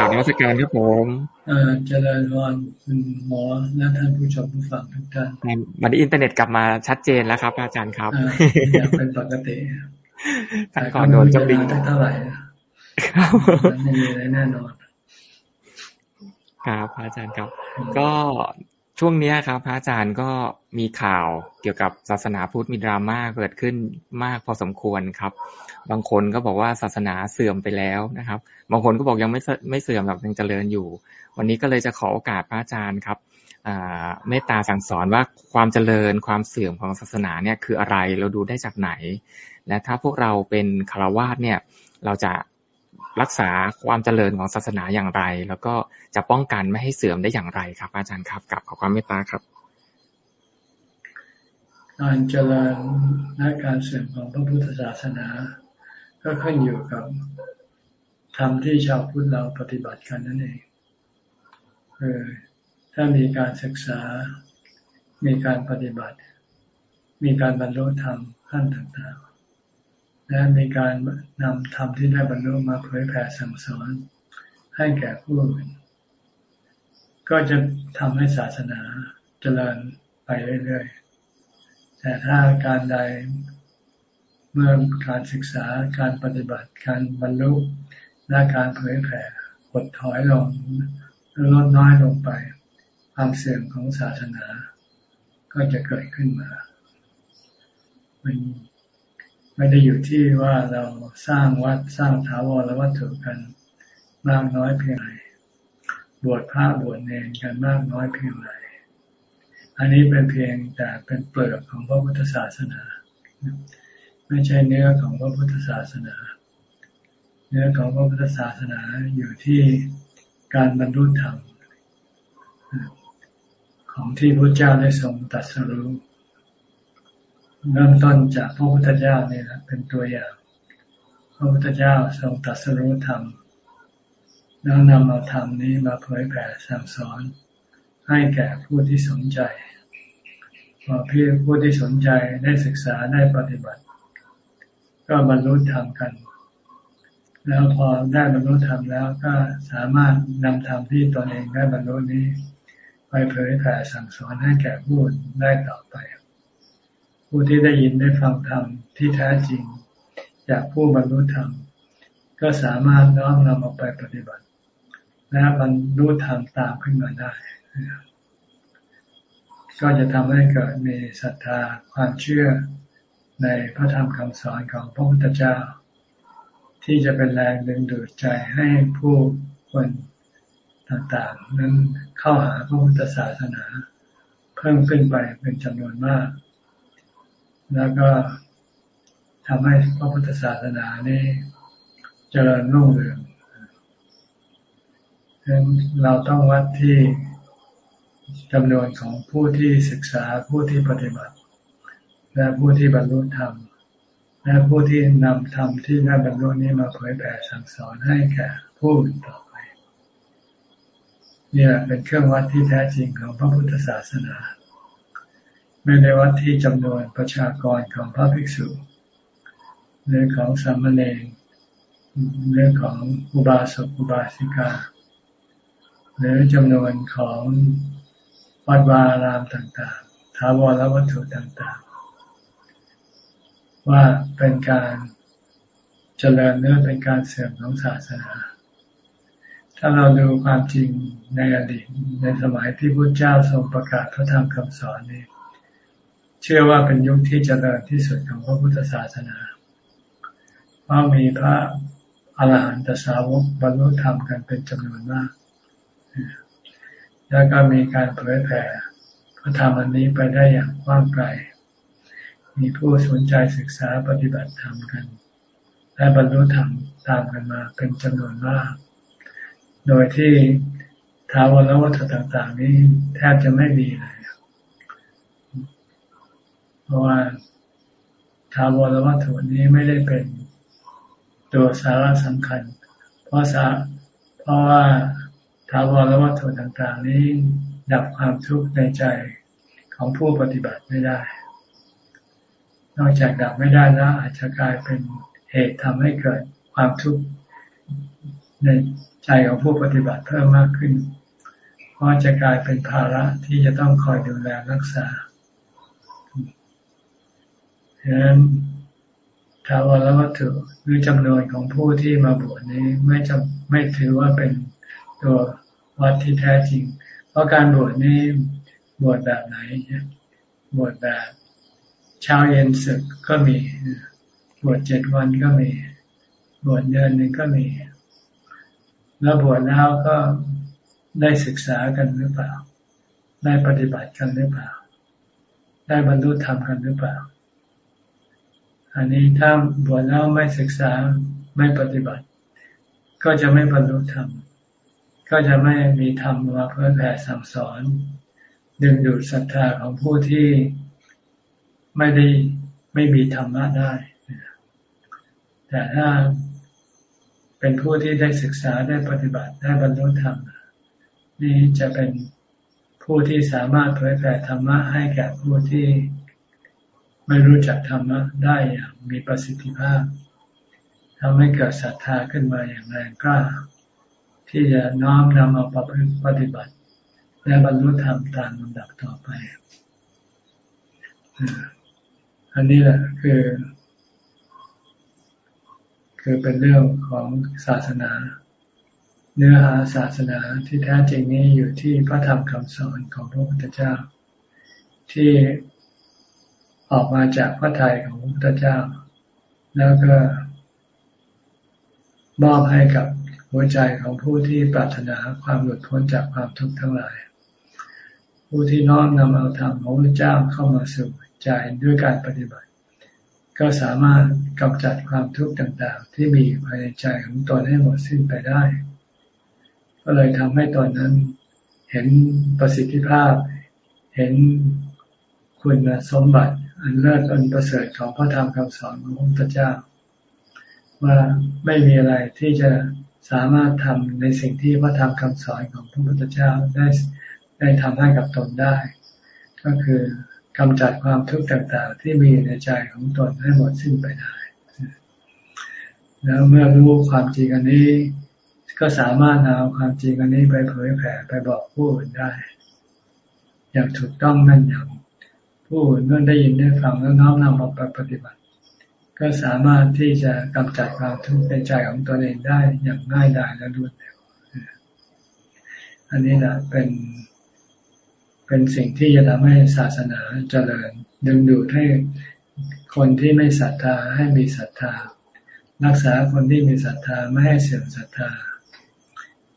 กราบนมัสการครับผมเออเจริญพรคุณหมอและท่านผู้ชมผู้ฟังทุกท่านมันอินเทอร์เน็ตกลับมาชัดเจนแล้วครับ อาจารย์ครับเป็นปกติแต่ก่อนโดนจะบินเท่าไหร่ไม่มีอะไรแน่นอนครับอาจารย์ครับ ก็ ช่วงนี้ครับ พระอาจารย์ก็มีข่าวเกี่ยวกับศาสนาพุทธมีดราม่าเกิดขึ้นมากพอสมควรครับ บางคนก็บอกว่าศาสนาเสื่อมไปแล้วนะครับ บางคนก็บอกยังไม่ไม่เสื่อมหรอกยังเจริญอยู่ วันนี้ก็เลยจะขอโอกาสพระอาจารย์ครับเมตตาสั่งสอนว่าความเจริญความเสื่อมของศาสนาเนี่ยคืออะไรเราดูได้จากไหน และถ้าพวกเราเป็นคารวาสเนี่ย เราจะ รักษาความเจริญของศาสนาอย่างไร แล้วก็จะป้องกันไม่ให้เสื่อมได้อย่างไรครับ อาจารย์ครับกับขอความเมตตาครับ การเจริญและการเสื่อมของพระพุทธศาสนา ก็ขึ้นอยู่กับธรรมที่ชาวพุทธเราปฏิบัติกันนั่นเองคือถ้ามีการศึกษา มีการปฏิบัติ มีการบรรลุธรรมขั้นต่าง และมีการนำธรรมที่ได้บรรลุมาเผยแผ่สั่งสอนให้แก่ผู้อื่น ก็จะทำให้ศาสนาเจริญไปเรื่อยๆ แต่ถ้าการใดเมื่อการศึกษาการปฏิบัติการบรรลุและการเผยแผ่กดถอยลงลดน้อยลงไป ความเสื่อมของศาสนา ก็จะเกิดขึ้นมามัน ไม่ได้อยู่ที่ว่าเราสร้างวัดสร้างถาวรและวัตถุกันมากน้อยเพียงไรบวชพระบวชเนรกันมากน้อยเพียงไรอันนี้เป็นเพียงแต่เป็นเปลือกของพระพุทธศาสนา ไม่ใช่เนื้อของพระพุทธศาสนา เนื้อของพระพุทธศาสนาอยู่ที่การบรรลุธรรมของที่พระเจ้าได้ทรงตรัสรู้ เริ่มต้นจากพระพุทธเจ้าเนี่ยนะเป็นตัวอย่างพระพุทธเจ้าทรงตรัสรู้ธรรม แล้วนำเอาธรรมนี้มาเผยแผ่สั่งสอน ให้แก่ผู้ที่สนใจพอพี่ผู้ที่สนใจได้ศึกษาได้ปฏิบัติ ก็บรรลุธรรมกัน แล้วพอได้บรรลุธรรมแล้วก็สามารถนำธรรมที่ตนเองได้บรรลุนี้ ไปเผยแผ่สั่งสอนให้แก่ผู้ได้ต่อไป ผู้ที่ได้ยินได้ฟังธรรมที่แท้จริง จากผู้บรรลุธรรม ก็สามารถน้อมนำเอาไปปฏิบัติ และบรรลุธรรมตามขึ้นมาได้ ก็จะทำให้เกิดมีศรัทธาความเชื่อในพระธรรมคำสอนของพระพุทธเจ้า ที่จะเป็นแรงดึงดูดใจให้ผู้คนต่างๆ นั้นเข้าหาพระพุทธศาสนา เพิ่มขึ้นไปเป็นจำนวนมาก แล้วก็ทำให้พระพุทธศาสนานี้เจริญรุ่งเรืองฉะนั้นเราต้องวัดที่จำนวนของผู้ที่ศึกษาผู้ที่ปฏิบัติ และผู้ที่บรรลุธรรม และผู้ที่นำธรรมที่ได้บรรลุนี้มาเผยแผ่สั่งสอนให้แก่ผู้อื่นต่อไปนี่แหละเป็นเครื่องวัดที่แท้จริงของพระพุทธศาสนา ไม่ได้วัดที่จำนวนประชากรของพระภิกษุ หรือของสามเณรหรือของอุบาสกอุบาสิกา หรือจำนวนของวัดวารามต่างๆท้าวรวัตถุต่างๆ ว่าเป็นการเจริญเนื้อเป็นการเสื่อมของศาสนา ถ้าเราดูความจริงในอดีตในสมัยที่พระเจ้าทรงประกาศพระธรรมคำสอนนี้ เชื่อว่าเป็นยุคที่เจริญที่สุดของพระพุทธศาสนา เพราะมีพระอาหารหันตสาวกบรรลุธรรมกันเป็นจำนวนมาก แล้วก็มีการเผยแผ่พระธรรมอันนี้ไปได้อย่างกว้างไกล มีผู้สนใจศึกษาปฏิบัติธรรมกัน และบรรลุธรรมตามกันมาเป็นจำนวนมาก โดยที่ท้าวรวัตถุต่าง ๆ นี้แทบจะไม่มีเลย ราะว่าทาวรวัตถุนี้ไม่ได้เป็นตัวสาระสำคัญ เพราะสาเพราะว่าทาวรวัตถุต่างๆ นี้ดับความทุกข์ในใจของผู้ปฏิบัติไม่ได้ นอกจากดับไม่ได้แล้วอาจจะกลายเป็นเหตุทำให้เกิดความทุกข์ในใจของผู้ปฏิบัติเพิ่มมากขึ้น เพราะจะกลายเป็นภาระที่จะต้องคอยดูแลรักษา ฉะนั้นทาวรวัตถุหรือจำนวนของผู้ที่มาบวชนี้ไม่จำไม่ถือว่าเป็นตัววัดที่แท้จริง เพราะการบวชนี้บวชแบบไหนบวชแบบเช้าเย็นศึกก็มี บวชเจ็ดวันก็มี บวชเดือนหนึ่งก็มี แล้วบวชแล้วก็ได้ศึกษากันหรือเปล่า ได้ปฏิบัติกันหรือเปล่า ได้บรรลุธรรมกันหรือเปล่า อันนี้ถ้าบวชแล้วไม่ศึกษาไม่ปฏิบัติ ก็จะไม่บรรลุธรรม ก็จะไม่มีธรรมมาเพื่อแผ่สั่งสอน ดึงดูดศรัทธาของผู้ที่ไม่ได้ไม่มีธรรมะได้ แต่ถ้าเป็นผู้ที่ได้ศึกษาได้ปฏิบัติได้บรรลุธรรม นี่จะเป็นผู้ที่สามารถเผยแผ่ธรรมะให้แก่ผู้ที่ ไม่รู้จักธรรมะได้อย่างมีประสิทธิภาพทำให้เกิดศรัทธาขึ้นมาอย่างแรงกล้า ที่จะน้อมนำเอาปฏิบัติ และบรรลุธรรมตามลำดับต่อไป อันนี้แหละคือ คือเป็นเรื่องของศาสนา เนื้อหาศาสนาที่แท้จริงนี้อยู่ที่พระธรรมคำสอนของพระพุทธเจ้า ที่ ออกมาจากพระทัยของพระพุทธเจ้า แล้วก็มอบให้กับหัวใจของผู้ที่ปรารถนาความหลุดพ้นจากความทุกข์ทั้งหลาย ผู้ที่น้อมนำเอาธรรมของพระเจ้าเข้ามาสู่ใจด้วยการปฏิบัติ ก็สามารถกำจัดความทุกข์ต่างๆ ที่มีภายในใจของตนให้หมดสิ้นไปได้ ก็เลยทำให้ตอนนั้นเห็นประสิทธิภาพ เห็นคุณสมบัติ อันเลิศอันประเสริฐของพระธรรมคำสอนของพระพุทธเจ้า ว่าไม่มีอะไรที่จะสามารถทำในสิ่งที่พระธรรมคำสอนของพระพุทธเจ้าได้ได้ทำให้กับตนได้ ก็คือกำจัดความทุกข์ต่างๆ ที่มีในใจของตนให้หมดสิ้นไปได้ แล้วเมื่อรู้ความจริงอันนี้ ก็สามารถเอาความจริงอันนี้ไปเผยแผ่ไปบอกผู้อื่นได้ อย่างถูกต้องนั่นอย่าง ผู้อื่นเมื่อได้ยินได้ฟังแล้วน้อมนำมาปฏิบัติ ก็สามารถที่จะกำจัดความทุกข์ในใจของตนเองได้อย่างง่ายดายและรวดเร็วอันนี้แหละเป็น เป็นสิ่งที่จะทำให้ศาสนาเจริญ ดึงดูดให้คนที่ไม่ศรัทธาให้มีศรัทธา รักษาคนที่มีศรัทธาไม่ให้เสื่อมศรัทธา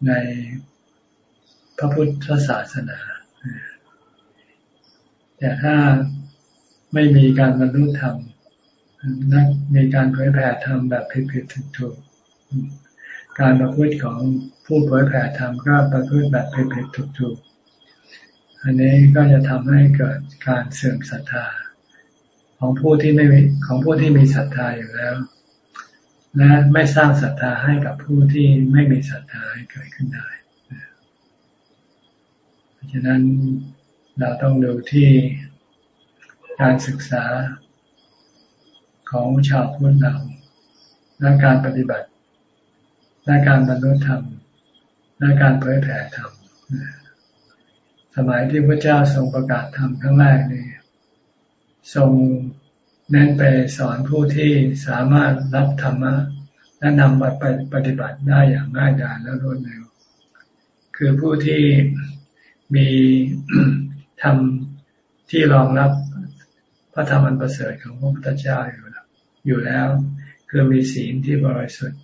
ในพระพุทธศาสนา แต่ถ้าไม่มีการบรรลุธรรมนักมีการเผยแผ่ธรรมแบบผิดๆถูกๆกการประพฤติของผู้เผยแผ่ธรรมก็ประพฤติแบบผิดๆถูกๆอันนี้ก็จะทำให้เกิดการเสื่อมศรัทธา ของผู้ที่ไม่ของผู้ที่มีศรัทธาอยู่แล้ว และไม่สร้างศรัทธาให้กับผู้ที่ไม่มีศรัทธาให้เกิดขึ้นได้ เพราะฉะนั้น เราต้องดูที่การศึกษาของชาวพุทธเราและการปฏิบัติและการบรรลุธรรมและการเผยแผ่ธรรมสมัยที่พระเจ้าทรงประกาศธรรมครั้งแรกนี่ทรงเน้นไปสอนผู้ที่สามารถรับธรรมะและนำไปปฏิบัติได้อย่างง่ายดายและรวดเร็ว คือผู้ที่มี ธรรมที่รองรับพระธรรมอันประเสริฐของพระพุทธเจ้าอยู่แล้วอยู่แล้ว คือมีศีลที่บริสุทธิ์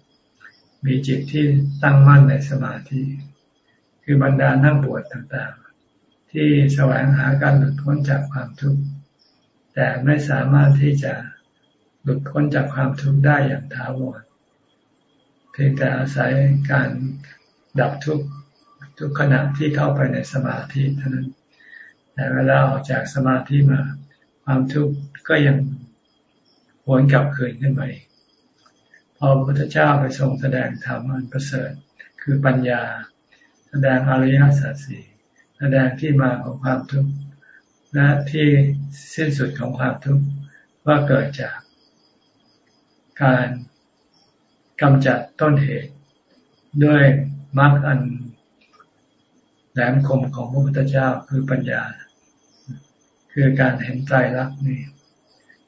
มีจิตที่ตั้งมั่นในสมาธิ คือบรรดานั่งบวชต่างๆ ที่แสวงหาการหลุดพ้นจากความทุกข์แต่ไม่สามารถที่จะหลุดพ้นจากความทุกข์ได้อย่างถาวรเพียงแต่อาศัยการดับทุกข์ทุกขณะที่เข้าไปในสมาธิเท่านั้น แต่เวลาออกจากสมาธิมา ความทุกข์ก็ยังวนกลับคืนขึ้นมาอีกพอพระพุทธเจ้าไปทรงแสดงธรรมอันประเสริฐคือปัญญา แสดงอริยสัจสี่แสดงที่มาของความทุกข์และที่สิ้นสุดของความทุกข์ว่าเกิดจากการกำจัดต้นเหตุ ด้วยมรรคอันแหลมคมของพระพุทธเจ้าคือปัญญา คือการเห็นใจรักนี่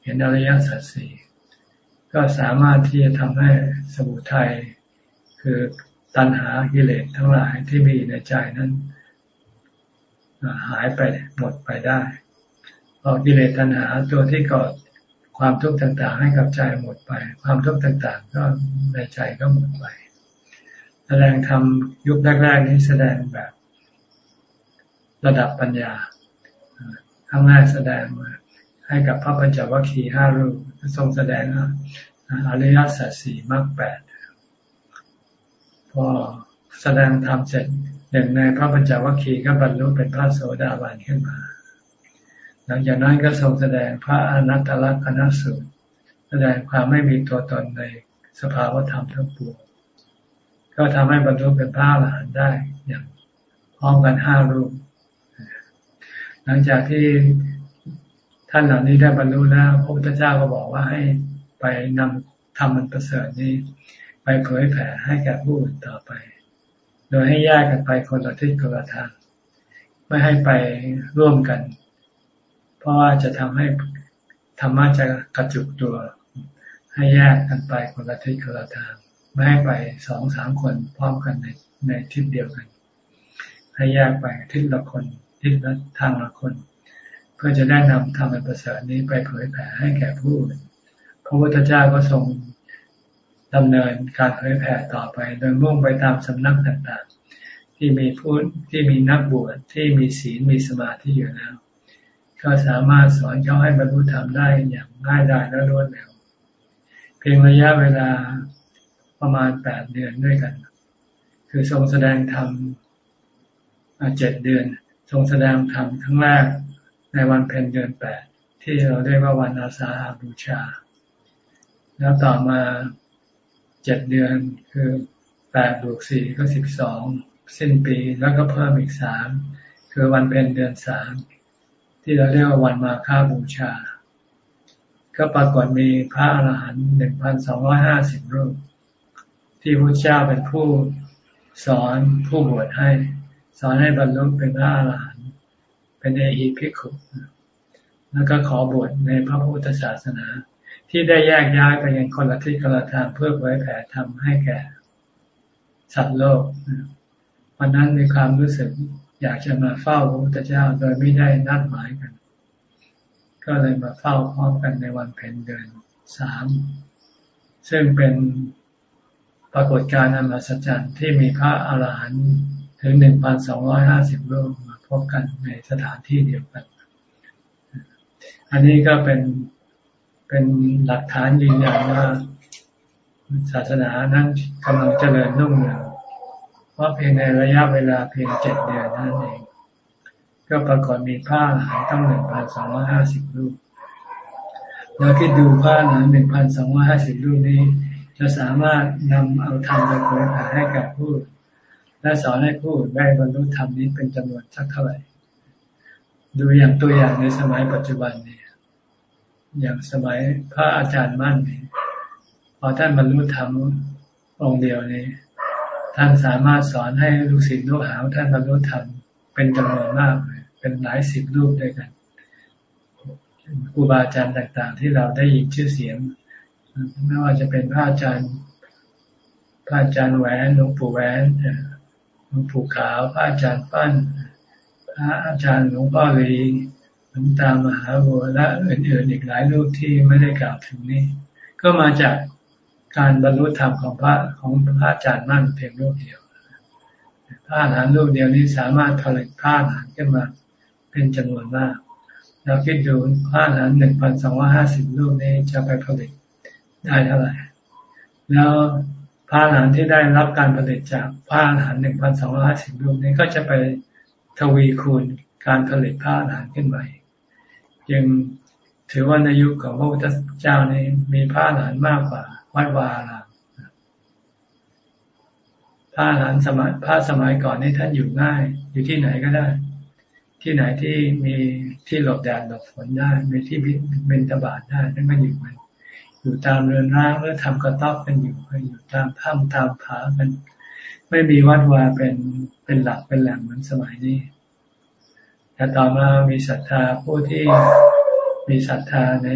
เห็นอริยสัจสี่ก็สามารถที่จะทำให้สมุทัยคือตัณหากิเลสทั้งหลายที่มีในใจนั้นหายไปหมดไปได้พอกิเลสตัณหาตัวที่ก่อความทุกข์ต่างๆ ให้กับใจหมดไป ความทุกข์ต่างๆ ก็ในใจก็หมดไป แสดงธรรมยุคแรกๆนี้แสดงแบบ ระดับปัญญา ข้างแรกแสดงมา ให้กับพระปัญจวัคคีย์ห้ารูปทรงแสดงอริยสัจสี่มรรคแปดพอแสดงธรรมเสร็จหนึ่งในพระปัญจวัคคีย์ก็บรรลุเป็นพระโสดาบันขึ้นมาหลังจากนั้นก็ทรงแสดงพระอนัตตลักษณสูตรแสดงความไม่มีตัวตนในสภาวธรรมทั้งปวงก็ทำให้บรรลุเป็นพระอรหันต์ได้อย่างพร้อมกันห้ารูป หลังจากที่ท่านเหล่านี้ได้บรรลุแล้วพระพุทธเจ้าก็บอกว่าให้ไปนำธรรมมันประเสริฐนี้ ไปเผยแผ่ให้แก่ผู้อื่นต่อไป โดยให้แยกกันไปคนละทิศคนละทาง ไม่ให้ไปร่วมกัน เพราะว่าจะทำให้ธรรมะจะกระจุกตัว ให้แยกกันไปคนละทิศคนละทาง ไม่ให้ไปสองสามคนพร้อมกันในในทิศเดียวกัน ให้แยกไปทิศละคน ทิศละทางละคน เพื่อจะได้นำธรรมประเสริฐนี้ไปเผยแผ่ให้แก่ผู้อื่นพระพุทธเจ้าก็ทรงดำเนินการเผยแผ่ต่อไป โดยมุ่งไปตามสำนักต่างๆ ที่มีผู้ที่มีนักบวชที่มีศีลมีสมาธิอยู่แล้วก็สามารถสอนเขาให้บรรลุธรรมได้อย่างง่ายดายและรวดเร็ว เพียงระยะเวลาประมาณแปดเดือนด้วยกัน คือทรงแสดงธรรมเจ็ดเดือน ทรงแสดงธรรมครั้งแรกในวันเพ็ญเดือนแปดที่เราเรียกว่าวันอาสาหบูชา แล้วต่อมาเจ็ดเดือนคือแปดบวกสี่ก็สิบสองสิ้นปีแล้วก็เพิ่มอีกสามคือวันเพ็ญเดือนสามที่เราเรียกว่าวันมาฆาบูชา ก็ปรากฏมีพระอรหันต์หนึ่งพันสองร้อยห้าสิบรูป ที่พระเจ้าเป็นผู้สอนผู้บวชให้ สอนให้บรรลุเป็นพระอรหันต์เป็นเอหิภิกขุแล้วก็ขอบวชในพระพุทธศาสนา ที่ได้แยกย้ายไปยังคนละที่คนละทางเพื่อไว้แผ่ทำให้แก่ สัตว์โลกวันนั้นมีความรู้สึกอยากจะมาเฝ้าพระพุทธเจ้าโดยไม่ได้นัดหมายกัน ก็เลยมาเฝ้าพร้อมกันในวันเพ็ญเดือนสามซึ่งเป็นปรากฏการณ์อันมหัศจรรย์ที่มีพระอาหารหันต์ ถึงหนึ่งพันสองร้อยห้าสิบรูปพบกันในสถานที่เดียวกัน อันนี้ก็เป็นเป็นหลักฐานยืนยันว่าศาสนานั้นกำลังเจริญรุ่งเรืองเพราะเพียงในระยะเวลาเพียงเจ็ดเดือนนั่นเอง ก็ปรากฏมีผ้าหายตั้งหนึ่งพันสองร้อยห้าสิบรูปเราคิดดูผ้าหนาหนึ่งพันสองร้อยห้าสิบรูปนี้ จะสามารถนำเอาธรรมไปเผยแผ่ให้กับผู้ และสอนให้ผู้ได้บรรลุธรรมนี้เป็นจำนวนสักเท่าไหร่ ดูอย่างตัวอย่างในสมัยปัจจุบันเนี่ย อย่างสมัยพระอาจารย์มั่นเนี่ยพอท่านบรรลุธรรมองเดียวนี้ ท่านสามารถสอนให้ลูกศิษย์ลูกหาท่านบรรลุธรรมเป็นจำนวนมากเลยเป็นหลายสิบรูปด้วยกันครูบาอาจารย์ต่าง ๆ ที่เราได้ยินชื่อเสียง ไม่ว่าจะเป็นพระอาจารย์พระอาจารย์แหวนหลวงปู่แหวน ลวงปู่ขาว พระอาจารย์ปั้น พระอาจารย์หลวงพ่อลีหลวงตามหาบัวและอื่นๆอีกหลายรูปที่ไม่ได้กล่าวถึงนี้ ก็มาจากการบรรลุธรรมของพระของพระอาจารย์มั่นเพียงรูปเดียวพระอาหารรูปเดียวนี้สามารถผลิตพระอาหารขึ้นมาเป็นจำนวนมากเราคิดดูพระอาหารหนึ่งพันสองร้อยห้าสิบรูปนี้จะไปผลิตได้เท่าไหร่ แล้ว พระอรหันต์ที่ได้รับการผลิตจากพระอรหันต์หนึ่งพันสองร้อยสิบดวงนี้ก็จะไปทวีคูณการผลิตพระอรหันต์ขึ้นไปยังถือว่าในยุคของพระพุทธเจ้านี้มีพระอรหันต์มากกว่าวัดวาลาพระอรหันต์สมัยพระสมัยก่อนนี้ท่านอยู่ง่าย อยู่ที่ไหนก็ได้ ที่ไหนที่มีที่หลบแดดหลบฝนได้ มีที่เป็นตบาดได้นั่นก็อยู่มัน อยู่ตามเรือนร้างหรือทำกระต๊อบกันอยู่อยู่ตามถ้ำตามผากัน ไม่มีวัดวาเป็นเป็นหลักเป็นแหล่งเหมือนสมัยนี้ แต่ต่อมามีศรัทธาผู้ที่มีศรัทธาใน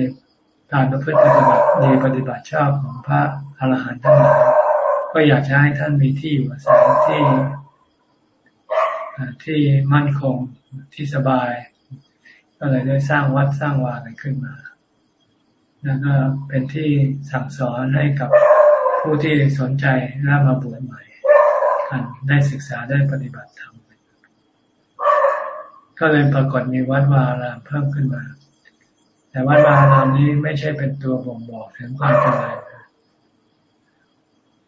การประพฤติปฏิบัติดีปฏิบัติชอบของพระอรหันต์ทั้งหลายก็อยากจะให้ท่านมีที่อยู่อาศัยที่ที่มั่นคงที่สบาย ก็เลยได้สร้างวัดสร้างวากันขึ้นมา แล้วก็เป็นที่สั่งสอนให้กับผู้ที่สนใจน่ามาบวชใหม่กันได้ศึกษาได้ปฏิบัติธรรมก็เลยปรากฏมีวัดวารามเพิ่มขึ้นมา แต่วัดวารามนี้ไม่ใช่เป็นตัวบ่งบอกถึงความเจริญ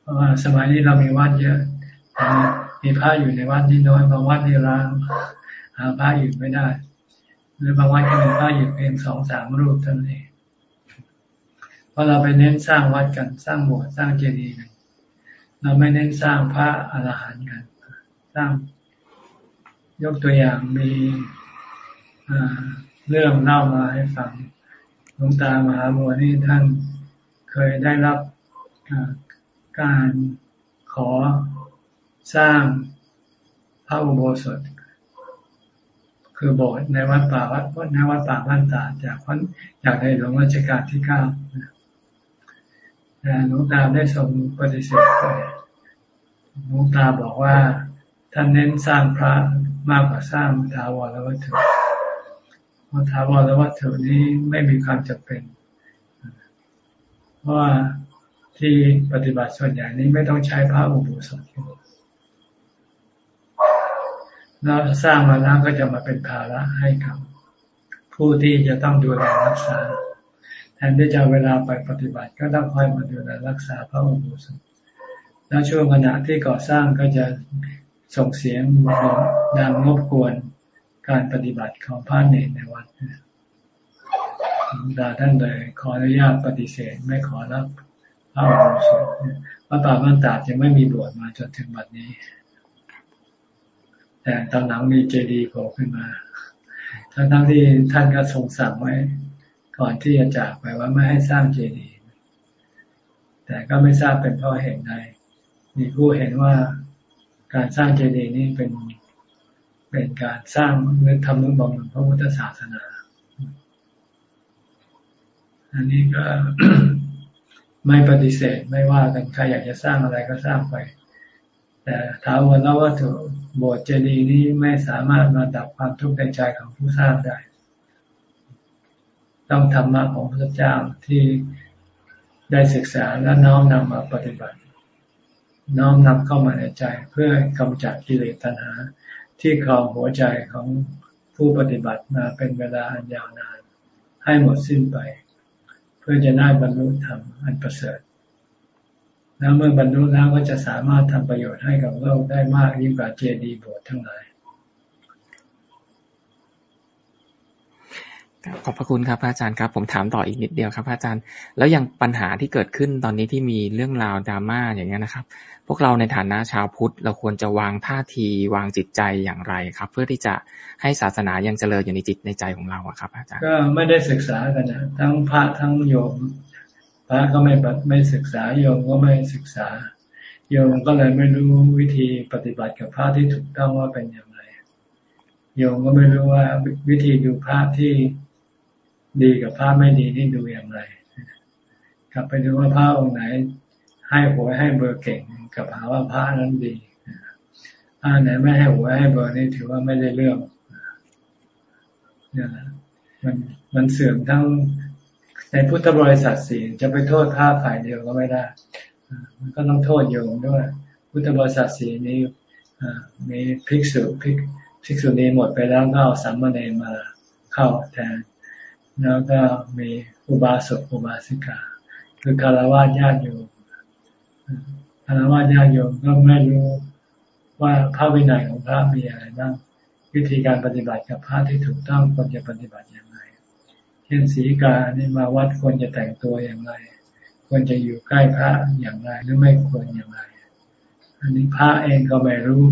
เพราะว่าสมัยนี้เรามีวัดเยอะมีพระอยู่ในวัดนี่น้อยบางวัดนี่ร้างหาพระอยู่ไม่ได้หรือบางวัดก็มีพระอยู่เพียงสองสามรูปเท่านั้นเอง ราะเราไปเน้นสร้างวัดกันสร้างโบสถ์สร้างเจดีย์กันเราไม่เน้นสร้างพระอรหันต์กันสร้าง ยกตัวอย่างมีเรื่องเล่ามาให้ฟังหลวงตามหาบัวนี่ท่านเคยได้รับการขอสร้างพระอุโบสถ คือโบสถ์ในวัดป่าวัดในวัดป่าบ้านตาจากพันจากในหลวงรัชกาลที่เก้า แต่หลวงตาได้ทรงปฏิเสธไปหลวงตาบอกว่าท่านเน้นสร้างพระมากกว่าสร้างถาวรวัตถุเพราะถาวรวัตถุนี้ไม่มีความจำเป็น เพราะว่าที่ปฏิบัติส่วนใหญ่นี้ไม่ต้องใช้พระอุโบสถแล้วสร้างมาแล้วก็จะมาเป็นภาระให้กับผู้ที่จะต้องดูแลรักษา แทนที่จะเวลาไปปฏิบัติก็ต้องคอยมาดูแลรักษาพระอุโบสถแล้วช่วงขณะที่ก่อสร้างก็จะส่งเสียงดังรบกวนการปฏิบัติของพระเนรในวัดดาท่านเลยขออนุญาตปฏิเสธไม่ขอรับพระอุโบสถพระป่าบ้านตาดยังไม่มีบวชมาจนถึงบัดนี้ แต่ตอนหลังมีเจดีย์โผล่ขึ้นมาทั้งทั้งที่ท่านก็ทรงสั่งไว้ ก่อนที่จะจากไปว่าไม่ให้สร้างเจดีย์แต่ก็ไม่ทราบเป็นเพราะเหตุใดมีผู้เห็นว่าการสร้างเจดีย์นี้เป็นเป็นการสร้างหรือทำนุบำรุงพระพุทธศาสนา อันนี้ก็ไม่ปฏิเสธไม่ว่ากันใครอยากจะสร้างอะไรก็สร้างไป แต่ถามว่าวัตถุโบสถ์เจดีย์นี้ไม่สามารถมาดับความทุกข์ในใจของผู้สร้างได้ ต้องธรรมะของพระเจ้าที่ได้ศึกษาและน้อมนำมาปฏิบัติ น้อมนำเข้ามาในใจเพื่อกำจัดกิเลสตัณหา ที่ครองหัวใจของผู้ปฏิบัติมาเป็นเวลาอันยาวนาน ให้หมดสิ้นไป เพื่อจะได้บรรลุธรรมอันประเสริฐแล้วเมื่อบรรลุแล้วก็จะสามารถทำประโยชน์ให้กับโลกได้มากยิ่งกว่าเจดีย์โบสถ์ทั้งหลาย ขอบพระคุณครับอาจารย์ครับ ผมถามต่ออีกนิดเดียวครับอาจารย์ แล้วอย่างปัญหาที่เกิดขึ้นตอนนี้ที่มีเรื่องราวดราม่าอย่างเงี้ยนะครับ พวกเราในฐานะชาวพุทธ เราควรจะวางท่าทีวางจิตใจอย่างไรครับ เพื่อที่จะให้ศาสนายังเจริญอยู่ในจิตในใจของเราครับอาจารย์ก็ไม่ได้ศึกษากันนะทั้งพระทั้งโยมพระก็ไม่ไม่ศึกษาโยมก็ไม่ศึกษา โยมก็เลยไม่รู้วิธีปฏิบัติกับพระที่ถูกต้องว่าเป็นอย่างไรโยมก็ไม่รู้ว่าวิธีดูพระที่ ดีกับพระไม่ดีนี่ดูอย่างไร กลับไปดูว่าพระองค์ไหน ให้หวยให้เบอร์เก่งกับหาว่าพระนั้นดีพระไหนไม่ให้หวยให้เบอร์นี่ถือว่าไม่ได้เรื่องเนี่ยมันมันเสื่อมทั้งในพุทธบริษัทสี่จะไปโทษพระฝ่ายเดียวก็ไม่ได้ มันก็ต้องโทษโยมด้วย พุทธบริษัทสี่นี้มีภิกษุภิกษุนี้หมดไปแล้วก็เอาสัมมาเนมาเข้าแทน แล้วก็มีอุบาสกอุบาสิกา คือคารวะญาติโยมคารวะญาติโยมก็ไม่รู้ว่าพระวินัยของพระมีอะไรบ้างวิธีการปฏิบัติกับพระที่ถูกต้องควรจะปฏิบัติอย่างไร เช่นสีกานี่มาวัดควรจะแต่งตัวอย่างไร ควรจะอยู่ใกล้พระอย่างไรหรือไม่ควรอย่างไร อันนี้พระเองก็ไม่รู้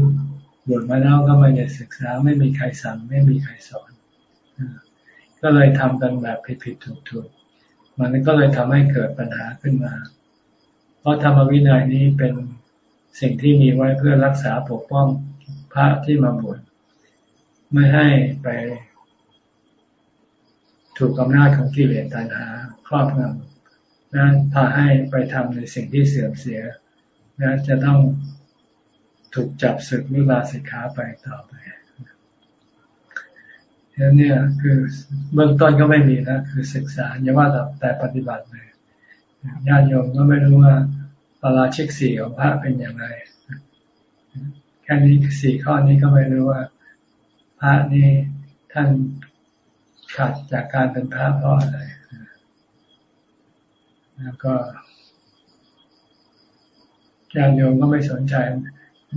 บวชมาแล้วก็ไม่ได้ศึกษาไม่มีใครสั่งไม่มีใครสอน ก็เลยทำกันแบบผิดๆถูกๆ มันก็เลยทำให้เกิดปัญหาขึ้นมา เพราะธรรมวินัยนี้เป็นสิ่งที่มีไว้เพื่อรักษาปกป้องพระที่มาบวชไม่ให้ไป ถูกอำนาจของกิเลสตัณหาครอบงำนะพาให้ไปทำในสิ่งที่เสื่อมเสียนะจะต้องถูกจับศึกหรือลาสิกขาไปต่อไป แล้วเนี่ยคือเบื้องต้นก็ไม่มีนะคือศึกษาอย่าว่าแต่ปฏิบัติเลยญาติโยมก็ไม่รู้ว่าปราชิกสี่ของพระเป็นอย่างไรแค่นี้สี่ข้อนี้ก็ไม่รู้ว่า พระนี้ท่านขาดจากการเป็นพระเพราะอะไรแล้วก็ญาติโยมก็ไม่สนใจ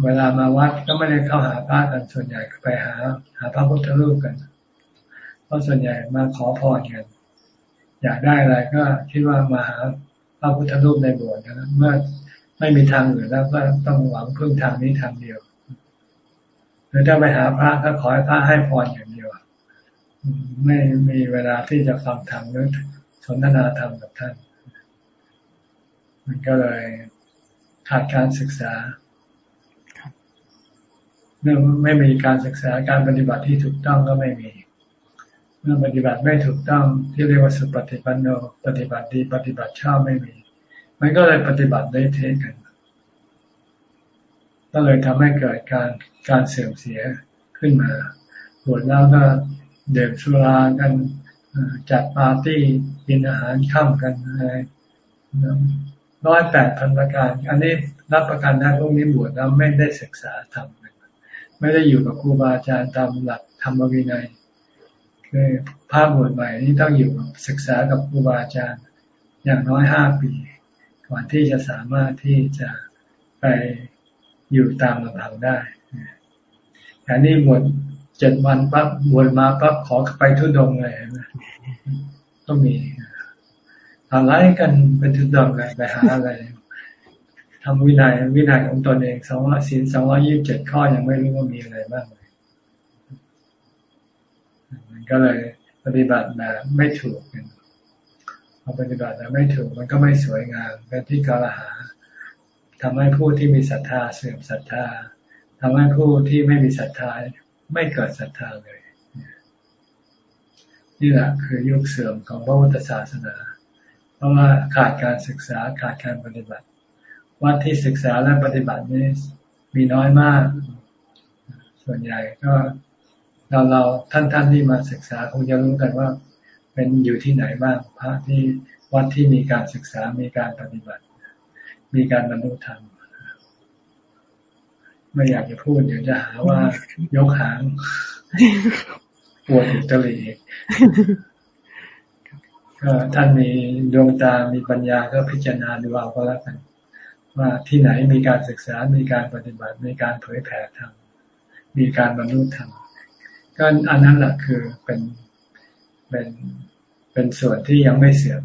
เวลามาวัดก็ไม่ได้เข้าหาพระกันส่วนใหญ่ไปหา หาพระพุทธรูปกัน เพราะส่วนใหญ่มาขอพรกันอยากได้อะไรก็คิดว่ามาหาพระพุทธรูปในโบสถ์นะเมื่อไม่มีทางอื่นแล้วก็ต้องหวังพึ่งทางนี้ทางเดียวหรือถ้าไปหาพระก็ขอให้พระให้พรอย่างเดียวไม่มีเวลาที่จะฟังธรรมหรือสนทนาธรรมกับท่าน มันก็เลยขาดการศึกษาเมื่อไม่มีการศึกษาการปฏิบัติที่ถูกต้องก็ไม่มี เมื่อปฏิบัติไม่ถูกต้องที่เรียกว่าสุปฏิปันโน ปฏิบัติดีปฏิบัติชอบไม่มี มันก็เลยปฏิบัติได้เทกัน ก็เลยทำให้เกิดการการเสื่อมเสียขึ้นมาบวชแล้วก็เดิมสุรากันจัดปาร์ตี้กินอาหารข้ามกันอะไรร้อยแปดพันประการ อันนี้รับประกันได้พวกนี้บวชแล้วไม่ได้ศึกษาธรรมไม่ได้อยู่กับครูบาอาจารย์ตามหลักธรรมวินัย คือภาพบวชใหม่นี่ต้องอยู่ศึกษากับครูบาอาจารย์อย่างน้อยห้าปี ก่อนที่จะสามารถที่จะไปอยู่ตามลำพังได้แต่นี่บวชเจ็ดวันปั๊บบวชมาปั๊บขอไปทุดงเลยนะต้องมีอะไรกันเป็นทุดงเลยไปหาอะไรทำวินัยวินัยของตนเองสองร้อยศีลสองร้อยี่สิบเจ็ดข้อยังไม่รู้ว่ามีอะไรบ้าง ก็เลยปฏิบัติแบบไม่ถูกพอปฏิบัติแบบไม่ถูกมันก็ไม่สวยงามเป็นที่กาลหาทำให้ผู้ที่มีศรัทธาเสื่อมศรัทธาทำให้ผู้ที่ไม่มีศรัทธาไม่เกิดศรัทธาเลย นี่แหละคือยุคเสื่อมของพระพุทธศาสนา เพราะว่าขาดการศึกษาขาดการปฏิบัติ วัดที่ศึกษาและปฏิบัตินี้มีน้อยมาก ส่วนใหญ่ก็ เราเราท่านท่านที่มาศึกษาคงจะรู้กันว่า เป็นอยู่ที่ไหนบ้างพระที่วัดที่มีการศึกษามีการปฏิบัติ มีการบรรลุธรรมไม่อยากจะพูดเดี๋ยวจะหาว่ายกหางปวดอุตรีก็ท่านมีดวงตา มีปัญญาก็พิจารณาดูเอาก็แล้วกัน ว่าที่ไหนมีการศึกษา มีการปฏิบัติ มีการเผยแผ่ธรรม มีการบรรลุธรรม ก็อันนั้นแหละคือเป็นเป็นเป็นส่วนที่ยังไม่เสื่อม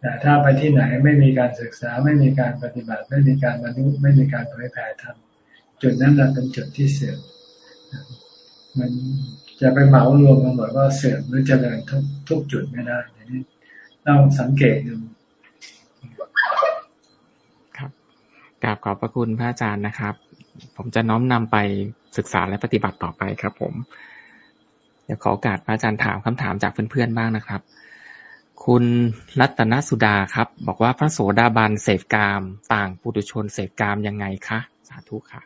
แต่ถ้าไปที่ไหนไม่มีการศึกษาไม่มีการปฏิบัติ ไม่มีการบรรลุไม่มีการเผยแผ่ธรรมจุดนั้นแหละเป็นจุดที่เสื่อมมันจะไปเหมารวมกันหมดว่าเสื่อมหรือเจริญทุกทุกจุดไม่ได้นี้ต้องสังเกตดูครับกราบขอบพระคุณพระอาจารย์นะครับ ผมจะน้อมนำไป ศึกษาและปฏิบัติต่อไปครับผมเดี๋ยวขอโอกาสพระอาจารย์ถามคำถามจากเพื่อนๆบ้างนะครับ คุณรัตนสุดาครับ บอกว่าพระโสดาบันเสพกาม ต่างปุถุชนเสพกามยังไงคะสาธุค่ะ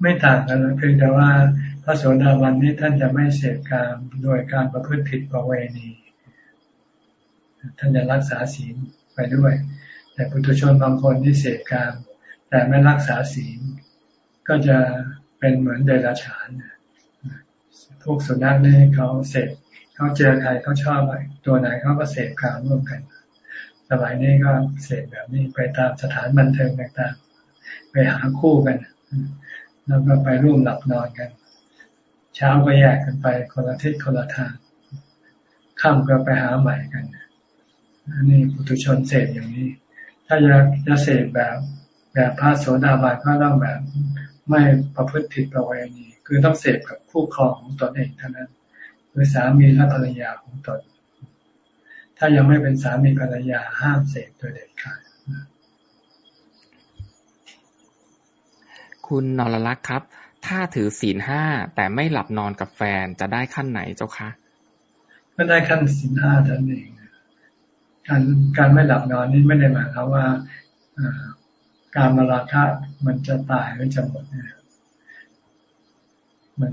ไม่ต่างกันเพียงแต่ว่าพระโสดาบันนี้ท่านจะไม่เสพกามโดยการประพฤติผิดประเวณี ท่านจะรักษาศีลไปด้วย แต่ปุถุชนบางคนที่เสพกามแต่ไม่รักษาศีลก็จะ เป็นเหมือนเดรัจฉานพวกสุนัขนี่เขาเสพเขาเจอใครเขาชอบตัวไหนเขาก็เสพข่าวร่วมกันสมัยนี้ก็เสพแบบนี้ไปตามสถานบันเทิงต่างๆ ไปหาคู่กัน แล้วก็ไปร่วมหลับนอนกัน เช้าก็แยกกันไปคนละทิศคนละทางค่ำก็ไปหาใหม่กันอันนี้ปุถุชนเสพอย่างนี้ ถ้าจะจะเสพแบบแบบพระโสดาบันก็ต้องแบบ ไม่ประพฤติผิดประเวณี คือต้องเสพกับคู่ครองของตนเองเท่านั้นคือสามีและภรรยาของตน ถ้ายังไม่เป็นสามีภรรยาห้ามเสพโดยเด็ดขาดคุณนรลักษ์ครับ ถ้าถือศีลห้าแต่ไม่หลับนอนกับแฟนจะได้ขั้นไหนเจ้าคะก็ได้ขั้นศีลห้าท่านเองการการไม่หลับนอนนี่ไม่ได้หมายความว่า การมาราคะมันจะตายหรือจะหมดนี่ยมัน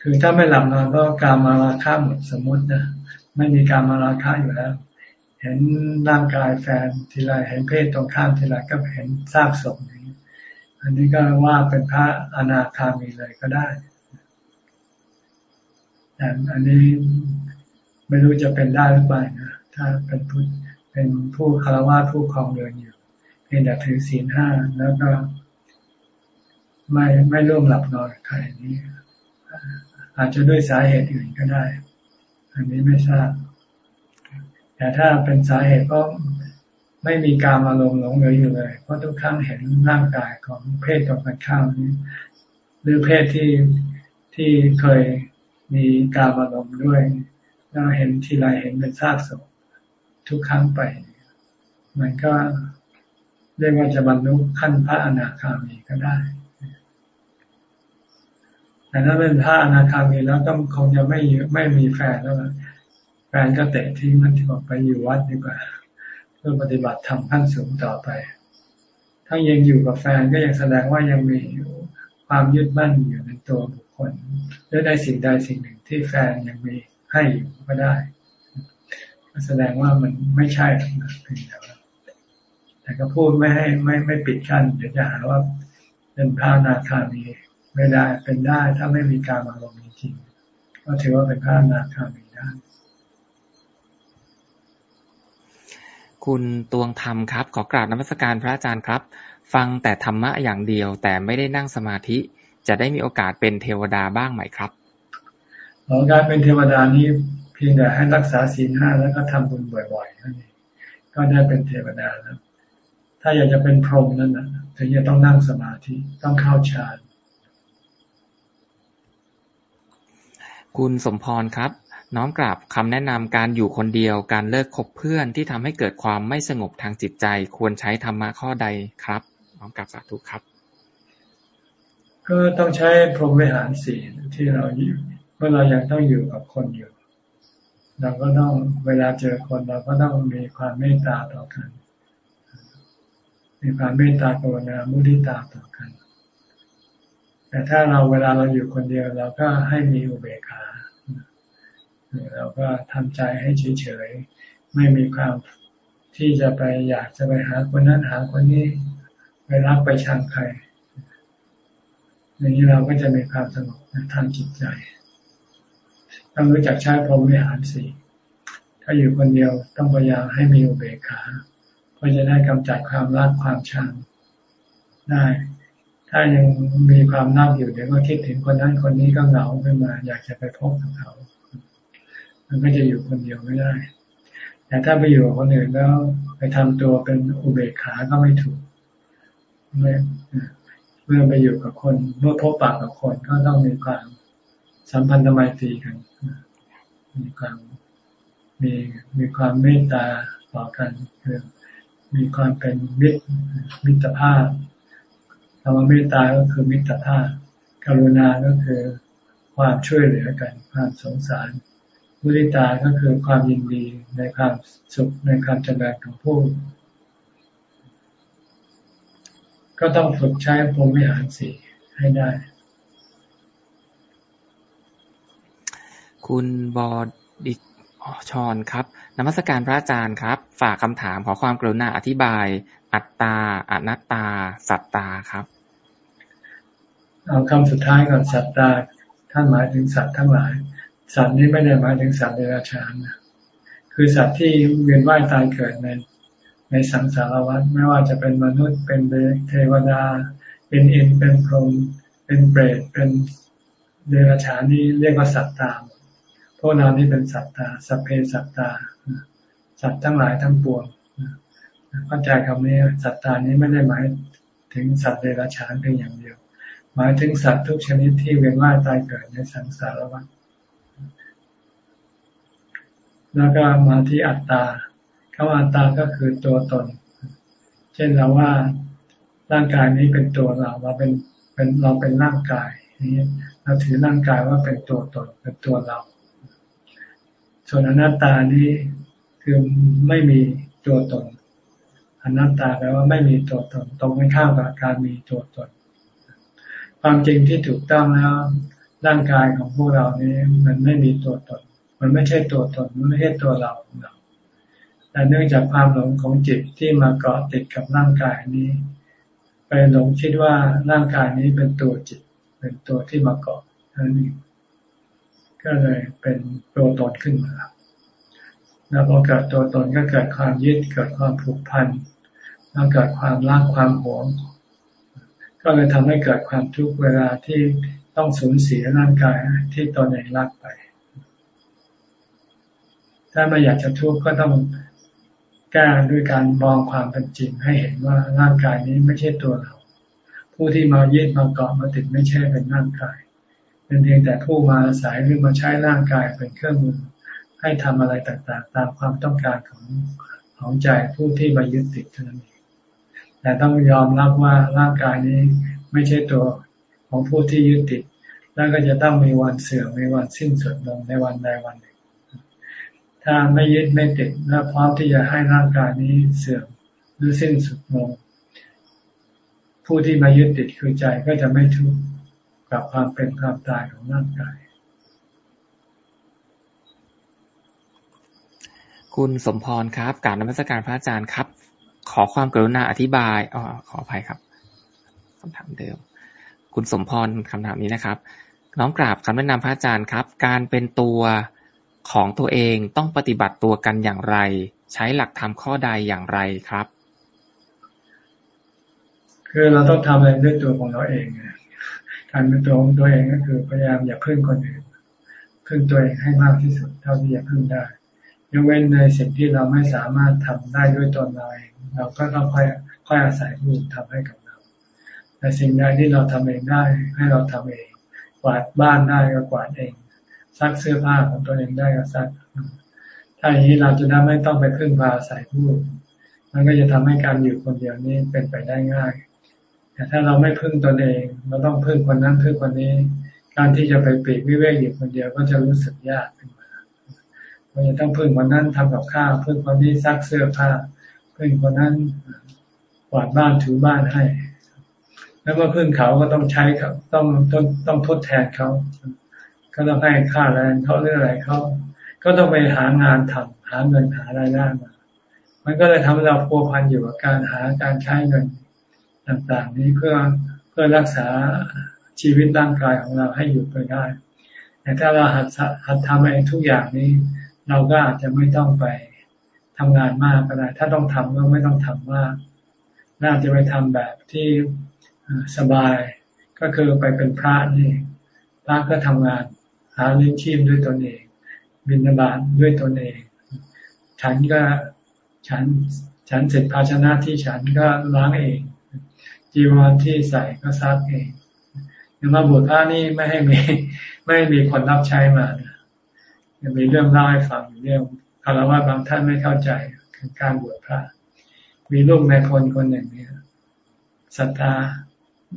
คือถ้าไม่หลับนอนก็การมาราคะหมดสมมตินะไม่มีการมาราคะอยู่แล้ว เห็นร่างกายแฟนทีไรเห็นเพศตรงข้ามทีไรก็เห็นซากศพนี้อันนี้ก็ว่าเป็นพระอนาคามีเลยก็ได้แต่อันนี้ไม่รู้จะเป็นได้หรือเปล่านะถ้าเป็นผู้เป็นผู้คารวะผู้ครองเรือนอยู่ พียงแต่ถือศีลห้าแล้วก็ ไม่ไม่ร่วมหลับนอนใครนี้อาจจะด้วยสาเหตุอื่นก็ได้ อันนี้ไม่ทราบ แต่ถ้าเป็นสาเหตุก็ไม่มีการอารมณ์หลงเหลืออยู่เลย เพราะทุกครั้งเห็นร่างกายของเพศตรงกันข้ามนี้ หรือเพศที่ที่เคยมีการอารมณ์ด้วยเราเห็นทีไรเห็นเป็นซากศพทุกครั้งไป มันก็ เรียกว่าจะบรรลุขั้นพระอนาคามีก็ได้ แต่ถ้าเป็นพระอนาคามีแล้วต้องคงจะไม่ไม่มีแฟนแล้วแฟนก็เตะที่มันที่บอกไปอยู่วัดดีกว่า เพื่อปฏิบัติทำขั้นสูงต่อไป ถ้ายังอยู่กับแฟนก็ยังแสดงว่ายังมีความยึดมั่นอยู่ในตัวบุคคลหรือในสิ่งใดสิ่งหนึ่งที่แฟนยังมีให้อยู่ก็ได้แสดงว่ามันไม่ใช่เพียงแต่ แต่ก็พูดไม่ให้ไม่ไม่ปิดกั้นเดี๋ยวจะหาว่าเป็นพระนาคามีไม่ได้เป็นได้ถ้าไม่มีการอารมณ์จริงก็ถือว่าเป็นพระนาคามีได้คุณตวงธรรมครับ ขอกราบนมัสการพระอาจารย์ครับ ฟังแต่ธรรมะอย่างเดียว แต่ไม่ได้นั่งสมาธิ จะได้มีโอกาสเป็นเทวดาบ้างไหมครับการเป็นเทวดานี้เพียงแต่ให้รักษาศีลห้าแล้วก็ทำบุญบ่อยๆนั่นเองก็ได้เป็นเทวดาแล้ว ถ้าอยากจะเป็นพรหมนั่นนะถึงจะต้องนั่งสมาธิต้องเข้าฌานคุณสมพรครับ น้อมกราบคำแนะนำการอยู่คนเดียวการเลิกคบเพื่อนที่ทำให้เกิดความไม่สงบทางจิตใจ ควรใช้ธรรมะข้อใดครับ น้อมกราบสาธุครับ ก็ต้องใช้พรหมวิหารสีที่เราอยู่เมื่อเรายังต้องอยู่กับคนอยู่เราก็ต้องเวลาเจอคนเราก็ต้องมีความเมตตาต่อกัน มีความเมตตากรุณามุทิตาต่อกัน แต่ถ้าเราเวลาเราอยู่คนเดียว เราก็ให้มีอุเบกขาเราก็ทำใจให้เฉยๆ ไม่มีความที่จะไปอยากจะไปหาคนนั้นหาคนนี้ ไปรักไปชังใครอย่างนี้เราก็จะมีความสงบทางจิตใจต้องรู้จักใช้พรหมวิหารสี่ถ้าอยู่คนเดียวต้องพยายามให้มีอุเบกขา พื่อจะได้กำจัดความรักความชังได้ ถ้ายังมีความนักอยู่เดี๋ยวก็คิดถึงคนนั้นคนนี้ก็เหงาขึ้นมา อยากจะไปพบกับเขา มันก็จะอยู่คนเดียวไม่ได้ แต่ถ้าไปอยู่กับคนอื่นแล้วไปทำตัวเป็นอุเบกขาก็ไม่ถูกเมื่อไปอยู่กับคน เมื่อพบปากกับคนก็ต้องมีความสัมพันธ์ไมตรีกัน มีความมีมีความเมตตาต่อกันคือ มีความเป็นมิตรมิตรภาพคำว่าเมตตาก็คือมิตรภาพกรุณาก็คือความช่วยเหลือกัน ความสงสารมุทิตาก็คือความยินดีในความสุขในความเจริญของผู้ ก็ต้องฝึกใช้พรหมวิหารสี่ให้ได้ คุณบอดิ ชอนครับนมัสการพระอาจารย์ครับ ฝากคำถามขอความกรุณาอธิบาย อัตตา อนัตตา สัตตาครับเอาคำสุดท้ายก่อนสัตตาท่านหมายถึงสัตว์ทั้งหลาย สัตว์นี้ไม่ได้หมายถึงสัตว์เดรัจฉานนะคือสัตว์ที่เวียนว่ายตายเกิดในในสังสารวัฏไม่ว่าจะเป็นมนุษย์เป็นเทวดา เป็นเอ็นเป็นพรหมเป็นเปรตเป็นเดรัจฉานนี่เรียกว่าสัตตาม พวกเรานี่เป็นสัตตาสัพเพสัตตา สัตว์ทั้งหลายทั้งปวงเข้าใจคำนี้สัตตานี้ไม่ได้หมายถึงสัตว์เดรัจฉานเพียงอย่างเดียว หมายถึงสัตว์ทุกชนิดที่เวียนว่ายตายเกิดในสังสารวัฏแล้วก็มาที่อัตตาคำว่าอัตตาก็คือตัวตน เช่นเราว่าร่างกายนี้เป็นตัวเราเราเป็นเป็นเราเป็นร่างกายนี้เราถือร่างกายว่าเป็นตัวตนเป็นตัวเรา ส่วนอนัตตานี้คือไม่มีตัวตน อนัตตาแปลว่าไม่มีตัวตน ตรงกันข้ามกับการมีตัวตน ความจริงที่ถูกต้องแล้วร่างกายของพวกเรานี้มันไม่มีตัวตน มันไม่ใช่ตัวตน มันไม่ใช่ตัวเราของเราแต่เนื่องจากความหลงของจิตที่มาเกาะติดกับร่างกายนี้ ไปหลงคิดว่าร่างกายนี้เป็นตัวจิต เป็นตัวที่มาเกาะนั่นเอง ก็เลยเป็นตัวตนขึ้นมา แล้วพอเกิดตัวตนก็เกิดความยึดเกิดความผูกพันแล้วเกิดความรักความหวง ก็เลยทำให้เกิดความทุกข์เวลาที่ต้องสูญเสียร่างกายที่ตนเองรักไป ถ้าไม่อยากจะทุกข์ก็ต้องแก้ด้วยการมองความเป็นจริงให้เห็นว่าร่างกายนี้ไม่ใช่ตัวเรา ผู้ที่มายึดมาเกาะมาติดไม่ใช่เป็นร่างกาย เป็นเพียงแต่ผู้มาอาศัยหรือมาใช้ร่างกายเป็นเครื่องมือ ให้ทำอะไรต่างๆ ตามความต้องการของของใจผู้ที่มายึดติดเท่านั้นเองแต่ต้องยอมรับว่าร่างกายนี้ไม่ใช่ตัวของผู้ที่ยึดติด แล้วก็จะต้องมีวันเสื่อมมีวันสิ้นสุดลงในวันใดวันหนึ่ง ถ้าไม่ยึดไม่ติดและพร้อมที่จะให้ร่างกายนี้เสื่อมหรือสิ้นสุดลงผู้ที่มายึดติดคือใจก็จะไม่ทุกข์ กับความเป็นความตายของร่างกาย คุณสมพรครับการนมัสการพระอาจารย์ครับ ขอความกรุณาอธิบายอ๋อขออภัยครับคำถามเดิม คุณสมพรคำถามนี้นะครับ น้องกราบคำแนะนำพระอาจารย์ครับ การเป็นตัวของตัวเองต้องปฏิบัติตัวกันอย่างไร ใช้หลักธรรมข้อใดอย่างไรครับ คือเราต้องทำอะไรด้วยตัวของเราเอง การเป็นตัวของตัวเองก็คือพยายามอย่าพึ่งคนอื่นพึ่งตัวเองให้มากที่สุด เท่าที่จะพึ่งได้ยกเว้นในสิ่งที่เราไม่สามารถทำได้ด้วยตนเราเองเราก็ต้องค่อยค่อยอาศัยผู้อื่นทำให้กับเรา แต่สิ่งใดที่เราทำเองได้ ให้เราทำเอง กวาดบ้านได้ก็กวาดเองซักเสื้อผ้าของตัวเองได้ก็ซัก ถ้าอย่างนี้เราจะได้ไม่ต้องไปพึ่งพาอาศัยผู้มันก็จะทำให้การอยู่คนเดียวนี้เป็นไปได้ง่าย แต่ถ้าเราไม่พึ่งตนเอง เราต้องพึ่งคนนั้นพึ่งคนนี้ การที่จะไปปีกวิเวกอยู่คนเดียวก็จะรู้สึกยากขึ้นมาเราจะต้องพึ่งคนนั้นทำกับข้าวพึ่งคนนี้ซักเสื้อผ้าพึ่งคนนั้นกวาดบ้านถูบ้านให้ แล้วเมื่อพึ่งเขาก็ต้องใช้ครับต้องต้องต้องทดแทนเขาก็ต้องให้ค่าแรงเขาเรื่องอะไรเขาก็ต้องไปหางานทำหาเงินหารายได้มา มันก็เลยทำให้เราพัวพันอยู่กับการหาการใช้เงิน ต่างๆ นี้เพื่อเพื่อรักษาชีวิตร่างกายของเราให้อยู่ไปได้ แต่ถ้าเราหัดหัดทำเองทุกอย่างนี้ เราก็อาจจะไม่ต้องไปทำงานมากก็ได้ ถ้าต้องทำก็ไม่ต้องทำมาก น่าจะไปทำแบบที่สบาย ก็คือไปเป็นพระนี่ พระก็ทำงานหาเลี้ยงชีพด้วยตนเอง บิณฑบาตด้วยตนเอง ฉันก็ฉันฉันเสร็จภาชนะที่ฉันก็ล้างเอง จีวรที่ใส่ก็ซักเองยังมาบวชพระนี่ไม่ให้มีไม่ให้มีคนรับใช้มานะยังมีเรื่องเล่าให้ฟังเรื่องคารวะบางท่านไม่เข้าใจการบวชพระ มีลูกในพลคนหนึ่งเนี่ยศรัทธา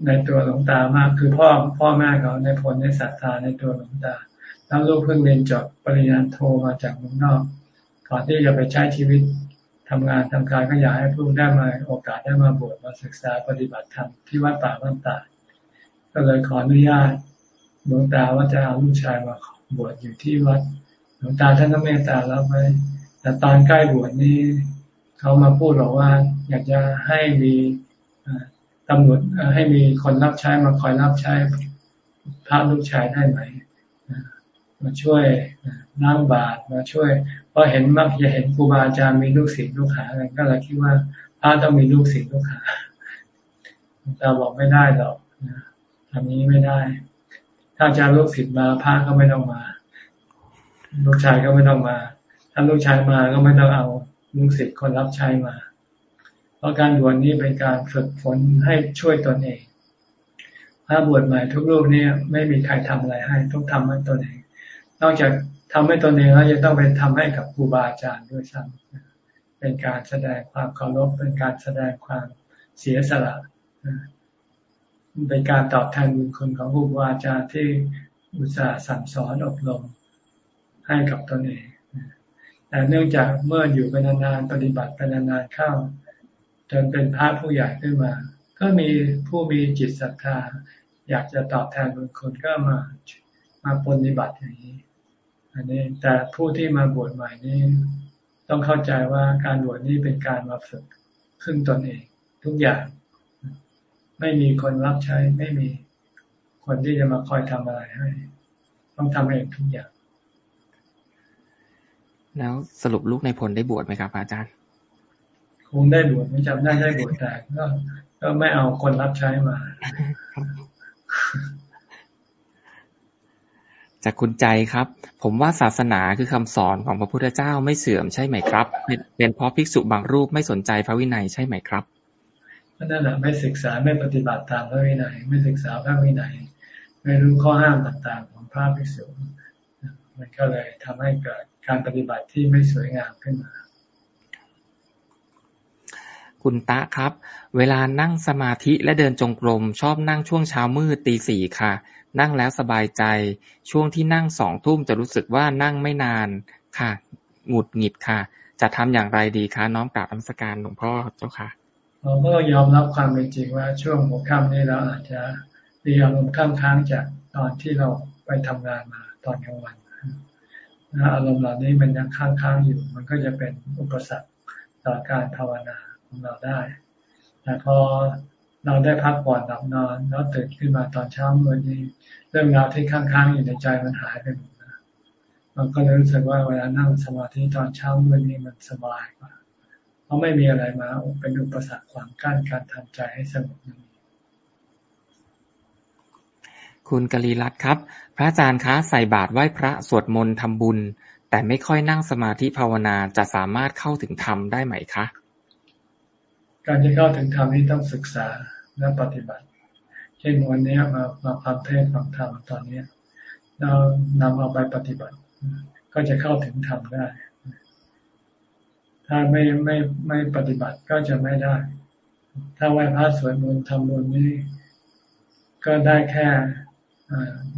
ในตัวหลวงตามากคือพ่อพ่อแม่เขาในพลในศรัทธาในตัวหลวงตา แล้วลูกเพิ่งเรียนจบปริญญาโทมาจากเมืองนอก ก่อนที่จะไปใช้ชีวิต ทำงานทำการก็อยากให้ลูกได้มาโอกาสได้มาบวชมาศึกษาปฏิบัติธรรมที่วัดป่าบ้านตาก็เลยขออนุญาตหลวงตาว่าจะเอาลูกชายมาบวชอยู่ที่วัดหลวงตาท่านก็เมตตาแล้วไปแต่ตอนใกล้บวชนี้เขามาพูดบอกว่า อยากจะให้มีตำรวจให้มีคนรับใช้มาคอยรับใช้พระลูกชายได้ไหมมาช่วยนั่งบาตรมาช่วย เพราะเห็นมักจะเห็นครูบาอาจารย์มีลูกศิษย์ลูกหาอะไรก็เลยคิดว่าพระต้องมีลูกศิษย์ลูกหาตาบอกไม่ได้หรอกทำนี้ไม่ได้ ถ้าอาจะลูกศิษย์มาพระก็ไม่ต้องมา ลูกชายก็ไม่ต้องมา ถ้าลูกชายมาก็ไม่ต้องเอาลูกศิษย์คนรับใช้มา เพราะการบวชนี้เป็นการฝึกฝนให้ช่วยตนเองถ้าบวชใหม่ทุกรูปนี้ไม่มีใครทำอะไรให้ต้องทำให้ตนเอง นอกจาก ทำให้ตนเองแล้วยังต้องไปทำให้กับครูบาอาจารย์ด้วยซ้ำเป็นการแสดงความเคารพเป็นการแสดงความเสียสละเป็นการตอบแทนบุญคุณของครูบาอาจารย์ที่อุตส่าห์สั่งสอนอบรมให้กับตนเองแต่เนื่องจากเมื่ออยู่เป็นนานๆปฏิบัติเป็นนานๆเข้า จนเป็นพระผู้ใหญ่ขึ้นมา ก็มีผู้มีจิตศรัทธา อยากจะตอบแทนบุญคุณก็มามาปฏิบัติอย่างนี้ อันนี้แต่ผู้ที่มาบวชใหม่นี้ต้องเข้าใจว่าการบวชนี้เป็นการมาฝึกขึ้นตนเอง ทุกอย่าง ไม่มีคนรับใช้ ไม่มีคนที่จะมาคอยทำอะไรให้ ต้องทำเองทุกอย่าง แล้วสรุปลูกในพลได้บวชไหมครับอาจารย์ คงได้บวชไม่จำได้ได้บวชแต่ก็ก็ไม่เอาคนรับใช้มา จากคุณใจครับ ผมว่าศาสนาคือคำสอนของพระพุทธเจ้าไม่เสื่อมใช่ไหมครับ เป็นเพราะภิกษุบางรูปไม่สนใจพระวินัยใช่ไหมครับนั่นแหละไม่ศึกษาไม่ปฏิบัติตามพระวินัย ไม่ศึกษาพระวินัย ไม่รู้ข้อห้ามต่างๆ ของพระภิกษุมันก็เลยทำให้เกิดการปฏิบัติที่ไม่สวยงามขึ้นมา คุณตะครับ เวลานั่งสมาธิและเดินจงกรมชอบนั่งช่วงเช้ามืดตีสี่ค่ะ นั่งแล้วสบายใจ ช่วงที่นั่งสองทุ่มจะรู้สึกว่านั่งไม่นานค่ะ หงุดหงิดค่ะ จะทำอย่างไรดีคะน้องกราบรมสการหลวงพ่อเจ้าค่ะเราก็ยอมรับความเป็นจริงว่าช่วงหัวค่ำนี้เราอาจจะมีอารมณ์ข้ามค้างจากตอนที่เราไปทำงานมาตอนกลางวันอารมณ์เหล่านี้มันยังค้างค้างอยู่ มันก็จะเป็นอุปสรรคต่อการภาวนาของเราได้แต่พอ เราได้พักผ่อนหลับนอน แล้วตื่นขึ้นมาตอนเช้าเมื่อนี้เรื่องราวที่ค้างๆอยู่ในใจมันหายไปหมดนะมันก็เลยรู้สึกว่าเวลานั่งสมาธิตอนเช้าเมื่อนี้มันสบายกว่าเพราะไม่มีอะไรมาเป็นอุปสรรคขวางกั้นการทำใจให้สงบนั่นคุณกลีรัตครับ พระอาจารย์คะใส่บาตรไหว้พระสวดมนต์ทำบุญ แต่ไม่ค่อยนั่งสมาธิภาวนาจะสามารถเข้าถึงธรรมได้ไหมคะ การจะเข้าถึงธรรมนี้ต้องศึกษา และปฏิบัติ เช่นวันนี้มามาฟังเทศฟังธรรมตอนนี้เรานำเอาไปปฏิบัติ ก็จะเข้าถึงธรรมได้ ถ้าไม่ไม่ไม่ปฏิบัติก็จะไม่ได้ ถ้าไหว้พระสวดมนต์ทำบุญนี้ ก็ได้แค่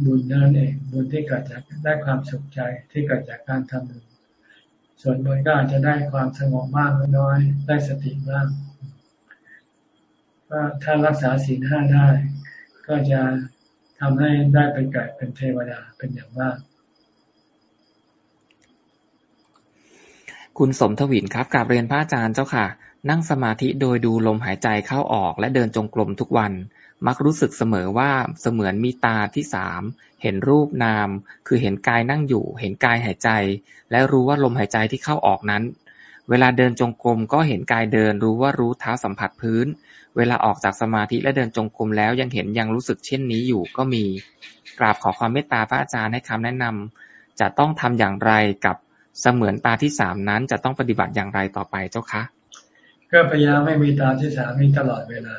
บุญนั่นเอง บุญที่เกิดจากได้ความสุขใจที่เกิดจากการทำบุญส่วนบุญก็อาจจะได้ความสงบมากน้อย ได้สติบ้าง ว่าถ้ารักษาศีลห้าได้ ก็จะทำให้ได้ไปเกิดเป็นเทวดาเป็นอย่างมาก คุณสมทวินครับกราบเรียนพระอาจารย์เจ้าค่ะ นั่งสมาธิโดยดูลมหายใจเข้าออกและเดินจงกรมทุกวัน มักรู้สึกเสมอว่าเสมือนมีตาที่สามเห็นรูปนาม คือเห็นกายนั่งอยู่ เห็นกายหายใจ และรู้ว่าลมหายใจที่เข้าออกนั้น เวลาเดินจงกรมก็เห็นกายเดิน รู้ว่ารู้เท้าสัมผัสพื้น เวลาออกจากสมาธิและเดินจงกรมแล้วยังเห็นยังรู้สึกเช่นนี้อยู่ก็มี กราบขอความเมตตาพระอาจารย์ให้คำแนะนำจะต้องทำอย่างไรกับเสมือนตาที่สามนั้นจะต้องปฏิบัติอย่างไรต่อไปเจ้าคะก็พยายามไม่มีตาที่สามนี้ตลอดเวลา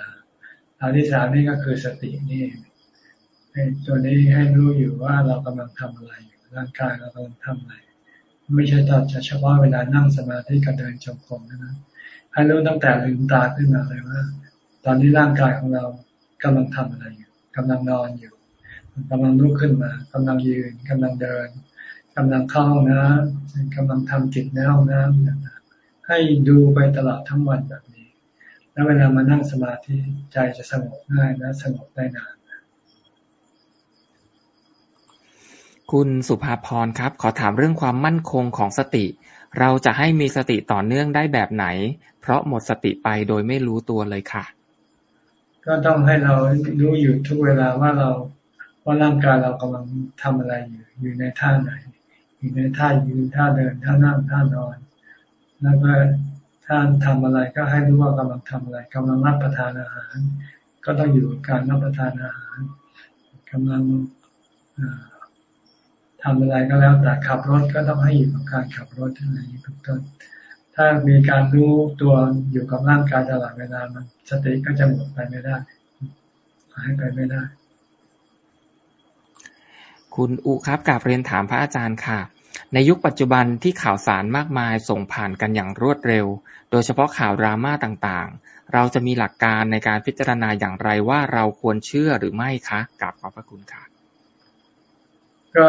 ตาที่สามนี่ก็คือสตินี่ตัวนี้ให้รู้อยู่ว่าเรากำลังทำอะไรอยู่ร่างกายเรากำลังทำอะไร ไม่ใช่ตอนเฉพาะเวลานั่งสมาธิกับเดินจงกรมนะให้รู้ตั้งแต่ลืมตาขึ้นมาเลยว่า ตอนนี้ร่างกายของเรากำลังทำอะไรอยู่กำลังนอนอยู่กำลังลุกขึ้นมากำลังยืนกำลังเดินกำลังเข้าห้องน้ำกำลังทำจิตในห้องน้ำให้ดูไปตลอดทั้งวันแบบนี้ แล้วเวลามานั่งสมาธิใจจะสงบง่ายและสงบได้นานคุณสุภาพรครับ ขอถามเรื่องความมั่นคงของสติ เราจะให้มีสติต่อเนื่องได้แบบไหน เพราะหมดสติไปโดยไม่รู้ตัวเลยค่ะ ก็ต้องให้เรารู้อยู่ทุกเวลาว่าเราว่าร่างกายเรากำลังทำอะไรอยู่ อยู่ในท่าไหน อยู่ในท่ายืนท่าเดินท่านั่งท่านอน แล้วก็ท่านทำอะไรก็ให้รู้ว่ากำลังทำอะไรกำลังรับประทานอาหาร ก็ต้องอยู่กับการรับประทานอาหารกำลังทำอะไรก็แล้วแต่ขับรถก็ต้องให้อยู่กับการขับรถอะไรอย่างนี้เป็นต้น ถ้ามีการรู้ตัวอยู่กับร่างกายตลอดเวลามันสติก็จะหมดไปไม่ได้ หายไปไม่ได้ คุณอุครับกาบเรียนถามพระอาจารย์ค่ะ ในยุคปัจจุบันที่ข่าวสารมากมายส่งผ่านกันอย่างรวดเร็ว โดยเฉพาะข่าวดราม่าต่างๆ เราจะมีหลักการในการพิจารณาอย่างไรว่าเราควรเชื่อหรือไม่คะกับขอบพระคุณค่ะ ก็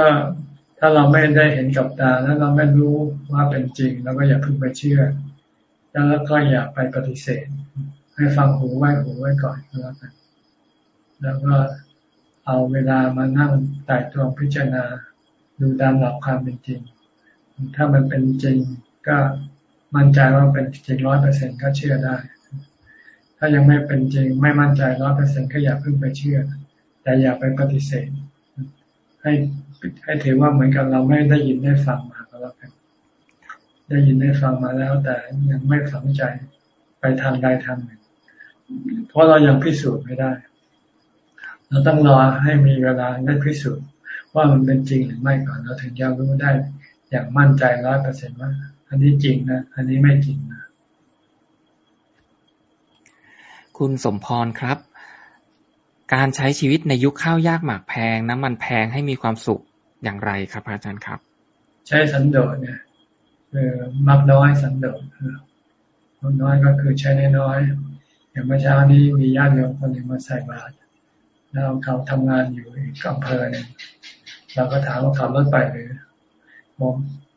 ถ้าเราไม่ได้เห็นกับตาแล้วเราไม่รู้ว่าเป็นจริงเราก็อย่าเพิ่งไปเชื่อ แล้วก็อย่าไปปฏิเสธ ให้ฟังหูไว้หูไว้ก่อนแล้วกันแล้วก็เอาเวลามานั่งไต่ตรองพิจารณา ดูตามหลักความเป็นจริง ถ้ามันเป็นจริงก็มั่นใจว่าเป็นจริงร้อยเปอร์เซ็นก็เชื่อได้ ถ้ายังไม่เป็นจริงไม่มั่นใจร้อยเปอร์เซ็นก็อย่าเพิ่งไปเชื่อ แต่อย่าไปปฏิเสธ ให้ ให้ถือว่าเหมือนกับเราไม่ได้ยินได้ฟังมาก็แล้วกันได้ยินได้ฟังมาแล้ว แต่ยังไม่ฝังใจไปทางใดทางหนึ่ง เพราะเรายังพิสูจน์ไม่ได้ เราต้องรอให้มีเวลาได้พิสูจน์ ว่ามันเป็นจริงหรือไม่ก่อนเราถึงจะรู้ได้ อย่างมั่นใจร้อยเปอร์เซ็นต์ว่า อันนี้จริงนะอันนี้ไม่จริงนะคุณสมพรครับ การใช้ชีวิตในยุคข้าวยากหมากแพงน้ำมันแพงให้มีความสุข อย่างไรครับอาจารย์ครับ ใช้สันโดษเนี่ยคือมักน้อยสันโดษมักน้อยก็คือใช้น้อยอย่างเมื่อเช้านี้มีญาติโยมคนหนึ่งมาใส่บาตรแล้วเขาทำงานอยู่อีกอำเภอหนึ่งเราก็ถามว่าขับรถไปหรือผม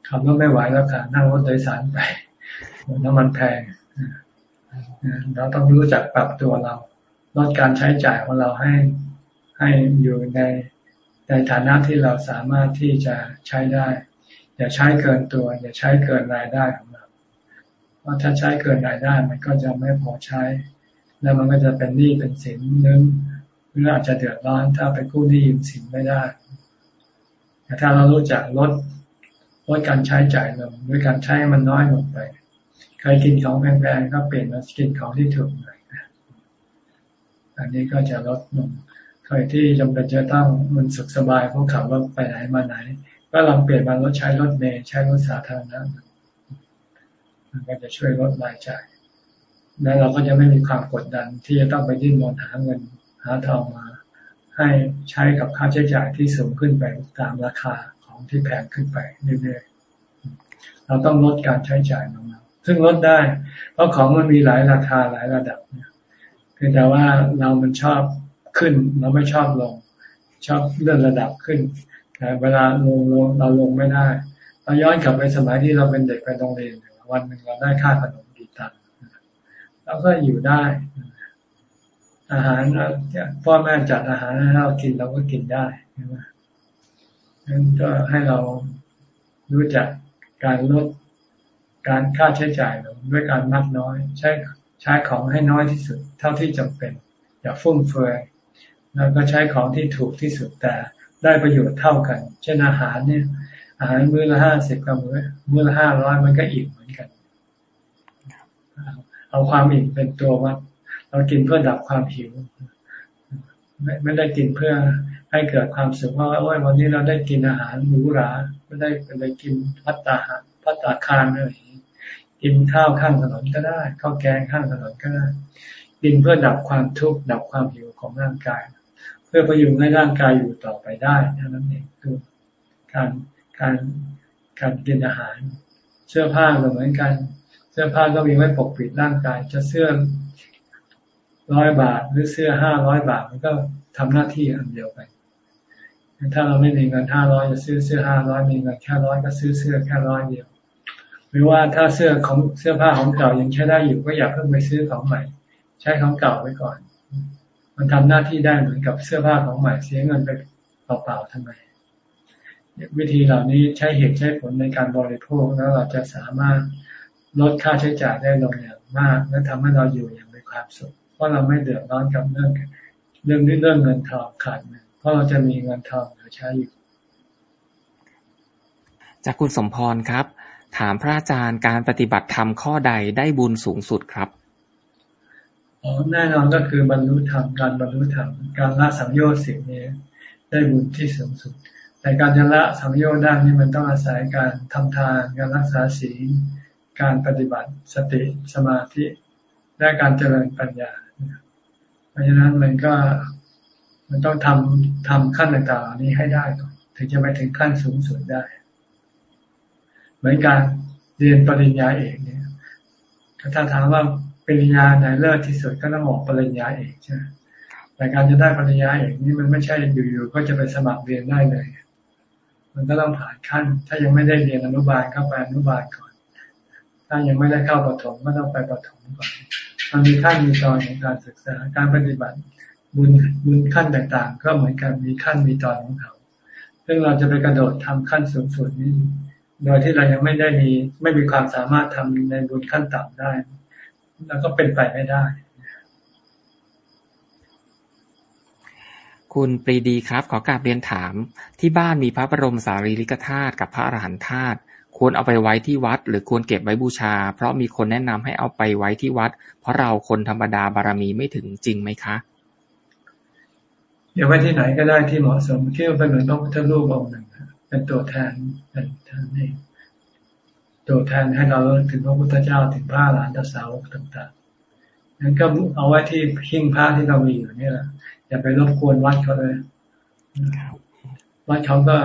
ขับรถไม่ไหวแล้วค่ะนั่งรถโดยสารไปน้ำมันแพงเราต้องรู้จักปรับตัวเราลดการใช้จ่ายของเราให้ให้อยู่ใน ในฐานะที่เราสามารถที่จะใช้ได้ อย่าใช้เกินตัว อย่าใช้เกินรายได้ของเรา เพราะถ้าใช้เกินรายได้มันก็จะไม่พอใช้ แล้วมันก็จะเป็นหนี้เป็นสินนึงหรืออาจจะเดือดร้อนถ้าไปกู้หนี้ยืมสินไม่ได้ แต่ถ้าเรารู้จักลดลดการใช้จ่ายลงด้วยการใช้มันน้อยลงไป ใครกินของแพงๆก็เปลี่ยนมากินของที่ถูกหน่อยอันนี้ก็จะลดลง ใครที่จำเป็นจะต้องมันสุขสบายเพราะขับรถไปไหนมาไหน ก็ลองเปลี่ยนมารถใช้รถเมล์ใช้รถสาธารณะมันก็จะช่วยลดรายจ่ายแล้วเราก็จะไม่มีความกดดันที่จะต้องไปดิ้นรนหาเงินหาทองมา ให้ใช้กับค่าใช้จ่ายที่สูงขึ้นไปตามราคาของที่แพงขึ้นไปเรื่อยๆเราต้องลดการใช้จ่ายลงมาซึ่งลดได้ เพราะของมันมีหลายราคาหลายระดับเนี่ยคือแต่ว่าเรามันชอบ ขึ้น เราไม่ชอบลง ชอบเลื่อนระดับขึ้นแต่เวลาลงลงเราลงไม่ได้ เราย้อนกลับไปสมัยที่เราเป็นเด็กไปโรงเรียนวันหนึ่งเราได้ค่าขนมกี่ตังค์เราก็อยู่ได้ อาหารพ่อแม่จัดอาหารให้เรากินเราก็กินได้ใช่ไหมงั้นก็ให้เรารู้จักการลดการค่าใช้จ่ายลงด้วยการนับน้อย ใช้ใช้ของให้น้อยที่สุด เท่าที่จำเป็น อย่าฟุ่มเฟือย แล้วก็ใช้ของที่ถูกที่สุดแต่ได้ประโยชน์เท่ากัน เช่นอาหารเนี่ย อาหารมื้อละห้าสิบกับมื้อมื้อละห้าร้อยมันก็อิ่มเหมือนกัน เอาความอิ่มเป็นตัววัด เรากินเพื่อดับความหิว ไม่ไม่ได้กินเพื่อให้เกิดความสุขว่าโอ้ยวันนี้เราได้กินอาหารหรูหราไม่ได้ไปกินพัตตาหารพัตตาคารเลยกินข้าวข้างถนนก็ได้ข้าวแกงข้างถนนก็ได้กินเพื่อดับความทุกข์ดับความหิวของร่างกาย พื่อประยุงให้ร่างกายอยู่ต่อไปได้นั้นเองคือการการการกินอาหาร เสื้อผ้าก็เหมือนกัน เสื้อผ้าก็มีไว้ปกปิดร่างกาย จะเสื้อร้อยบาทหรือเสื้อห้าร้อยบาทมันก็ทำหน้าที่อันเดียวกันถ้าเราไม่มีเงินห้าร้อยจะซื้อเสื้อห้าร้อยมีเงินแค่ร้อยก็ซื้อเสื้อแค่ร้อยเดียว หรือว่าถ้าเสื้อของเสื้อผ้าของเก่ายังใช้ได้อยู่ก็อย่าเพิ่งไปซื้อของใหม่ ใช้ของเก่าไว้ก่อน มันทำหน้าที่ได้เหมือนกับเสื้อผ้าของใหม่เสียเงินไปเปล่าๆทำไมวิธีเหล่านี้ใช้เหตุใช้ผลในการบริโภคแล้วเราจะสามารถลดค่าใช้จ่ายได้ลงอย่างมาก และทำให้เราอยู่อย่างมีความสุข เพราะเราไม่เดือดร้อนกับเรื่องเรื่องเรื่องเงินทองขาดเงินเพราะเราจะมีเงินทองเหลือใช้อยู่จากคุณสมพรครับ ถามพระอาจารย์การปฏิบัติธรรมข้อใดได้บุญสูงสุดครับ อ๋อแน่นอนก็คือบรรลุธรรมการบรรลุธรรมการละสังโยชน์สิ่งนี้ ได้บุญที่สูงสุด แต่การจะละสังโยชน์ได้นี่มันต้องอาศัยการทำทานการรักษาศีลการปฏิบัติสติสมาธิและการเจริญปัญญา เพราะฉะนั้นมันก็มันต้องทำทำขั้นต่างๆนี้ให้ได้ก่อนถึงจะไปถึงขั้นสูงสุดได้ เหมือนการเรียนปริญญาเอกเนี่ยถ้าถามว่า ปริญญาไหนเลิศที่สุดก็ต้องบอกปริญญาเอกใช่ไหมแต่การจะได้ปริญญาเอกนี่มันไม่ใช่อยู่ๆก็จะไปสมัครเรียนได้เลย มันก็ต้องผ่านขั้น ถ้ายังไม่ได้เรียนอนุบาลก็ไปอนุบาลก่อน ถ้ายังไม่ได้เข้าประถมก็ต้องไปประถมก่อนมันมีขั้นมีตอนของการศึกษาการปฏิบัติบุญบุญขั้นต่างๆ ก็เหมือนกันมีขั้นมีตอนของเขาซึ่งเราจะไปกระโดดทำขั้นสูงสุดนี้ โดยที่เรายังไม่ได้มีไม่มีความสามารถทำในบุญขั้นต่ำได้ แล้วก็เป็นไปไม่ได้ คุณปรีดีครับ ขอกราบเรียนถาม ที่บ้านมีพระบรมสารีริกธาตุกับพระอรหันตธาตุควรเอาไปไว้ที่วัด หรือควรเก็บไว้บูชา เพราะมีคนแนะนำให้เอาไปไว้ที่วัด เพราะเราคนธรรมดาบารมีไม่ถึงจริงไหมคะเดี๋ยวไว้ที่ไหนก็ได้ที่เหมาะสมที่เป็นเหมือนพระพุทธรูปองค์หนึ่งเป็นตัวแทนเป็นท่านนี่ ตัวแทนให้เราถึงพระพุทธเจ้าถึงพระหลานตสาวกต่างๆนั้นก็เอาไว้ที่หิ้งพระที่เรามีอยู่นี่แหละอย่าไปรบกวนวัดเขาเลยวัดเขาก็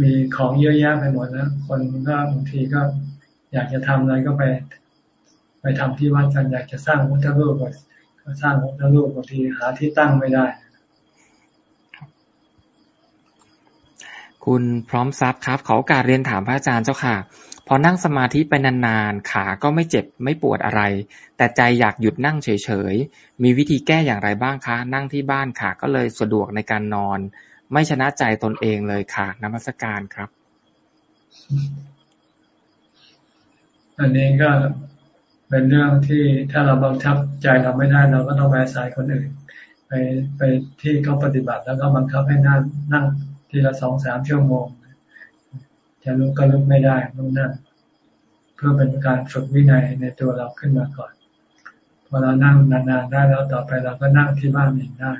มีของเยอะแยะไปหมดแล้วคนก็บางทีก็อยากจะทำอะไรก็ไป ไปทำที่วัดกันอยากจะสร้างพุทธรูปก็สร้างพุทธรูปบางทีหาที่ตั้งไม่ได้ คุณพร้อมทรัพย์ครับขอโอกาสเรียนถามพระอาจารย์เจ้าค่ะ พอนั่งสมาธิไปนานๆขาก็ไม่เจ็บไม่ปวดอะไร แต่ใจอยากหยุดนั่งเฉยๆ มีวิธีแก้อย่างไรบ้างคะ นั่งที่บ้านขาก็เลยสะดวกในการนอน ไม่ชนะใจตนเองเลยค่ะนมัสการครับ อันนี้ก็เป็นเรื่องที่ถ้าเราบังคับใจเราไม่ได้เราก็ต้องไปสายคนอื่น ไปไปที่เขาปฏิบัติแล้วก็บังคับให้นั่งนั่ง ทีละสองสามชั่วโมงจะลุกก็ลุกไม่ได้ต้องนั่งเพื่อเป็นการฝึกวินัยในตัวเราขึ้นมาก่อนพอเรานั่งนานๆได้แล้วต่อไปเราก็นั่งที่บ้านเองได้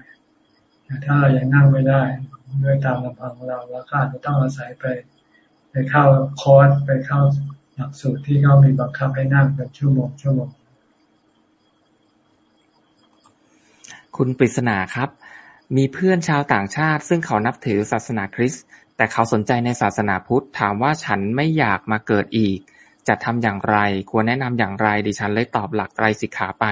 แต่ถ้าเรายังนั่งไม่ได้ด้วยตามลำพังของเราเราก็อาจจะต้องอาศัยไป ไปเข้าคอร์สไปเข้าหลักสูตรที่เขามีบังคับให้นั่งเป็นชั่วโมงชั่วโมงคุณปริศนาครับ มีเพื่อนชาวต่างชาติ ซึ่งเขานับถือศาสนาคริสต์ แต่เขาสนใจในศาสนาพุทธ ถามว่าฉันไม่อยากมาเกิดอีก จะทำอย่างไร ควรแนะนำอย่างไร ดิฉันเลยตอบหลักไตรสิกขาไป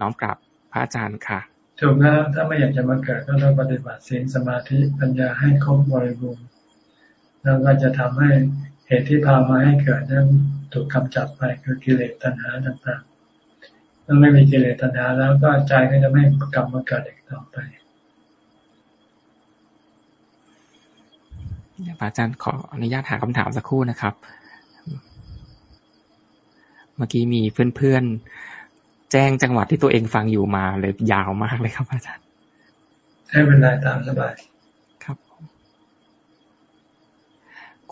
น้อมกลับพระอาจารย์ค่ะ ถูกแล้วถ้าไม่อยากจะมาเกิดก็ต้องปฏิบัติศีลสมาธิปัญญาให้ครบบริบูรณ์ แล้วก็จะทำให้เหตุที่พามาให้เกิดนั้นถูกกำจัดไปคือกิเลสตัณหาต่างๆเมื่อไม่มีกิเลสตัณหาแล้วก็ใจก็จะไม่กลับมาเกิดอีกต่อไป พระอาจารย์ขออนุญาตถามคำถามสักครู่นะครับ เมื่อกี้มีเพื่อนๆ แจ้งจังหวัดที่ตัวเองฟังอยู่มาเลยยาวมากเลยครับอาจารย์ให้เป็นไรตามสบายครับ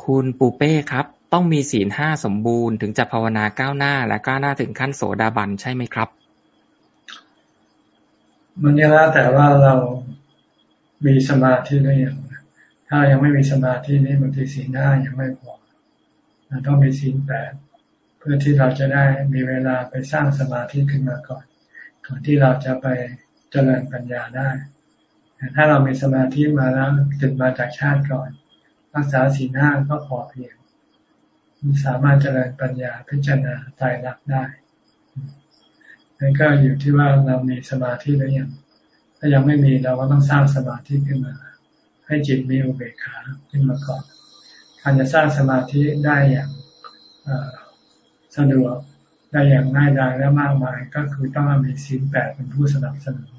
คุณปูเป้ครับ ต้องมีศีลห้าสมบูรณ์ถึงจะภาวนาก้าวหน้า และก้าวหน้าถึงขั้นโสดาบันใช่ไหมครับ มันนี่แล้วแต่ว่าเรามีสมาธิหรือยัง ถ้ายังไม่มีสมาธินี้บางทีศีลห้ายังไม่พอต้องมีศีลแปดเพื่อที่เราจะได้มีเวลาไปสร้างสมาธิขึ้นมาก่อนก่อนที่เราจะไปเจริญปัญญาได้แต่ถ้าเรามีสมาธิมาแล้วติดมาจากชาติก่อน รักษาศีลห้าก็พอเพียงสามารถเจริญปัญญาพิจารณาใจรักได้นั่นก็อยู่ที่ว่าเรามีสมาธิหรือยังถ้ายังไม่มีเราก็ต้องสร้างสมาธิขึ้นมา ให้จิตมีอุเบกขาขึ้นมาก่อนการจะสร้างสมาธิได้อย่างสะดวกได้อย่างง่ายดายและมากมายก็คือต้องมีศีลแปดเป็นผู้สนับสนุน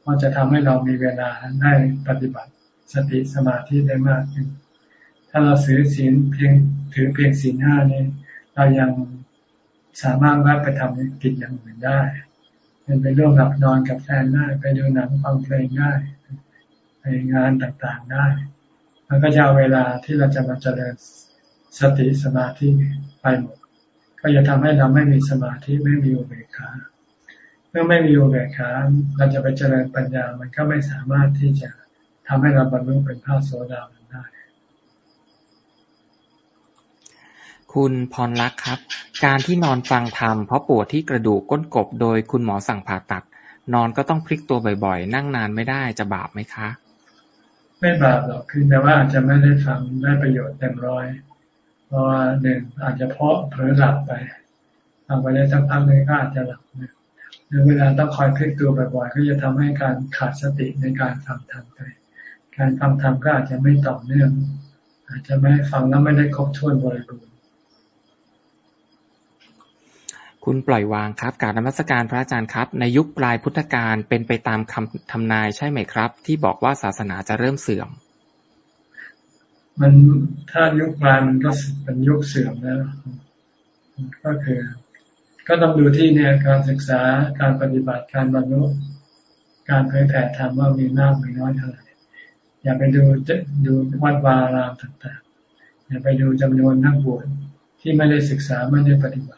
เพราะจะทำให้เรามีเวลาได้ปฏิบัติสติสมาธิได้มากขึ้น ถ้าเราซื้อศีลเพียงถือเพียงศีลห้านี้เรายังสามารถแวะไปทำกิจอย่างอื่นได้เป็นไปร่วมหลับนอนกับแฟนได้ไปดูหนังฟังเพลงได้ งานต่างๆได้ มันก็จะเอาเวลาที่เราจะมาเจริญสติสมาธิไปหมด ก็จะทำให้เราไม่มีสมาธิไม่มีอุเบกขาเมื่อไม่มีอุเบกขาเราจะไปเจริญปัญญา มันก็ไม่สามารถที่จะทำให้เราบรรลุเป็นพระโสดาบันได้ คุณพรลักษ์ครับ การที่นอนฟังธรรมเพราะปวดที่กระดูกก้นกบโดยคุณหมอสั่งผ่าตัด นอนก็ต้องพลิกตัวบ่อยๆ นั่งนานไม่ได้จะบาปไหมคะ ไม่บาปหรอกคือแต่ว่าอาจจะไม่ได้ฟังได้ประโยชน์เต็มร้อย เพราะว่าหนึ่งอาจจะเพาะเผลอหลับไปฟังไปได้สักพักหนึ่งก็อาจจะหลับเนี่ยเวลาต้องคอยพลิกตัวบ่อยๆก็จะทำให้การขาดสติในการฟังธรรมไป การฟังธรรมก็อาจจะไม่ต่อเนื่อง อาจจะไม่ฟังแล้วไม่ได้ครบถ้วนบริบูรณ์ คุณปล่อยวางครับการนมัสการพระอาจารย์ครับ ในยุคปลายพุทธกาลเป็นไปตามคำทำนายใช่ไหมครับ ที่บอกว่าศาสนาจะเริ่มเสื่อม มันถ้ายุคปลายมันก็เป็นยุคเสื่อมแล้วก็คือ ก็ต้องดูที่เนี่ยการศึกษาการปฏิบัติการบรรลุการเผยแผ่ธรรมว่ามีมากมีน้อยเท่าไหร่อย่าไปดูดูวัดวารามต่างๆ อย่าไปดูจำนวนนักบวชที่ไม่ได้ศึกษาไม่ได้ปฏิบัติ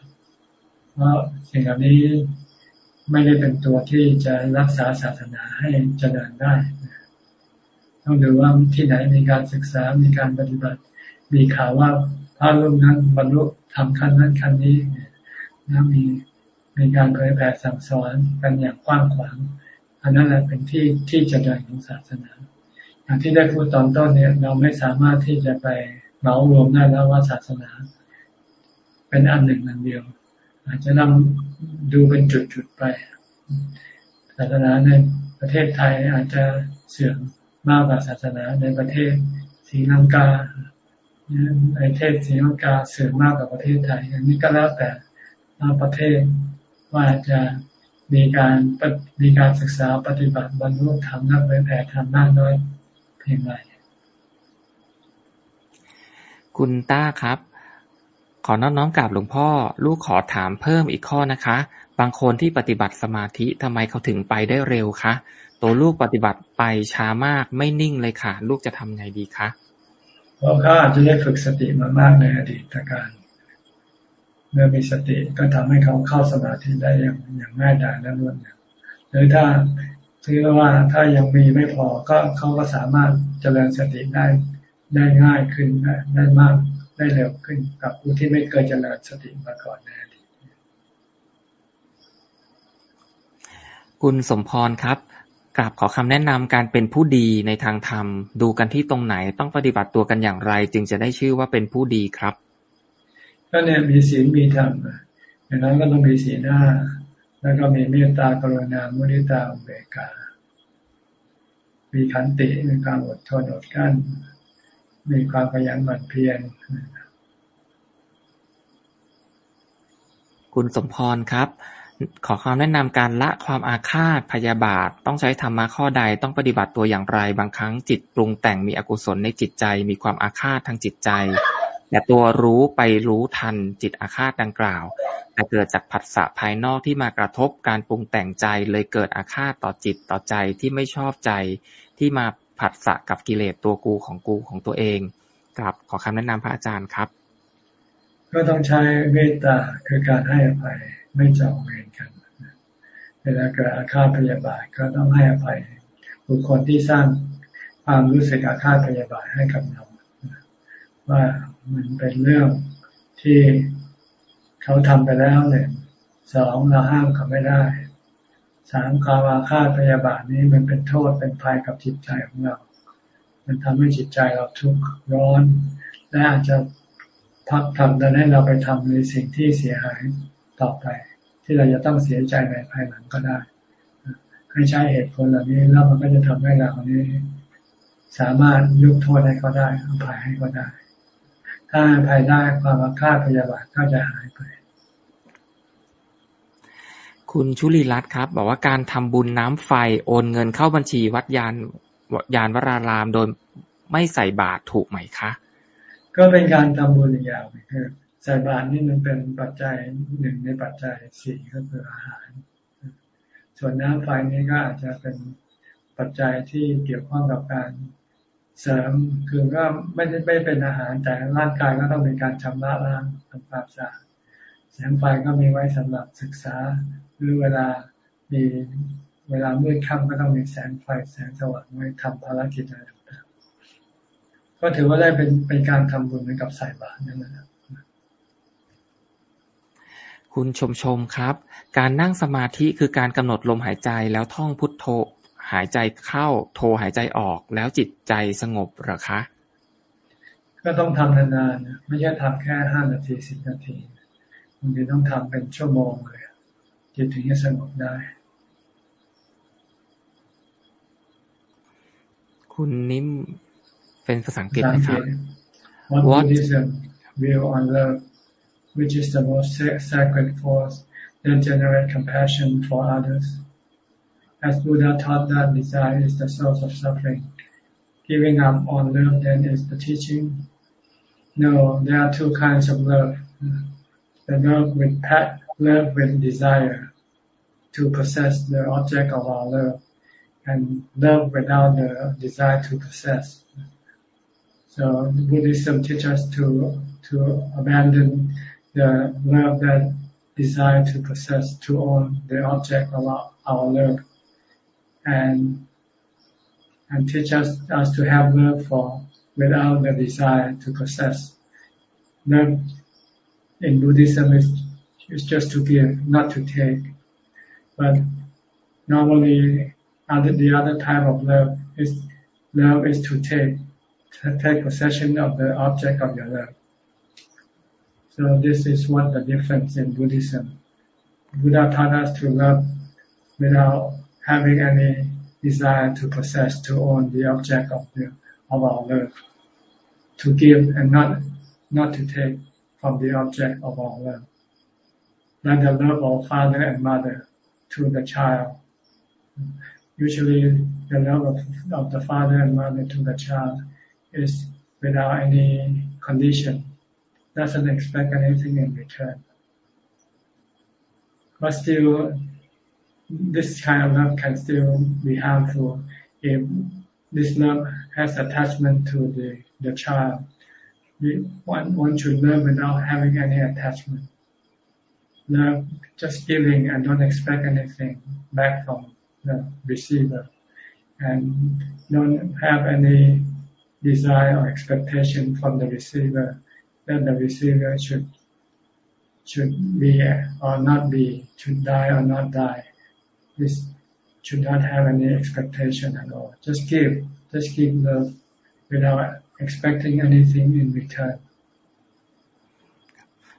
เพราะสิ่งเหล่านี้ไม่ได้เป็นตัวที่จะรักษาศาสนาให้เจริญได้ ต้องดูว่าที่ไหนมีการศึกษา มีการปฏิบัติ มีข่าวว่าพระรูปนั้นบรรลุทำขั้นนั้นขั้นนี้นะมีมีการเผยแผ่สั่งสอนกันอย่างกว้างขวาง อันนั้นแหละเป็นที่ที่จะดินของศาสนาอย่างที่ได้พูดตอนต้นเนี่ย เราไม่สามารถที่จะไปเหมารวมได้แล้วว่าศาสนา เป็นอันหนึ่งอันเดียว อาจจะนำดูเป็นจุดๆไปศาสนาในประเทศไทยอาจจะเสื่อมมากกว่าศาสนาในประเทศศรีลังกาในประเทศศรีลังกาเสื่อมมากกว่าประเทศไทย อันนี้ก็แล้วแต่ประเทศว่าจะมีการมีการศึกษาปฏิบัติบรรลุธรรมนักเผยแผ่ธรรมมากน้อยเพียงไรคุณต้าครับ ขอน้อมน้อมกราบหลวงพ่อ ลูกขอถามเพิ่มอีกข้อนะคะ บางคนที่ปฏิบัติสมาธิทำไมเขาถึงไปได้เร็วคะ ตัวลูกปฏิบัติไปช้ามากไม่นิ่งเลยค่ะ ลูกจะทำไงดีคะเพราะเขาอาจจะได้ฝึกสติมามากในอดีตการเมื่อมีสติก็ทำให้เขาเข้าสมาธิได้อย่างอย่างง่ายดายและรวดเร็วหรือถ้าถือว่าถ้ายังมีไม่พอก็เขาก็สามารถเจริญสติได้ได้ง่ายขึ้นได้ได้มาก ได้เร็วขึ้นกับผู้ที่ไม่เคยเจริญสติมาก่อนในอดีตคุณสมพรครับกราบขอคำแนะนำการเป็นผู้ดีในทางธรรม ดูกันที่ตรงไหนต้องปฏิบัติตัวกันอย่างไร จึงจะได้ชื่อว่าเป็นผู้ดีครับก็เนี่ยมีศีลมีธรรมอย่างนั้นก็ต้องมีศีลห้า แล้วก็มีเมตตากรุณามุนิตาอุเบกขามีขันติมีความอดทนอดกั้น มีความขยันหมั่นเพียร คุณสมพรครับ ขอความแนะนำการละความอาฆาตพยาบาท ต้องใช้ธรรมะข้อใดต้องปฏิบัติตัวอย่างไร บางครั้งจิตปรุงแต่งมีอกุศลในจิตใจ มีความอาฆาตทางจิตใจแต่ตัวรู้ไปรู้ทันจิตอาฆาตดังกล่าว แต่เกิดจากผัสสะภายนอกที่มากระทบการปรุงแต่งใจเลยเกิดอาฆาตต่อจิตต่อใจที่ไม่ชอบใจที่มาผัสสะกับกิเลสตัวกูของกูของตัวเองครับขอคำแนะนำพระอาจารย์ครับ ก็ต้องใช้เมตตาคือการให้อภัยไม่จองเวรกันเวลาเกิดอาฆาตพยาบาทก็ต้องให้อภัยบุคคลที่สร้างความรู้สึกอาฆาตพยาบาทให้กับเราว่ามันเป็นเรื่องที่เขาทำไปแล้วเนี่ยสองเราห้ามเขาไม่ได้สามความอาฆาตพยาบาทนี้มันเป็นโทษเป็นภัยกับจิตใจของเรา มันทำให้จิตใจเราทุกข์ร้อน และอาจจะ พักทำดันให้เราไปทำในสิ่งที่เสียหายต่อไป ที่เราจะต้องเสียใจในภายหลังก็ได้ให้ใช้เหตุผลเหล่านี้แล้วมันก็จะทำให้เรานี้ สามารถยกโทษให้เขาได้อภัยให้เขาได้ ถ้าอภายได้ความอาฆาตพยาบาทก็จะหายไป คุณชุลีรัตน์ครับ บอกว่าการทำบุญน้ำไฟโอนเงินเข้าบัญชีวัดยานยานวรารามโดยไม่ใส่บาตรถูกไหมคะ ก็เป็นการทำบุญอย่างคือใส่บาตรนี่มันเป็นปัจจัยหนึ่งในปัจจัยสี่ก็คืออาหาร ส่วนน้ำไฟนี้ก็อาจจะเป็นปัจจัยที่เกี่ยวข้องกับการเสริมคือก็ไม่ได้ไม่เป็นอาหารแต่ร่างกายก็ต้องมีการชำระล้างทำความสะอาดแสงไฟก็มีไว้สำหรับศึกษาหรือเวลามีเวลามืดค่ำก็ต้องมีแสงไฟแสงสว่างไว้ทำภารกิจอะไร ก็ถือว่าได้เป็นเป็นการทำบุญเหมือนกับใส่บาตรนั่นแหละคุณชมชมครับ การนั่งสมาธิคือการกำหนดลมหายใจแล้วท่องพุทโธหายใจเข้าโทรหายใจออกแล้วจิตใจสงบหรอคะ ก็ต้องทำนานๆไม่ใช่ทำแค่ห้านาทีสิบนาทีบางทีต้องทำเป็นชั่วโมงเลยจิตถึงจะสงบได้ คุณนิ่ม เป็นภาษาอังกฤษนะครับ What Buddhism view on love which is the most sacred force that generate compassion for others as Buddha taught that desire is the source of suffering giving up on love then is the teaching no there are two kinds of love the love with pet love with desire to possess the object of our love and love without the desire to possess. So Buddhism teaches us to to abandon the love that desire to possess, to own the object of our, our love, and and teach us, us to have love for without the desire to possess. Love in Buddhism is, is just to give, not to take. But normally other, the other type of love is love is to take take possession of the object of your love. So this is what the difference in Buddhism. Buddha taught us to love without having any desire to possess, to own the object of the of our love, to give and not not to take from the object of our love. Like the love of father and mother to the child usually the love of, of the father and mother to the child is without any condition, doesn't expect anything in return. But still, this kind of love can still be harmful if this love has attachment to the, the child. One, one should love without having any attachment. Love just giving and don't expect anything back from the receiver and don't have any desire or expectation from the receiver that the receiver should should be or not be, should die or not die. This should not have any expectation at all. Just give, just give love without expecting anything in return.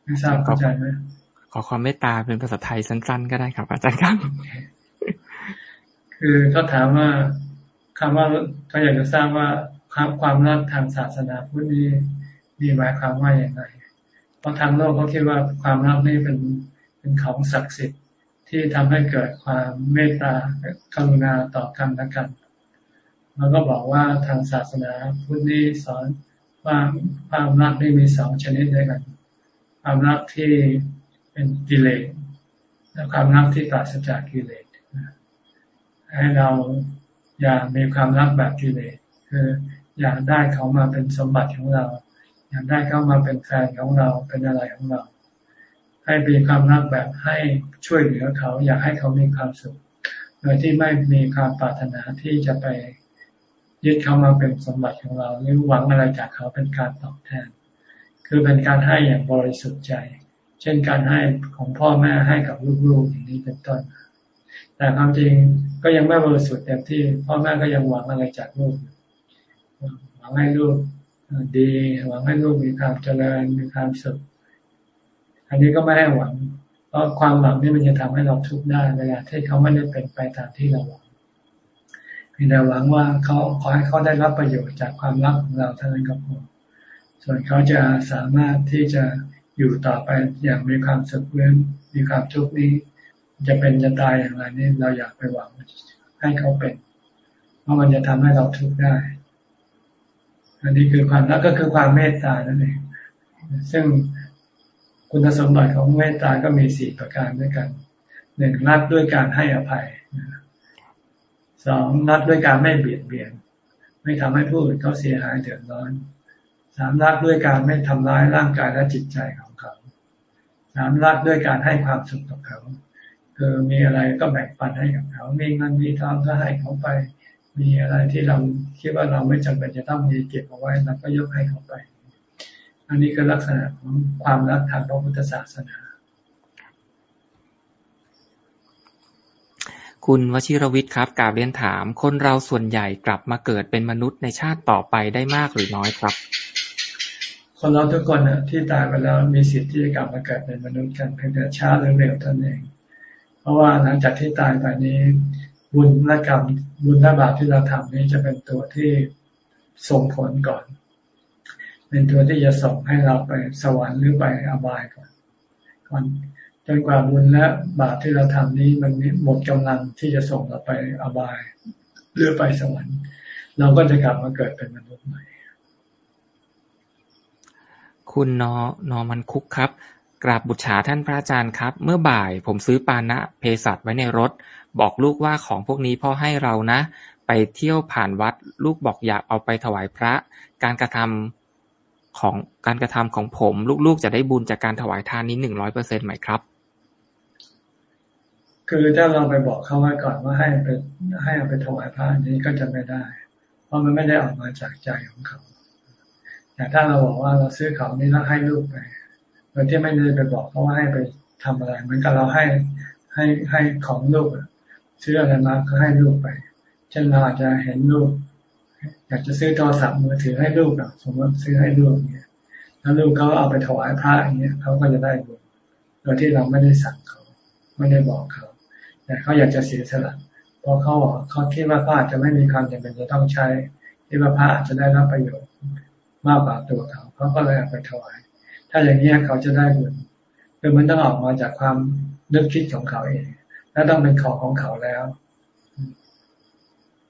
ไม่ทราบเข้าใจไหมขอความเมตตาเป็นภาษาไทยสั้น ๆ ก็ได้ครับอาจารย์ครับ คือเขาถามว่าคำว่าเขาอยากจะทราบว่า ความความรักทางศาสนาพุทธนี้มีหมายความว่าอย่างไรเพราะทางโลกเขาคิดว่าความรักนี่เป็นเป็นของศักดิ์สิทธิ์ที่ทำให้เกิดความเมตตากรุณาต่อกันและกันแล้วก็บอกว่าทางศาสนาพุทธนี้สอนว่าความรักนี่มีสองชนิดด้วยกัน ความรักที่เป็นกิเลสและความรักที่ปราศจากกิเลสให้เราอย่ามีความรักแบบกิเลสคือ อยากได้เขามาเป็นสมบัติของเรา อยากได้เขามาเป็นแฟนของเราเป็นอะไรของเรา ให้มีความรักแบบให้ช่วยเหลือเขา อยากให้เขามีความสุข โดยที่ไม่มีความปรารถนาที่จะไปยึดเขามาเป็นสมบัติของเราหรือหวังอะไรจากเขาเป็นการตอบแทน คือเป็นการให้อย่างบริสุทธิ์ใจ เช่นการให้ของพ่อแม่ให้กับลูกๆอย่างนี้เป็นต้น แต่ความจริงก็ยังไม่บริสุทธิ์เต็มที่ พ่อแม่ก็ยังหวังอะไรจากลูก หวังให้ลูกดีหวังให้ลูกมีความเจริญมีความสุข อันนี้ก็ไม่ให้หวัง เพราะความหวังนี่มันจะทำให้เราทุกข์ได้เวลาที่เขาไม่ได้เป็นไปตามที่เราหวังเพียงแต่หวังว่าเขาขอให้เขาได้รับประโยชน์จากความรักของเราเท่านั้นก็พอส่วนเขาจะสามารถที่จะอยู่ต่อไปอย่างมีความสุขเรื่องมีความทุกข์นี้ จะเป็นจะตายอย่างไรนี่เราอยากไปหวังให้เขาเป็น เพราะมันจะทำให้เราทุกข์ได้ อันนี้คือความรักก็คือความเมตตานั่นเองซึ่งคุณสมบัติของเมตตาก็มีสี่ประการด้วยกันหนึ่งรักด้วยการให้อภัยสองรักด้วยการไม่เบียดเบียน ไม่ทำให้ผู้อื่นเขาเสียหายเดือดร้อนสามรักด้วยการไม่ทำร้ายร่างกายและจิตใจของเขาสามรักด้วยการให้ความสุขกับเขาคือมีอะไรก็แบ่งปันให้กับเขา มีเงินมีทองก็ให้เขาไป มีอะไรที่เราคิดว่าเราไม่จำเป็นจะต้องมีเก็บเอาไว้เราก็ยกให้เขาไป อันนี้คือลักษณะของความรักทางพระพุทธศาสนา คุณวชิรวิทย์ครับกาบเรียนถาม คนเราส่วนใหญ่กลับมาเกิดเป็นมนุษย์ในชาติต่อไปได้มากหรือน้อยครับ คนเราทุกคนอะที่ตายไปแล้วมีสิทธิ์ที่จะกลับมาเกิดเป็นมนุษย์กันเพียงแต่ช้าหรือเร็วเท่านั้นเอง เพราะว่าหลังจากที่ตายไปนี้ บุญและกรรมบุญและบาปที่เราทำนี้จะเป็นตัวที่ส่งผลก่อน เป็นตัวที่จะส่งให้เราไปสวรรค์หรือไปอบายก่อนก่อนจนกว่าบุญและบาปที่เราทำนี้มันหมดกำลังที่จะส่งเราไปอบายหรือไปสวรรค์ เราก็จะกลับมาเกิดเป็นมนุษย์ใหม่ คุณนอนอมันคุกครับกราบบุตรฉาท่านพระอาจารย์ครับ เมื่อบ่ายผมซื้อปานะเพสัตไว้ในรถ บอกลูกว่าของพวกนี้พ่อให้เรานะ ไปเที่ยวผ่านวัด ลูกบอกอยากเอาไปถวายพระ การกระทำของการกระทำของผม ลูกๆจะได้บุญจากการถวายทานนี้หนึ่งร้อยเปอร์เซ็นต์ไหมครับ คือถ้าเราไปบอกเขาไว้ก่อนว่าให้ไปให้เอาไปถวายพระนี้ก็จะไม่ได้ เพราะมันไม่ได้ออกมาจากใจของเขาแต่ถ้าเราบอกว่าเราซื้อของนี้แล้วให้ลูกไปโดยที่ไม่ได้ไปบอกเขาว่าให้ไปทำอะไรเหมือนกับเราให้ให้ให้ของลูก ซื้ออะไรมาก็ให้ลูกไป เช่นเราอาจจะเห็นลูก อยากจะซื้อโทรศัพท์มือถือให้ลูกอะสมมติซื้อให้ลูกเนี่ยแล้วลูกเขาเอาไปถวายพระอย่างเงี้ยเขาก็จะได้บุญโดยที่เราไม่ได้สั่งเขา ไม่ได้บอกเขา แต่เขาอยากจะเสียสละเพราะเขาบอกเขาคิดว่าพระอาจจะไม่มีความจำเป็นจะต้องใช้คิดว่าพระอาจจะได้รับประโยชน์มากกว่าตัวเขาเขาก็เลยเอาไปถวาย ถ้าอย่างนี้เขาจะได้บุญคือมันต้องออกมาจากความนึกคิดของเขาเอง และต้องเป็นของของเขาแล้ว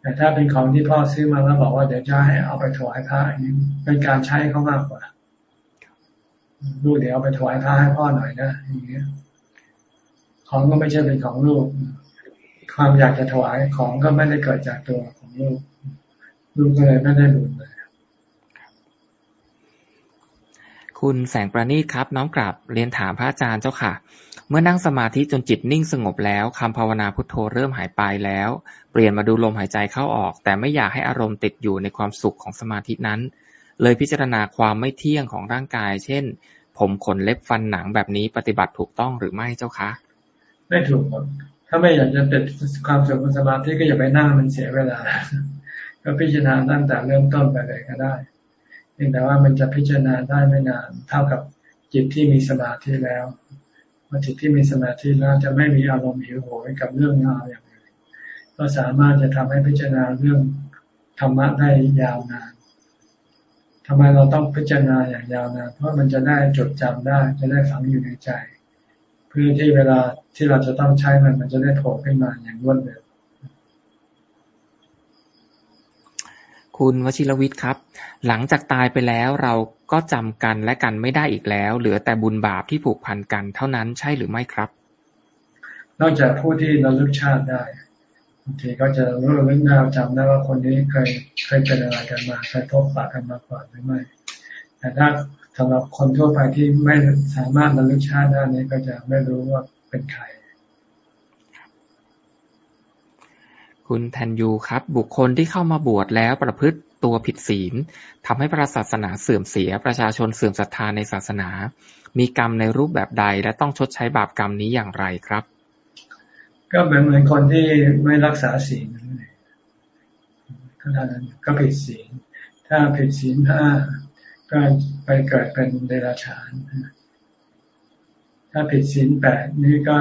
แต่ถ้าเป็นของที่พ่อซื้อมาแล้วบอกว่าเดี๋ยวจะให้เอาไปถวายพระอันนี้เป็นการใช้เขามากกว่าลูกเดี๋ยวเอาไปถวายพระให้พ่อหน่อยนะอย่างเงี้ยของก็ไม่ใช่เป็นของลูก ความอยากจะถวายของก็ไม่ได้เกิดจากตัวของลูก ลูกก็เลยไม่ได้บุญเลยคุณแสงประณีตครับ น้องกราบเรียนถามพระอาจารย์เจ้าค่ะ เมื่อนั่งสมาธิจนจิตนิ่งสงบแล้ว คำภาวนาพุทโธเริ่มหายไปแล้ว เปลี่ยนมาดูลมหายใจเข้าออก แต่ไม่อยากให้อารมณ์ติดอยู่ในความสุขของสมาธินั้น เลยพิจารณาความไม่เที่ยงของร่างกาย เช่น ผมขนเล็บฟันหนังแบบนี้ปฏิบัติถูกต้องหรือไม่เจ้าคะ ไม่ถูกถ้าไม่อยากจะติดความสุขของสมาธิก็อย่าไปนั่งมันเสียเวลา ก็พิจารณาตั้งแต่เริ่มต้นไปเลยก็ได้เพียงแต่ว่ามันจะพิจารณาได้ไม่นานเท่ากับจิตที่มีสมาธิแล้ว อจิตที่มีสมาธิแล้วจะไม่มีอารมณ์หิวโหยกับเรื่องงานอย่างอื่นก็สามารถจะทำให้พิจารณาเรื่องธรรมะได้ยาวนานทำไมเราต้องพิจารณาอย่างยาวนาน เพราะมันจะได้จดจำได้ จะได้ฝังอยู่ในใจ เพื่อที่เวลาที่เราจะต้องใช้มันมันจะได้โผล่ขึ้นมาอย่างรวดเร็ว คุณวชิรวิทย์ครับ หลังจากตายไปแล้วเราก็จำกันและกันไม่ได้อีกแล้ว เหลือแต่บุญบาปที่ผูกพันกันเท่านั้นใช่หรือไม่ครับ นอกจากผู้ที่ระลึกชาติได้บางทีก็จะรู้ระลึกได้จำได้ว่าคนนี้เคยเคยเป็นอะไรกันมาเคยพบปะกันมาก่อนหรือไม่ แต่ถ้าสำหรับคนทั่วไปที่ไม่สามารถระลึกชาติได้นี้ก็จะไม่รู้ว่าเป็นใคร คุณแทนยูครับ บุคคลที่เข้ามาบวชแล้วประพฤติตัวผิดศีลทำให้พระศาสนาเสื่อมเสีย ประชาชนเสื่อมศรัทธาในศาสนา มีกรรมในรูปแบบใด และต้องชดใช้บาปกรรมนี้อย่างไรครับ ก็เหมือนเหมือนคนที่ไม่รักษาศีลนั่นเองก็เท่านั้นก็ผิดศีลถ้าผิดศีลห้าก็ไปเกิดเป็นเดรัจฉาน ถ้าผิดศีลแปดนี่ก็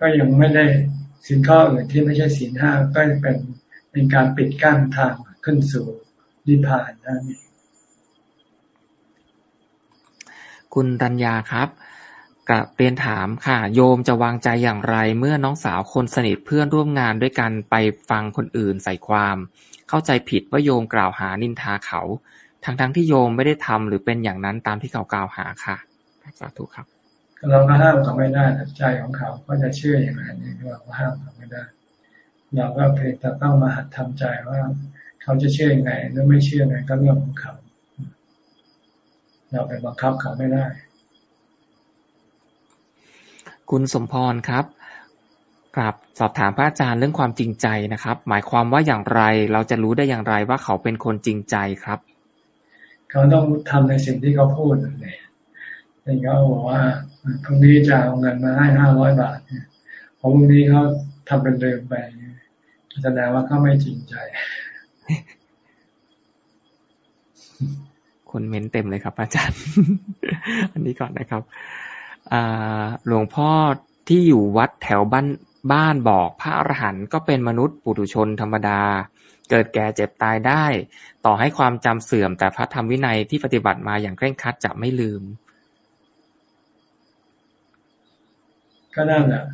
ก็ยังไม่ได้ ศีลข้ออื่นที่ไม่ใช่ศีลห้าก็เป็นเป็นการปิดกั้นทางขึ้นสู่นิพพานนั่นเองคุณรัญญาครับกับเรียนถามค่ะ โยมจะวางใจอย่างไร เมื่อน้องสาวคนสนิทเพื่อนร่วมงานด้วยกันไปฟังคนอื่นใส่ความ เข้าใจผิดว่าโยมกล่าวหานินทาเขาทั้งทั้งที่โยมไม่ได้ทำหรือเป็นอย่างนั้นตามที่เขากล่าวหาค่ะสาธุครับ เราก็ห้ามเขาไม่ได้ใจของเขาก็จะเชื่ออย่างไรนี่เราก็ห้ามเขาไม่ได้ เราก็เพียงแต่ต้องมาหัดทำใจว่า เขาจะเชื่อยังไงหรือไม่เชื่อยังไงก็เรื่องของเขา เราไปบังคับเขาไม่ได้ คุณสมพรครับกราบสอบถามพระอาจารย์เรื่องความจริงใจนะครับ หมายความว่าอย่างไรเราจะรู้ได้อย่างไรว่าเขาเป็นคนจริงใจครับ เขาต้องทำในสิ่งที่เขาพูดเลย เป็นเขาบอกว่าพรุ่งนี้จะเอาเงินมาให้ห้าร้อยบาทเนี่ยพอพรุ่งนี้เขาทำเป็นเดิมไปแสดงว่าเขาไม่จริงใจ คนเม้นเต็มเลยครับ อาจารย์ อันนี้ก่อนนะครับหลวงพ่อที่อยู่วัดแถวบ้านบ้านบอกพระอรหันต์ก็เป็นมนุษย์ปุถุชนธรรมดา เกิดแก่เจ็บตายได้ ต่อให้ความจำเสื่อมแต่พระธรรมวินัยที่ปฏิบัติมาอย่างเคร่งครัดจะไม่ลืม ก็นั่นแหละ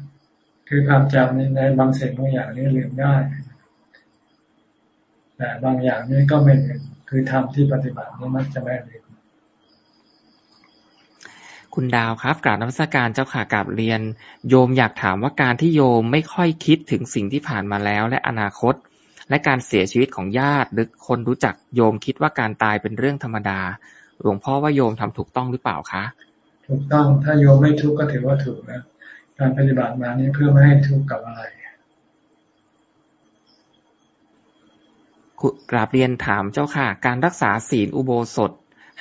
คือความจำในบางสิ่งบางอย่างนี่ลืมได้ แต่บางอย่างนี่ก็ไม่ลืมคือทำที่ปฏิบัตินี่มักจะไม่ลืมคุณดาวครับกราบนักสการเจ้าค่ะกราบเรียน โยมอยากถามว่าการที่โยมไม่ค่อยคิดถึงสิ่งที่ผ่านมาแล้ว และอนาคต และการเสียชีวิตของญาติหรือคนรู้จักโยมคิดว่าการตายเป็นเรื่องธรรมดา หลวงพ่อว่าโยมทำถูกต้องหรือเปล่าคะ ถูกต้องถ้าโยมไม่ทุกข์ก็ถือว่าถูกนะ การปฏิบัติมานี้เพื่อไม่ให้ทุกข์กับอะไรกราบเรียนถามเจ้าค่ะ การรักษาศีลอุโบสถ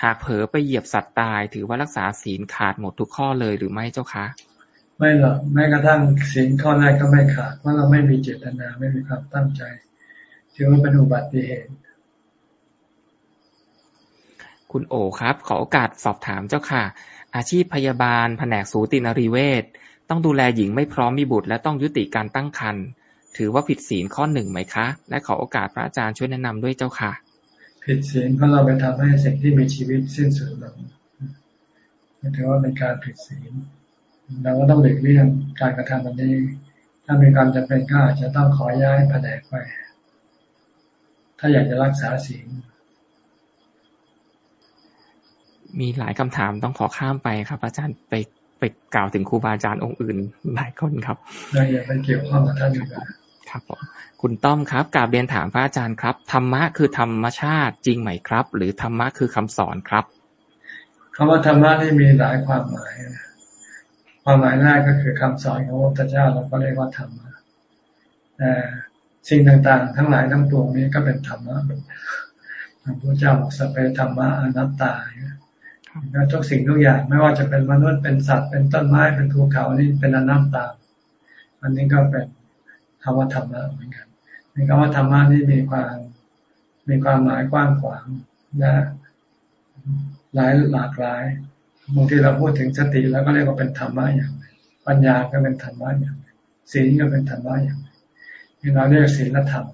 หากเผลอไปเหยียบสัตว์ตาย ถือว่ารักษาศีลขาดหมดทุกข้อเลยหรือไม่เจ้าคะไม่หรอกแม้กระทั่งศีลข้อแรกก็ไม่ขาดเพราะเราไม่มีเจตนาไม่มีความตั้งใจ ถือว่าเป็นอุบัติเหตุ คุณโอครับ ขอโอกาสสอบถามเจ้าค่ะ อาชีพพยาบาลแผนกสูตินรีเวช ต้องดูแลหญิงไม่พร้อมมีบุตร และต้องยุติการตั้งครรภ์ถือว่าผิดศีลข้อหนึ่งไหมคะ และขอโอกาสพระอาจารย์ช่วยแนะนำด้วยเจ้าค่ะ ผิดศีลเพราะเราไปทำให้สิ่งที่มีชีวิตสิ้นสุดลงถือว่าเป็นการผิดศีลเราก็ต้องหลีกเลี่ยงการกระทำแบบนี้ ถ้ามีความจำเป็นก็อาจจะต้องขอย้ายแผนกไป ถ้าอยากจะรักษาศีลมีหลายคำถามต้องขอข้ามไปครับ อาจารย์ไป ไปกล่าวถึงครูบาอาจารย์องค์อื่นหลายคนครับเราอย่าไปเกี่ยวข้องกับท่านดีกว่าครับผมคุณต้อมครับกาบเรียนถามพระอาจารย์ครับธรรมะคือธรรมชาติจริงไหมครับ หรือธรรมะคือคำสอนครับคำว่าธรรมะนี่มีหลายความหมาย ความหมายแรกก็คือคำสอนของพระพุทธเจ้าเราก็เรียกว่าธรรมะแต่สิ่งต่างๆ ทั้งหลายทั้งปวงนี้ก็เป็นธรรมะพระพุทธเจ้าบอกสเปธรรมะอนัตตา ทุกสิ่งทุกอย่างไม่ว่าจะเป็นมนุษย์เป็นสัตว์เป็นต้นไม้เป็นภูเขานี่เป็นอนัตตา อันนี้ก็เป็นคำว่าธรรมะเหมือนกันในคำว่าธรรมะนี่มีความมีความหมายกว้างขวางและหลายหลากหลายบางทีเราพูดถึงสติแล้วก็เรียกว่าเป็นธรรมะอย่างปัญญาก็เป็นธรรมะอย่างศีลก็เป็นธรรมะอย่างนี่เราเรียกศีลธรรม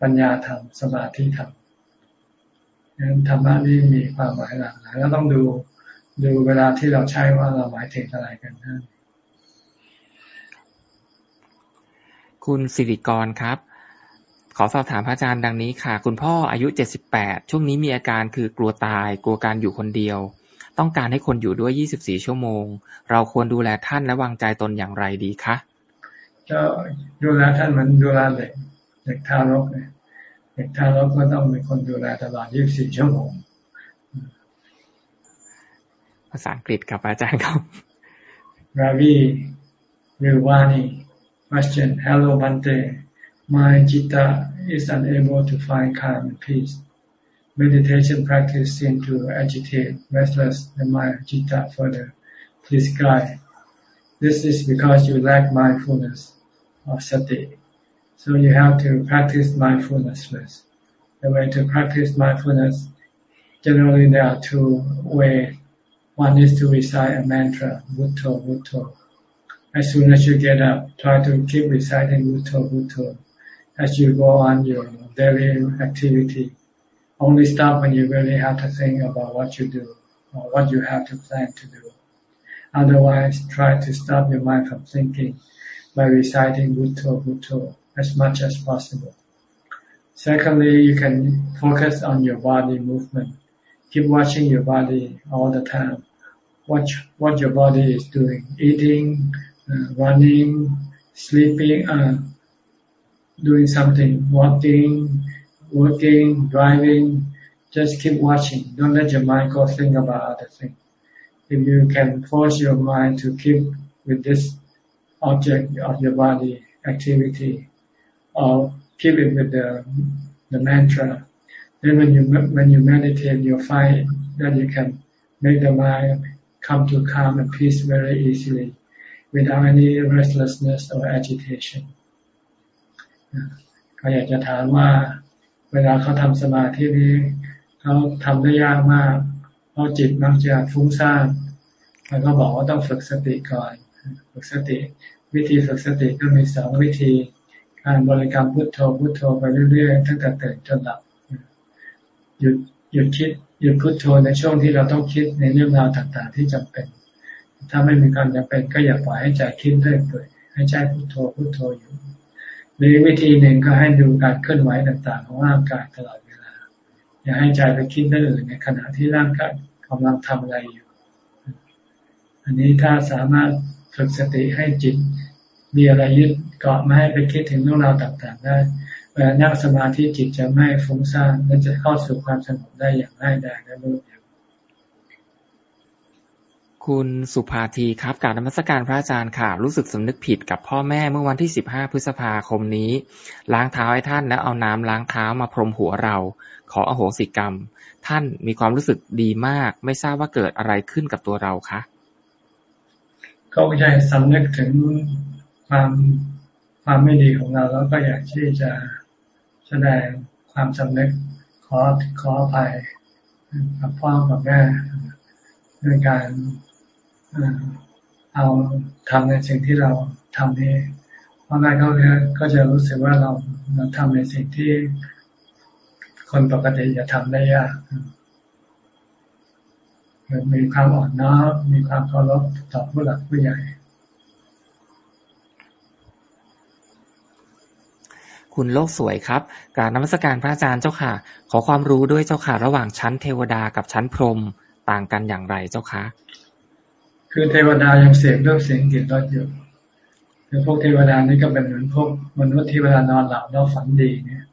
ปัญญาธรรม สมาธิธรรม นั้นธรรมะนี่มีความหมายหลากหลายแล้วต้องดูดูเวลาที่เราใช้ว่าเราหมายถึงอะไรกันนะคุณสิริกรครับ ขอสอบถามพระอาจารย์ดังนี้ค่ะ คุณพ่ออายุเจ็ดสิบแปดช่วงนี้มีอาการคือกลัวตาย กลัวการอยู่คนเดียว ต้องการให้คนอยู่ด้วยยี่สิบสี่ชั่วโมง เราควรดูแลท่านและวางใจตนอย่างไรดีคะก็ดูแลท่านเหมือนดูแลเด็กเด็กทารกเนี่ย เด็กทารกก็ต้องมีคนดูแลตลอดยี่สิบสี่ชั่วโมง ภาษาอังกฤษครับอาจารย์ครับราวีวิวานี Question. Hello, Bante. My Chitta is unable to find calm and peace. Meditation practice seems to agitate, restless, and my Chitta further. Please guide. This is because you lack mindfulness or sati. So you have to practice mindfulness first. The way to practice mindfulness, generally there are two ways. One is to recite a mantra, Bhutto, Bhutto as soon as you get up, try to keep reciting Bhutto Bhutto as you go on your daily activity. Only stop when you really have to think about what you do or what you have to plan to do. Otherwise, try to stop your mind from thinking by reciting Bhutto Bhutto as much as possible. Secondly, you can focus on your body movement. Keep watching your body all the time. Watch what your body is doing, eating, uh, running, sleeping, uh, doing something, walking, working, driving. Just keep watching. Don't let your mind go think about other things. If you can force your mind to keep with this object of your body activity, or keep it with the the mantra, then when you when you meditate, you'll find that you can make the mind come to calm and peace very easily without any restlessness or agitation เขาอยากจะถามว่า เวลาเขาทำสมาธินี้เขาทำได้ยากมากเพราะจิตมักจะฟุ้งซ่านแล้วก็บอกว่าต้องฝึกสติก่อน ฝึกสติ วิธีฝึกสติก็มีสองวิธี การบริกรรมพุทโธพุทโธไปเรื่อยๆตั้งแต่ตื่นจนหลับหยุดหยุดคิดหยุดพุทโธในช่วงที่เราต้องคิดในเรื่องราวต่างๆ ที่จำเป็น ถ้าไม่มีการจำเป็นก็อย่าปล่อยให้ใจคิดเรื่อยเปื่อยให้ใจพุทโธพุทโธอยู่หรือวิธีหนึ่งก็ให้ดูการเคลื่อนไหวต่างๆ ของร่างกายตลอดเวลา อย่าให้ใจไปคิดเรื่องอื่นในขณะที่ร่างกายกำลังทำอะไรอยู่ อันนี้ถ้าสามารถฝึกสติให้จิต มีอะไรยึดเกาะไม่ให้ไปคิดถึงเรื่องราวต่างๆได้เวลานั่งสมาธิจิตจะไม่ฟุ้งซ่านและจะเข้าสู่ความสงบได้อย่างง่ายดายและรวดเร็วคุณสุภาทีครับการนมัสการพระอาจารย์ค่ะ รู้สึกสำนึกผิดกับพ่อแม่เมื่อวันที่ 15 พฤษภาคมนี้ ล้างเท้าให้ท่านแล้วเอาน้ำล้างเท้ามาพรมหัวเรา ขออโหสิกรรม ท่านมีความรู้สึกดีมาก ไม่ทราบว่าเกิดอะไรขึ้นกับตัวเราคะก็ใช่สำนึกถึง ความความไม่ดีของเราแล้วก็อยากที่จะแสดงความสำนึกขอขออภัยกับพ่อกับแม่ในการเอาทำในสิ่งที่เราทำนี้เพราะงั้นเขาก็จะรู้สึกว่าเราเราทำในสิ่งที่คนปกติจะทำได้ยากมีความอ่อนน้อมมีความเคารพต่อผู้หลักผู้ใหญ่ คุณโลกสวยครับการนมัสการพระอาจารย์เจ้าค่ะ ขอความรู้ด้วยเจ้าค่ะ ระหว่างชั้นเทวดากับชั้นพรหมต่างกันอย่างไรเจ้าคะ คือเทวดายังเสพเรื่องเสียงกลิ่นรสอยู่คือพวกเทวดานี่ก็เป็นเหมือนพวกมนุษย์ที่เวลานอนหลับแล้วฝันดีเนี่ย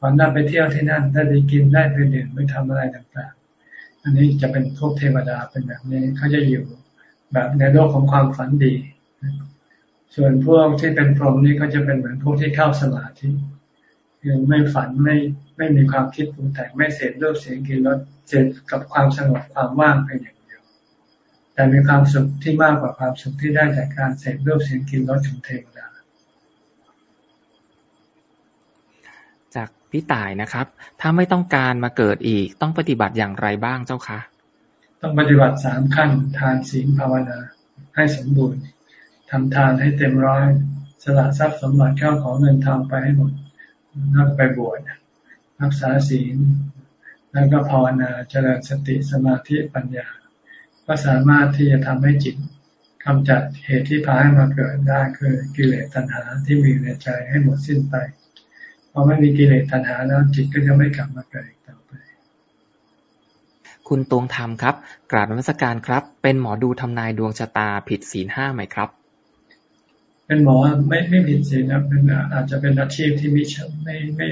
ฝันได้ไปเที่ยวที่นั่นได้ไปกินได้ไปดื่มไปทำอะไรต่างๆ อันนี้จะเป็นพวกเทวดาเป็นแบบนี้เขาจะอยู่แบบในโลกของความฝันดี ส่วนพวกที่เป็นพรหมนี่ก็จะเป็นเหมือนพวกที่เข้าสมาธิคือไม่ฝันไม่ไม่มีความคิดปรุงแต่งไม่เสพรูปเสียงกลิ่นรสเสพกับความสงบความว่างไปอย่างแต่มีความสุขที่มากกว่าความสุขที่ได้จากการเสพรูปเสียงกินรสของเทวดาจากพี่ต่ายนะครับ ถ้าไม่ต้องการมาเกิดอีกต้องปฏิบัติอย่างไรบ้างเจ้าคะ ต้องปฏิบัติสามขั้นทานศีลภาวนาให้สมบูรณ์ ทำทานให้เต็มร้อยสละทรัพย์สมบัติเข้าของเงินทองไปให้หมดนักไปบวชรักษาศีลแล้วก็ภาวนาเจริญสติสมาธิปัญญา ก็สามารถที่จะทำให้จิตกำจัดเหตุที่พาให้มาเกิดได้คือกิเลสตัณหาที่มีในใจให้หมดสิ้นไปพอไม่มีกิเลสตัณหาแล้วจิตก็จะไม่กลับมาเกิดอีกต่อไป คุณตวงธรรมครับ กราบนมัสการครับ เป็นหมอดูทำนายดวงชะตาผิดศีลห้าไหมครับ เป็นหมอไม่ไม่ผิดศีลนะเป็นอาจจะเป็นอาชีพที่ไม่ไม่ไม่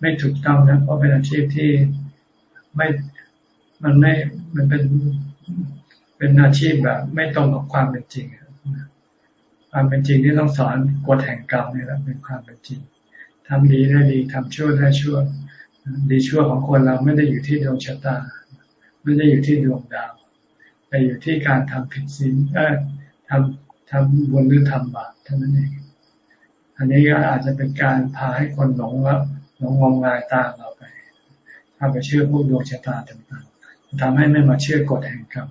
ไม่ถูกต้องนะเพราะเป็นอาชีพที่ไม่มันไม่มันเป็นเป็นอาชีพแบบ ไม่ตรงกับความเป็นจริงความเป็นจริงที่ต้องสอนกฎแห่งกรรมนี่แหละเป็นความเป็นจริงทำดีได้ดีทำชั่วได้ชั่ว ดีชั่วของคนเราไม่ได้อยู่ที่ดวงชะตา ไม่ได้อยู่ที่ดวงดาว แต่อยู่ที่การทำผิดศีลทำทำบุญหรือทำบาป เท่านั้นเอง อันนี้ก็อาจจะเป็นการพาให้คนหลงแล้วหลงงมงายตามเราไป ถ้าไปเชื่อพวกดวงชะตาต่างๆทำให้ไม่มาเชื่อกฎแห่งกรรม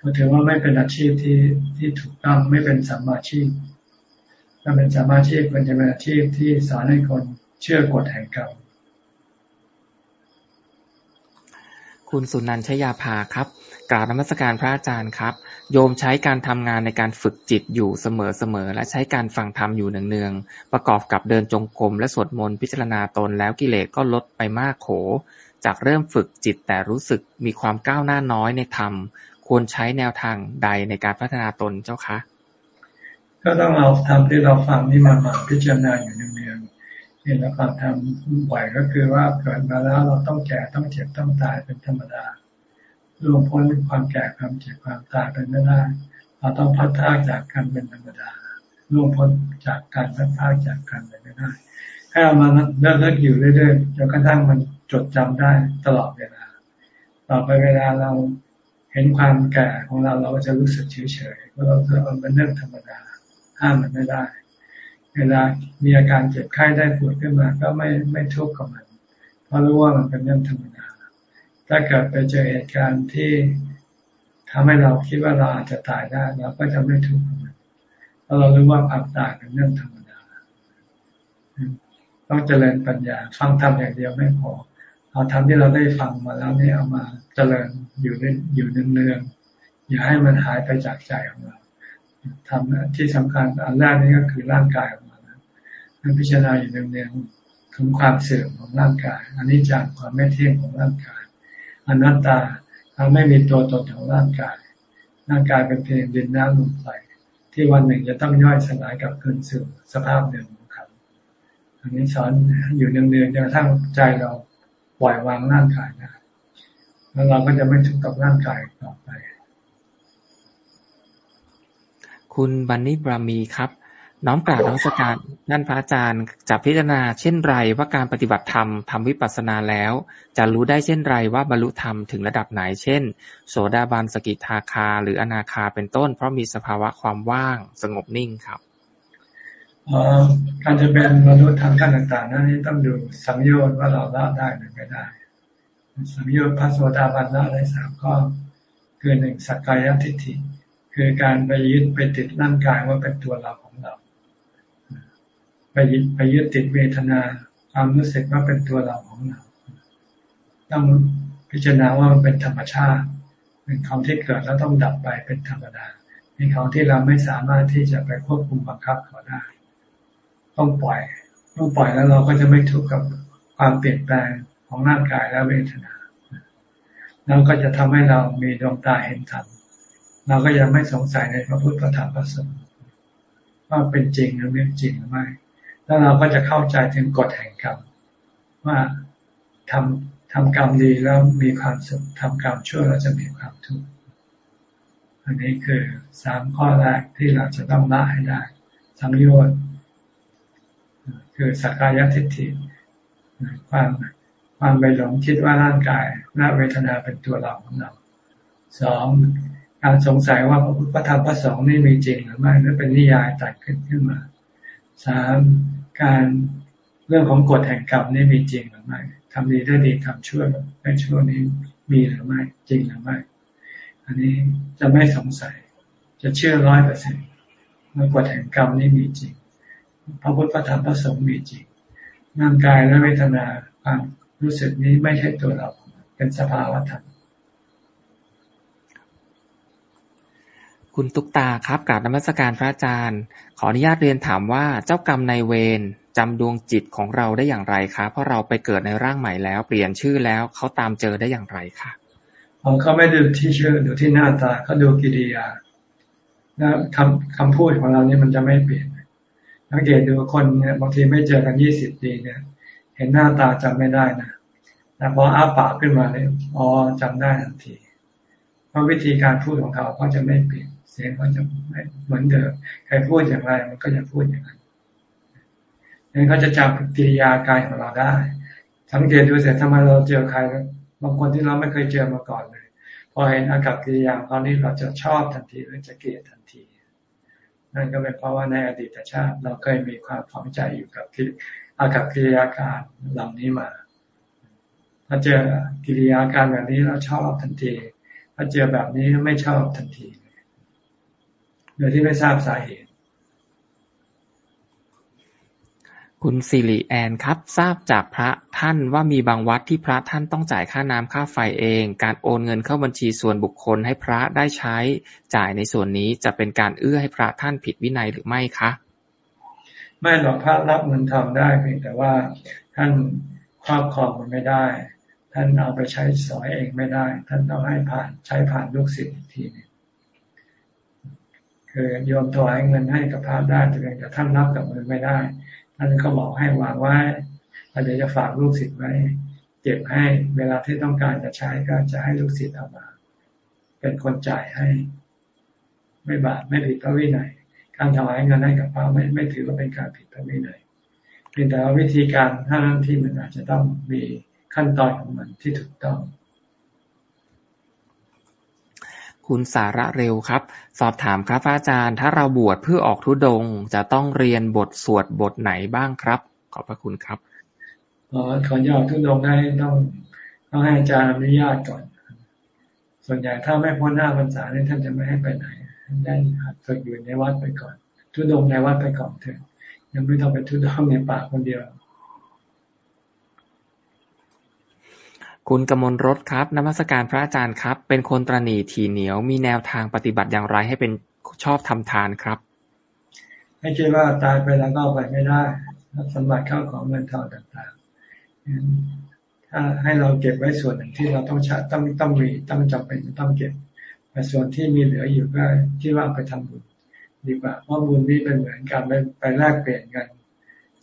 ก็ถือว่าไม่เป็นอาชีพที่ที่ถูกต้องไม่เป็นสัมมาชีพ ถ้าเป็นสัมมาชีพมันจะเป็นอาชีพที่สอนให้คนเชื่อกฎแห่งกรรมคุณสุนันชยาภาครับกราบนมัสการพระอาจารย์ครับ โยมใช้การทำงานในการฝึกจิตอยู่เสมอๆและใช้การฟังธรรมอยู่เนืองๆประกอบกับเดินจงกรมและสวดมนต์พิจารณาตนแล้วกิเลสก็ลดไปมากโข จากเริ่มฝึกจิตแต่รู้สึกมีความก้าวหน้าน้อยในธรรม ควรใช้แนวทางใดในการพัฒนาตนเจ้าคะ ก็ต้องเอาทำที่เราฟังนี่มามาพิจารณาอยู่เนืองๆเนี่เราฟังทำบ่อยก็คือว่าเกิดมาแล้วเราต้องแก่ต้องเจ็บต้องตายเป็นธรรมดา รวมพ้นความแก่ความเจ็บความตายเป็นไม่ได้ เราต้องพัฒนากจากการเป็นธรรมดารวมพ้นจากการพัฒนากจากการเป็นไม่ได้ให้เอามาเลิกๆอยู่เรื่อยๆจนกระทั่งมันจดจำได้ตลอดเวลา ต่อไปเวลาเราเห็นความแก่ของเราเราก็จะรู้สึกเฉยเฉยเพราะเราเมันเป็นเรื่องธรรมดาห้ามมันไม่ได้ เวลามีอาการเจ็บไข้ได้ปวดขึ้นมา ก็ไม่ไม่ทุกข์กับมัน เพราะรู้ว่ามันเป็นเรื่องธรรมดา ถ้าเกิดไปเจอเหตุการณ์ที่ทำให้เราคิดว่าเราอาจจะตายได้เราก็จะไม่ทุกข์เพราะเรารู้ว่าความตายเป็นเรื่องธรรมดา ต้องเจริญปัญญา ฟังธรรมอย่างเดียวไม่พอ เอาธรรมที่เราได้ฟังมาแล้วนี่เอามาเจริญอยู่ในอยู่เนืองๆอย่าให้มันหายไปจากใจของเราทำที่สำคัญอันแรกนี่ก็คือร่างกายของเราพิจารณาอยู่เนืองๆถึงความเสื่อมของร่างกายอันนี้จากความไม่เที่ยงของร่างกาย อนัตตาทำไม่มีตัวตนของร่างกาย ร่างกายเป็นเพียงดินน้ำลมไฟที่วันหนึ่งจะต้องย่อยสลายกับคืนสู่สภาพเดิมของเขาอันนี้สอนอยู่เนืองๆจนกระทั่งใจเราปล่อยวางร่างกายได้แล้วเราก็จะไม่ทุกข์กับร่างกายต่อไป คุณบันนี่บรามีครับ น้อมกราบน้อมสการท่านพระอาจารย์จะพิจารณาเช่นไรว่าการปฏิบัติธรรมทำวิปัสสนาแล้ว จะรู้ได้เช่นไรว่าบรรลุธรรมถึงระดับไหน เช่น โสดาบันสกิทาคา หรืออนาคาเป็นต้น เพราะมีสภาวะความว่างสงบนิ่งครับการจะเป็นบรรลุธรรมขั้นต่างๆนั้นต้องดูสัมโยชน์ว่าเราละได้หรือไม่ได้ สัมโยชน์พระโสดาบันละได้สามข้อคือหนึ่งสักกายทิฏฐิคือการไปยึดไปติดร่างกายว่าเป็นตัวเรา ไปยึดไปยึดติดเวทนาความรู้สึกว่าเป็นตัวเราของเรา ต้องพิจารณาว่ามันเป็นธรรมชาติ เป็นของที่เกิดแล้วต้องดับไปเป็นธรรมดาเป็นของที่เราไม่สามารถที่จะไปควบคุมบังคับเขาได้ ต้องปล่อย ต้องปล่อยแล้วเราก็จะไม่ทุกข์กับความเปลี่ยนแปลงของร่างกายและเวทนาแล้วก็จะทำให้เรามีดวงตาเห็นธรรมเราก็ยังไม่สงสัยในพระพุทธธรรมพระสงฆ์ว่าเป็นจริงหรือไม่จริงหรือไม่ แล้วเราก็จะเข้าใจถึงกฎแห่งกรรมว่าทำทำกรรมดีแล้วมีความสุขทำกรรมชั่วแล้วจะมีความทุกข์อันนี้คือสามข้อแรกที่เราจะต้องละให้ได้สังโยชน์คือสักกายทิฏฐิความความไปหลงคิดว่าร่างกายหน้าเวทนาเป็นตัวเราของเราสองการสงสัยว่าพระพุทธธรรมพระสงฆ์นี่มีจริงหรือไม่หรือเป็นนิยายตัดขึ้นขึ้นมาสาม การเรื่องของกฎแห่งกรรมนี่มีจริงหรือไม่ทำดีได้ดีทำชั่วไม่ชั่วนี้มีหรือไม่ จริงหรือไม่ อันนี้จะไม่สงสัย จะเชื่อร้อยเปอร์เซ็นต์ว่ากฎแห่งกรรมนี่มีจริง พระพุทธธรรมพระสงฆ์มีจริงร่างกายและเวทนาความรู้สึกนี้ไม่ใช่ตัวเราเป็นสภาวะธรรม คุณตุ๊กตาครับกราบนมัสการพระอาจารย์ ขออนุญาตเรียนถามว่าเจ้ากรรมในเวรจำดวงจิตของเราได้อย่างไรคะเพราะเราไปเกิดในร่างใหม่แล้ว เปลี่ยนชื่อแล้วเขาตามเจอได้อย่างไรคะของเขาไม่ดูที่ชื่อดูที่หน้าตาเขาดูกิริยาคำคำพูดของเราเนี่ยมันจะไม่เปลี่ยนสังเกตดูคนเนี่ยบางทีไม่เจอกันยี่สิบปีเนี่ย เห็นหน้าตาจำไม่ได้นะแต่พออ้าปากขึ้นมาเนี่ยอ๋อจำได้ทันทีเพราะวิธีการพูดของเขาเขาจะไม่เปลี่ยน เสียงก็จะเหมือนเดิมใครพูดอย่างไรมันก็จะพูดอย่างนั้นนั่นเขาจะจำกิริยากายของเราได้สังเกตดูเสร็จทำไมเราเจอใครบางคนที่เราไม่เคยเจอมาก่อนเลย พอเห็นอากับกิริยาเขานี้เราจะชอบทันทีหรือจะเกลียดทันที นั่นก็เป็นเพราะว่าในอดีตชาติเราเคยมีความฝังใจอยู่กับอากับกิริยาการเหล่านี้มาถ้าเจอกิริยาการแบบนี้เราชอบทันที ถ้าเจอแบบนี้ไม่ชอบทันที ดยที่ไม่ทราบสาเหตุ คุณสิริแอนครับ ทราบจากพระท่านว่ามีบางวัดที่พระท่านต้องจ่ายค่าน้ำค่าไฟเอง การโอนเงินเข้าบัญชีส่วนบุคคลให้พระได้ใช้จ่ายในส่วนนี้จะเป็นการเอื้อให้พระท่านผิดวินัยหรือไม่คะไม่หรอกพระรับเงินทำได้เพียงแต่ว่าท่านครอบครองมันไม่ได้ ท่านเอาไปใช้สอยเองไม่ได้ ท่านต้องให้ผ่านใช้ผ่านลูกศิษย์อีกทีนึง คือโยมถวายเงินให้กับพระได้แต่เพียงแต่ท่านรับกับมือไม่ได้ท่านก็บอกให้วางไว้เดี๋ยวจะฝากลูกศิษย์ไว้เก็บให้เวลาที่ต้องการจะใช้ก็จะให้ลูกศิษย์เอามา เป็นคนจ่ายให้ ไม่บาปไม่ผิดพระวินัยการถวายเงินให้กับพระไม่ไม่ถือว่าเป็นการผิดพระวินัยเพียงแต่ว่าวิธีการท่านั้นที่มันอาจจะต้องมีขั้นตอนของมันที่ถูกต้อง คุณสาระเร็วครับ สอบถามครับอาจารย์ ถ้าเราบวชเพื่อออกทุดง จะต้องเรียนบทสวดบทไหนบ้างครับ ขอบพระคุณครับขอขอยอดทุดงได้ต้องต้องให้อาจารย์อนุญาตก่อน ส่วนใหญ่ถ้าไม่พ้นหน้าพรรษาเนี่ยท่านจะไม่ให้ไปไหน ได้หัดฝึกอยู่ในวัดไปก่อน ทุดงในวัดไปก่อนเถอะยังไม่ต้องไปทุดงในป่าคนเดียว คุณกมลรถครับ นมัสการพระอาจารย์ครับ เป็นคนตรณีทีเหนียว มีแนวทางปฏิบัติอย่างไรให้เป็นชอบทำทานครับ ให้คิดว่าตายไปแล้วก็ไปไม่ได้สมบัติเข้าของเงินทองต่างๆ ถ้าให้เราเก็บไว้ส่วนหนึ่งที่เราต้องใช้ต้องต้องมีต้องจำเป็นต้องเก็บ แต่ส่วนที่มีเหลืออยู่ก็ที่ว่าไปทำบุญดีกว่าเพราะบุญนี้เป็นเหมือนการไปแลกเปลี่ยนกัน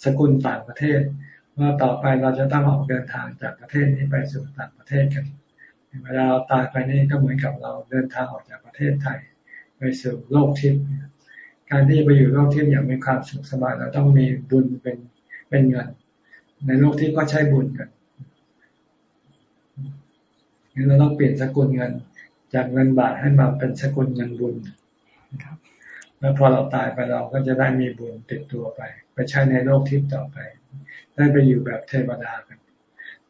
สกุลต่างประเทศ ว่าต่อไปเราจะต้องออกเดินทางจากประเทศนี้ไปสู่ต่างประเทศกันเวลาเราตายไปนี่ก็เหมือนกับเราเดินทางออกจากประเทศไทย ไปสู่โลกทิพย์การที่จะไปอยู่โลกทิพย์อย่างมีความสุขสบายเราต้องมีบุญเป็นเป็นเงิน ในโลกที่ก็ใช้บุญกันงั้นเราต้องเปลี่ยนสกุลเงิน จากเงินบาทให้มาเป็นสกุลเงินบุญแล้วพอเราตายไปเราก็จะได้มีบุญติดตัวไป ไปใช้ในโลกทิพย์ต่อไป ได้ไปอยู่แบบเทวดากัน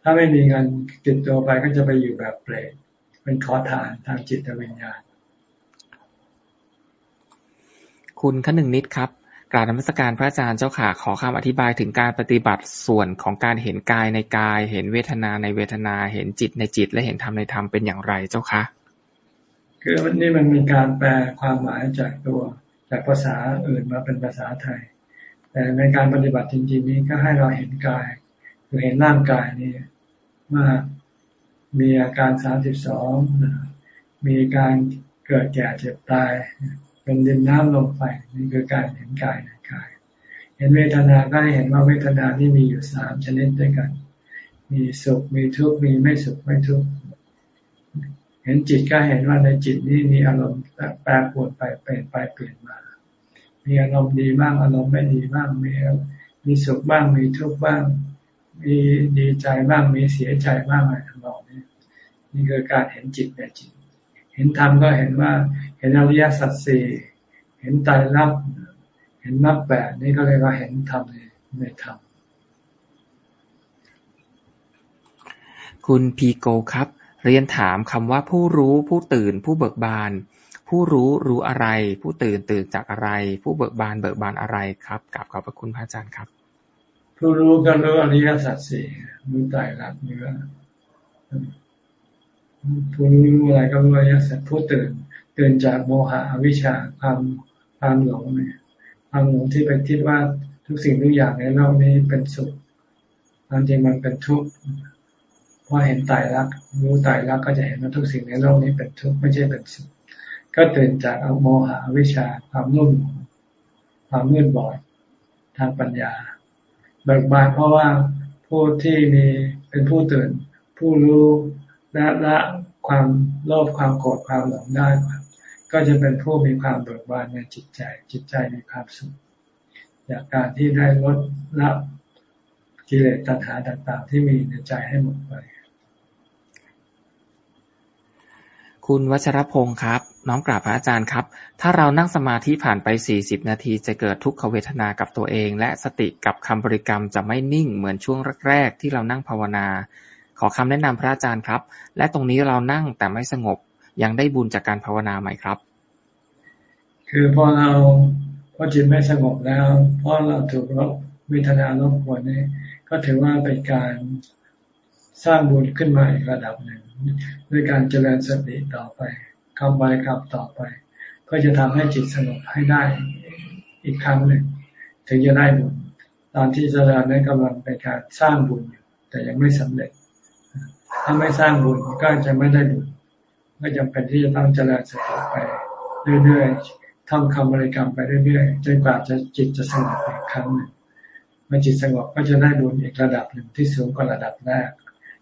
ถ้าไม่มีเงินติดตัวไปก็จะไปอยู่แบบเปรตเป็นขอทานทางจิตวิญญาณ คุณขนึงนิดครับกราบนมัสการพระอาจารย์เจ้าค่ะขอคำอธิบายถึงการปฏิบัติส่วนของการเห็นกายในกาย เห็นเวทนาในเวทนา เห็นจิตในจิต และเห็นธรรมในธรรมเป็นอย่างไรเจ้าคะคือวันนี้มันมีการแปลความหมายจากตัวจากภาษาอื่นมาเป็นภาษาไทย แต่ในการปฏิบัติจริง ๆ นี้ก็ให้เราเห็นกาย คือเห็นร่างกายนี้ว่ามีอาการสามสิบสองมีการเกิดแก่เจ็บตาย เป็นดินน้ำลมไฟนี่คือการเห็นกายในกาย เห็นเวทนาก็ให้เห็นว่าเวทนาที่มีอยู่สามชนิดด้วยกัน มีสุขมีทุกข์มีไม่สุขไม่ทุกข์เห็นจิตก็เห็นว่าในจิตนี้มีอารมณ์แปรปรวนไปเปลี่ยนไปเปลี่ยนมา มีอารมณ์ดีบ้างอารมณ์ไม่ดีบ้างมีมีสุขบ้างมีทุกข์บ้าง มีดีใจบ้างมีเสียใจบ้างอะไรทั้งหมดนี้นี่คือการเห็นจิตในจิต เห็นธรรมก็เห็นว่า เห็นอริยสัจสี่เห็นตายรับเห็นนับแปดนี่ก็เรียกว่าเห็นธรรมในธรรมคุณพีโกครับ เรียนถามคำว่าผู้รู้ผู้ตื่นผู้เบิกบาน ผู้รู้รู้อะไร ผู้ตื่นตื่นจากอะไร ผู้เบิกบานเบิกบานอะไรครับกับขอบพระคุณพระอาจารย์ครับ ผู้รู้ก็รู้อริยสัจสี่รู้ตายรับเนื้อผู้รู้อะไรก็รู้อริยสัจผู้ตื่นตื่นจากโมหะอวิชชาความความหลงเนี่ยความหลงที่ไปคิดว่าทุกสิ่งทุกอย่างในโลกนี้เป็นสุขความจริงมันเป็นทุกข์พอเห็นตายรักรู้ตายรักก็จะเห็นว่าทุกสิ่งในโลกนี้เป็นทุกข์ไม่ใช่เป็นสุข ก็ตื่นจากโมหะวิชาความนุ่มความมืดบอดทางปัญญา เบิกบานเพราะว่าผู้ที่มีเป็นผู้ตื่น ผู้รู้ละละความโลภความโกรธความหลงได้ก็จะเป็นผู้มีความเบิกบานในจิตใจ จิตใจมีความสุขจากการที่ได้ลดละกิเลสตัณหาต่างๆ ที่มีในใจให้หมดไป คุณวัชรพงศ์ครับ น้องกราบพระอาจารย์ครับ ถ้าเรานั่งสมาธิผ่านไปสี่สิบนาที จะเกิดทุกขเวทนากับตัวเอง และสติกับคำบริกรรมจะไม่นิ่งเหมือนช่วงแรกๆที่เรานั่งภาวนา ขอคำแนะนำพระอาจารย์ครับ และตรงนี้เรานั่งแต่ไม่สงบ ยังได้บุญจากการภาวนาไหมครับ คือพอเราพอจิตไม่สงบแล้วพราะเราถูกรบเวทนารบกวนนี่ก็ถือว่าเป็นการสร้างบุญขึ้นมาอีกระดับหนึ่งด้วยการเจริญสติต่อไป คำบริกรรมต่อไปก็จะทำให้จิตสงบให้ได้อีกครั้งหนึ่ง ถึงจะได้บุญตอนที่เจริญนั้นกำลังเป็นการสร้างบุญอยู่แต่ยังไม่สำเร็จ ถ้าไม่สร้างบุญก็จะไม่ได้บุญไม่จำเป็นที่จะต้องเจริญสติไปเรื่อยๆท่องคำบริกรรมไปเรื่อยๆจนกว่าจะจิตจะสงบอีกครั้งหนึ่งเมื่อจิตสงบก็จะได้บุญอีกระดับหนึ่งที่สูงกว่าระดับแรก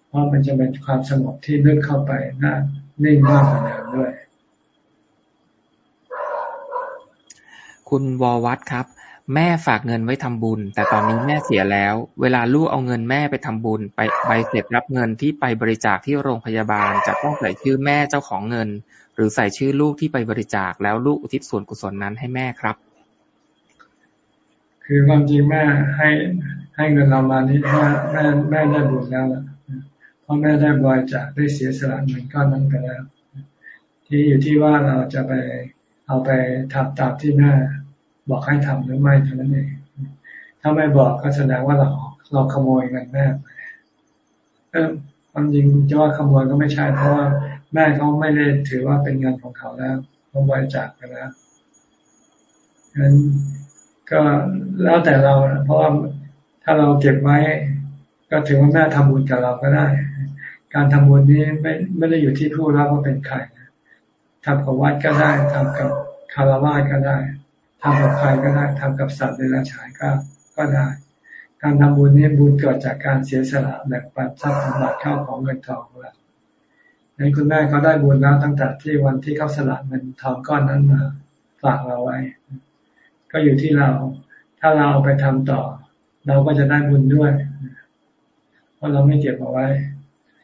เพราะมันจะเป็นความสงบที่ลึกเข้าไปน่านิ่งมากกว่าเดิมด้วย คุณวอวัตครับ แม่ฝากเงินไว้ทำบุญ แต่ตอนนี้แม่เสียแล้ว เวลาลูกเอาเงินแม่ไปทำบุญ ไปใบเสร็จรับเงินที่ไปบริจาคที่โรงพยาบาล จะต้องใส่ชื่อแม่เจ้าของเงิน หรือใส่ชื่อลูกที่ไปบริจาคแล้วลูกอุทิศส่วนกุศลนั้นให้แม่ครับคคือความจริงแม่ให้ให้เงินเรามานี้แม่แม่แม่ได้บุญแล้วล่ะเพราะแม่ได้บริจาคได้เสียสละเงินก้อนนั้นไปแล้ว ที่อยู่ที่ว่าเราจะไปเอาไปทำตามที่แม่ บอกให้ทำหรือไม่เท่านั้นเองถ้าไม่บอกก็แสดงว่าเราเราขโมยเงินแม่เออความจริงจะว่าขโมยก็ไม่ใช่เพราะว่าแม่เขาไม่ได้ถือว่าเป็นเงินของเขาแล้วเขาบริจาคไปแล้วงั้นก็แล้วแต่เราเพราะว่าถ้าเราเก็บไว้ ก็ถือว่าแม่ทำบุญกับเราก็ได้ การทำบุญนี้ไม่ไม่ได้อยู่ที่ผู้รับว่าเป็นใครทำกับวัดก็ได้ทำกับคารวะก็ได้ ทำกับใครก็ได้ทำกับสัตว์ในราชายก็ก็ได้ การทำบุญนี้บุญเกิดจากการเสียสละแบ่งปันทรัพย์สมบัติเข้าของเงินทองของเราในคุณแม่เขาได้บุญแล้วตั้งแต่ที่วันที่เขาสละเงินทองก้อนนั้นมาฝากเราไว้ ก็อยู่ที่เรา ถ้าเราเอาไปทำต่อ เราก็จะได้บุญด้วย เพราะเราไม่เก็บเอาไว้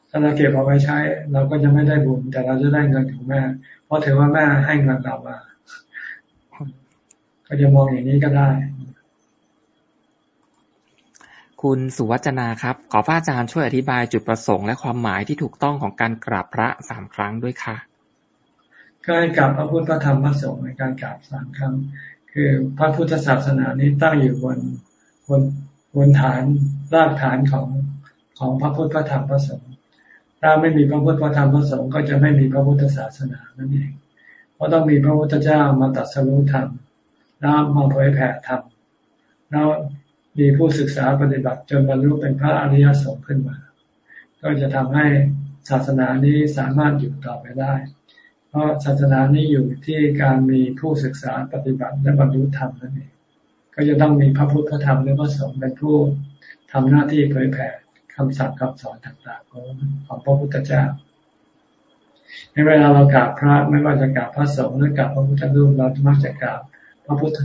ถ้าเราเก็บเอาไว้ใช้ เราก็จะไม่ได้บุญ แต่เราจะได้เงินของแม่ เพราะถือว่าแม่ให้เงินเรามา ก็จะมองอย่างนี้ก็ได้ คุณสุวัจนาครับ ขอพระอาจารย์ช่วยอธิบายจุดประสงค์และความหมายที่ถูกต้องของการกราบพระสามครั้งด้วยค่ะก็ให้กราบพระพุทธพระธรรมพระสงฆ์ในการกราบสามครั้ง คือพระพุทธศาสนานี้ตั้งอยู่บนบนบนฐานรากฐานของของพระพุทธพระธรรมพระสงฆ์ถ้าไม่มีพระพุทธพระธรรมพระสงฆ์ก็จะไม่มีพระพุทธศาสนานั่นเองเพราะต้องมีพระพุทธเจ้ามาตัดสรุปธรรม แล้วมาเผยแผ่ธรรมแล้วมีผู้ศึกษาปฏิบัติจนบรรลุเป็นพระอริยสงฆ์ขึ้นมา ก็จะทำให้ศาสนานี้สามารถอยู่ต่อไปได้ เพราะศาสนานี้อยู่ที่การมีผู้ศึกษาปฏิบัติและบรรลุธรรมนั่นเองก็จะต้องมีพระพุทธธรรมและพระสงฆ์เป็นผู้ทำหน้าที่เผยแผ่คำสั่งคำสอนต่างๆของของพระพุทธเจ้า ในเวลาเรากราบพระไม่ว่าจะกราบพระสงฆ์หรือกราบพระพุทธรูปเรามักจะกราบ พระพุทธ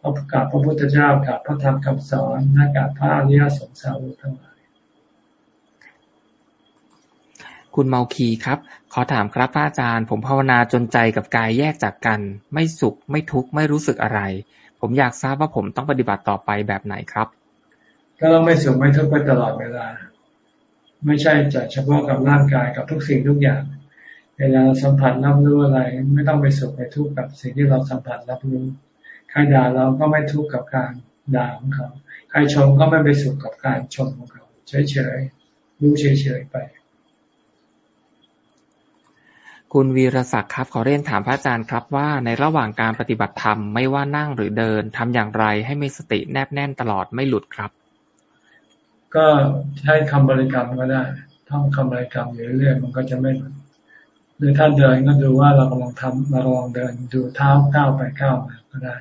พระกราบพระพุทธเจ้ากราบพระธรรมคำสอนและกราบพระอริยสงสาวกทั้งหลายคุณเมาคีครับ ขอถามครับพระอาจารย์ ผมภาวนาจนใจกับกายแยกจากกัน ไม่สุขไม่ทุกข์ไม่รู้สึกอะไร ผมอยากทราบว่าผมต้องปฏิบัติต่อไปแบบไหนครับ ก็ต้องไม่สุขไม่ทุกข์ไปตลอดเวลา ไม่ใช่จะเฉพาะกับร่างกายกับทุกสิ่งทุกอย่าง เวลาสัมผัสรับรู้อะไร ไม่ต้องไปสุขไปทุกข์กับสิ่งที่เราสัมผัสรับรู้ใครด่าเราก็ไม่ทุกข์กับการด่าของเขา ใครชมก็ไม่ไปสุขกับการชมของเขา เฉยๆ รู้เฉยๆไป คุณวีรศักดิ์ครับ ขอเรียนถามพระอาจารย์ครับว่าในระหว่างการปฏิบัติธรรมไม่ว่านั่งหรือเดินทำอย่างไรให้มีสติแนบแน่นตลอดไม่หลุดครับ ก็ใช้คำบริกรรมก็ได้ท่องคำบริกรรมอยู่เรื่อยๆมันก็จะไม่หลุดหรือถ้าเดินก็ดูว่าเรากำลังทำเราลองเดินดูเท้าก้าวไปก้าวมาก็ได้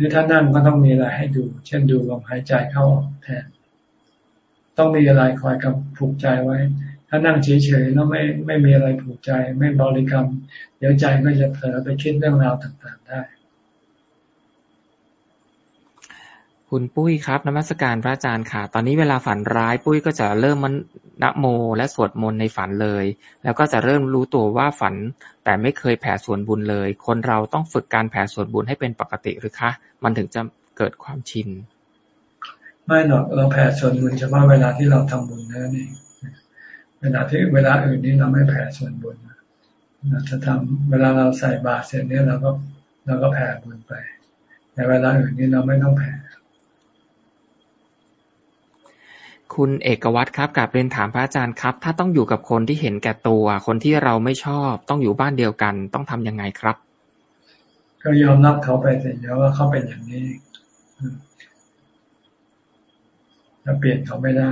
รือถ้านั่งก็ต้องมีอะไรให้ดู เช่นดูลมหายใจเข้าออกแทน ต้องมีอะไรคอยกับผูกใจไว้ ถ้านั่งเฉยๆแล้วไม่ไม่มีอะไรผูกใจ ไม่บริกรรม เดี๋ยวใจก็จะเผลอไปคิดเรื่องราวต่างๆได้ คุณปุ้ยครับ นมัสการพระอาจารย์ค่ะ ตอนนี้เวลาฝันร้ายปุ้ยก็จะเริ่มมันนโมและสวดมนต์ในฝันเลย แล้วก็จะเริ่มรู้ตัวว่าฝัน แต่ไม่เคยแผ่ส่วนบุญเลย คนเราต้องฝึกการแผ่ส่วนบุญให้เป็นปกติหรือคะ มันถึงจะเกิดความชิน ไม่หรอกเราแผ่ส่วนบุญเฉพาะเวลาที่เราทำบุญนั่นเองเวลาที่เวลาอื่นนี้เราไม่แผ่ส่วนบุญเราจะทำเวลาเราใส่บาตรเสร็จเนี่ยเราก็เราก็แผ่บุญไป แต่เวลาอื่นนี้เราไม่ต้องแผ่ คุณเอกวัตรครับกับเรียนถามพระอาจารย์ครับ ถ้าต้องอยู่กับคนที่เห็นแก่ตัว คนที่เราไม่ชอบ ต้องอยู่บ้านเดียวกัน ต้องทํำยังไงครับ ก็ยอมรับเขาไปแต่เดียวว่าเขาเป็นอย่างนี้เราเปลี่ยนเขาไม่ได้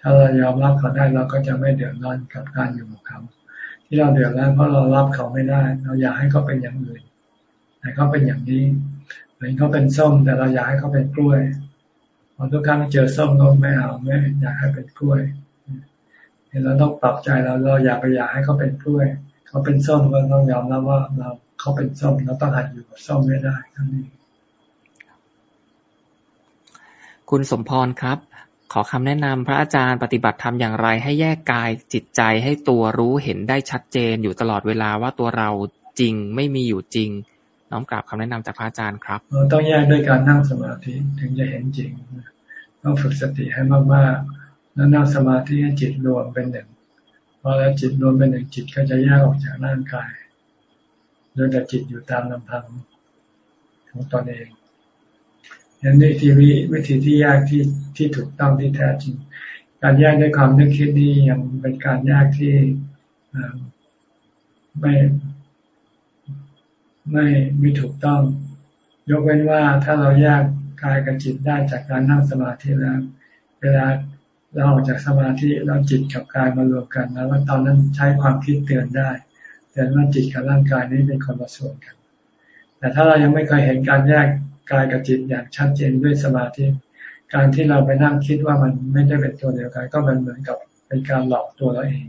ถ้าเรายอมรับเขาได้เราก็จะไม่เดือดร้อนกับการอยู่กับเขา ที่เราเดือดร้อนเพราะเรารับเขาไม่ได้ เราอยากให้เขาเป็นอย่างอื่นแต่เขาเป็นอย่างนี้เหมือนเขาเป็นส้มแต่เราอยากให้เขาเป็นกล้วย พอทุกครั้งเจอส้มก็ไม่เอาไม่อยากให้เป็นกล้วยเราต้องปรับใจเราเราอยากไปอยากให้เขาเป็นกล้วย เขาเป็นส้มก็ต้องยอมรับว่าเราเขาเป็นส้มเราต้องหัดอยู่กับส้มไม่ได้ทั้งนี้คุณสมพรครับ ขอคำแนะนำพระอาจารย์ปฏิบัติธรรมอย่างไร ให้แยกกายจิตใจให้ตัวรู้เห็นได้ชัดเจนอยู่ตลอดเวลาว่าตัวเราจริงไม่มีอยู่จริง น้อมกราบคำแนะนำจากพระอาจารย์ครับต้องแยกด้วยการนั่งสมาธิถึงจะเห็นจริง ต้องฝึกสติให้มากๆแล้วนั่งสมาธิให้จิตรวมเป็นหนึ่งพอแล้วจิตรวมเป็นหนึ่งจิตก็จะแยกออกจากร่างกายโดยแต่จิตอยู่ตามลำพังของตนเองยันนี่ทีวีวิธีที่ยากที่ที่ถูกต้องที่แท้จริง การแยกด้วยความนึกคิดนี่ยังเป็นการแยกที่ไม่ ไม่ไม่ถูกต้อง ยกเว้นว่าถ้าเราแยกกายกับจิตได้จากการนั่งสมาธิแล้ว เวลาเราออกจากสมาธิเราจิตกับกายมารวมกัน แล้วตอนนั้นใช้ความคิดเตือนได้เตือนว่าจิตกับร่างกายนี้เป็นคนละส่วนกัน แต่ถ้าเรายังไม่เคยเห็นการแยกกายกับจิตอย่างชัดเจนด้วยสมาธิ การที่เราไปนั่งคิดว่ามันไม่ได้เป็นตัวเดียวกัน ก็มันเหมือนกับเป็นการหลอกตัวเราเอง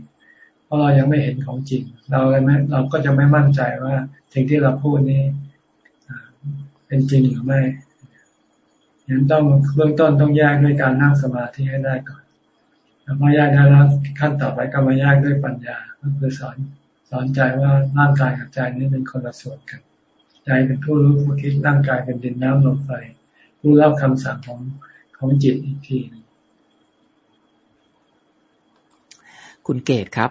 ราะเรายังไม่เห็นของจริง เราเลยไม่เราก็จะไม่มั่นใจว่าสิ่งที่เราพูดนี้เป็นจริงหรือไม่ยังต้องเบื้องต้นต้องแยกด้วยการนั่งสมาธิให้ได้ก่อนแล้วพอแยกได้แล้วขั้นต่อไปก็มาแยกด้วยปัญญา ก็คือสอนสอนใจว่าร่างกายกับใจนี้เป็นคนละส่วนกัน ใจเป็นผู้รู้ผู้คิดร่างกายเป็นดินน้ำลมไฟผู้รับคำสั่งของของจิตอีกทีคุณเกตครับ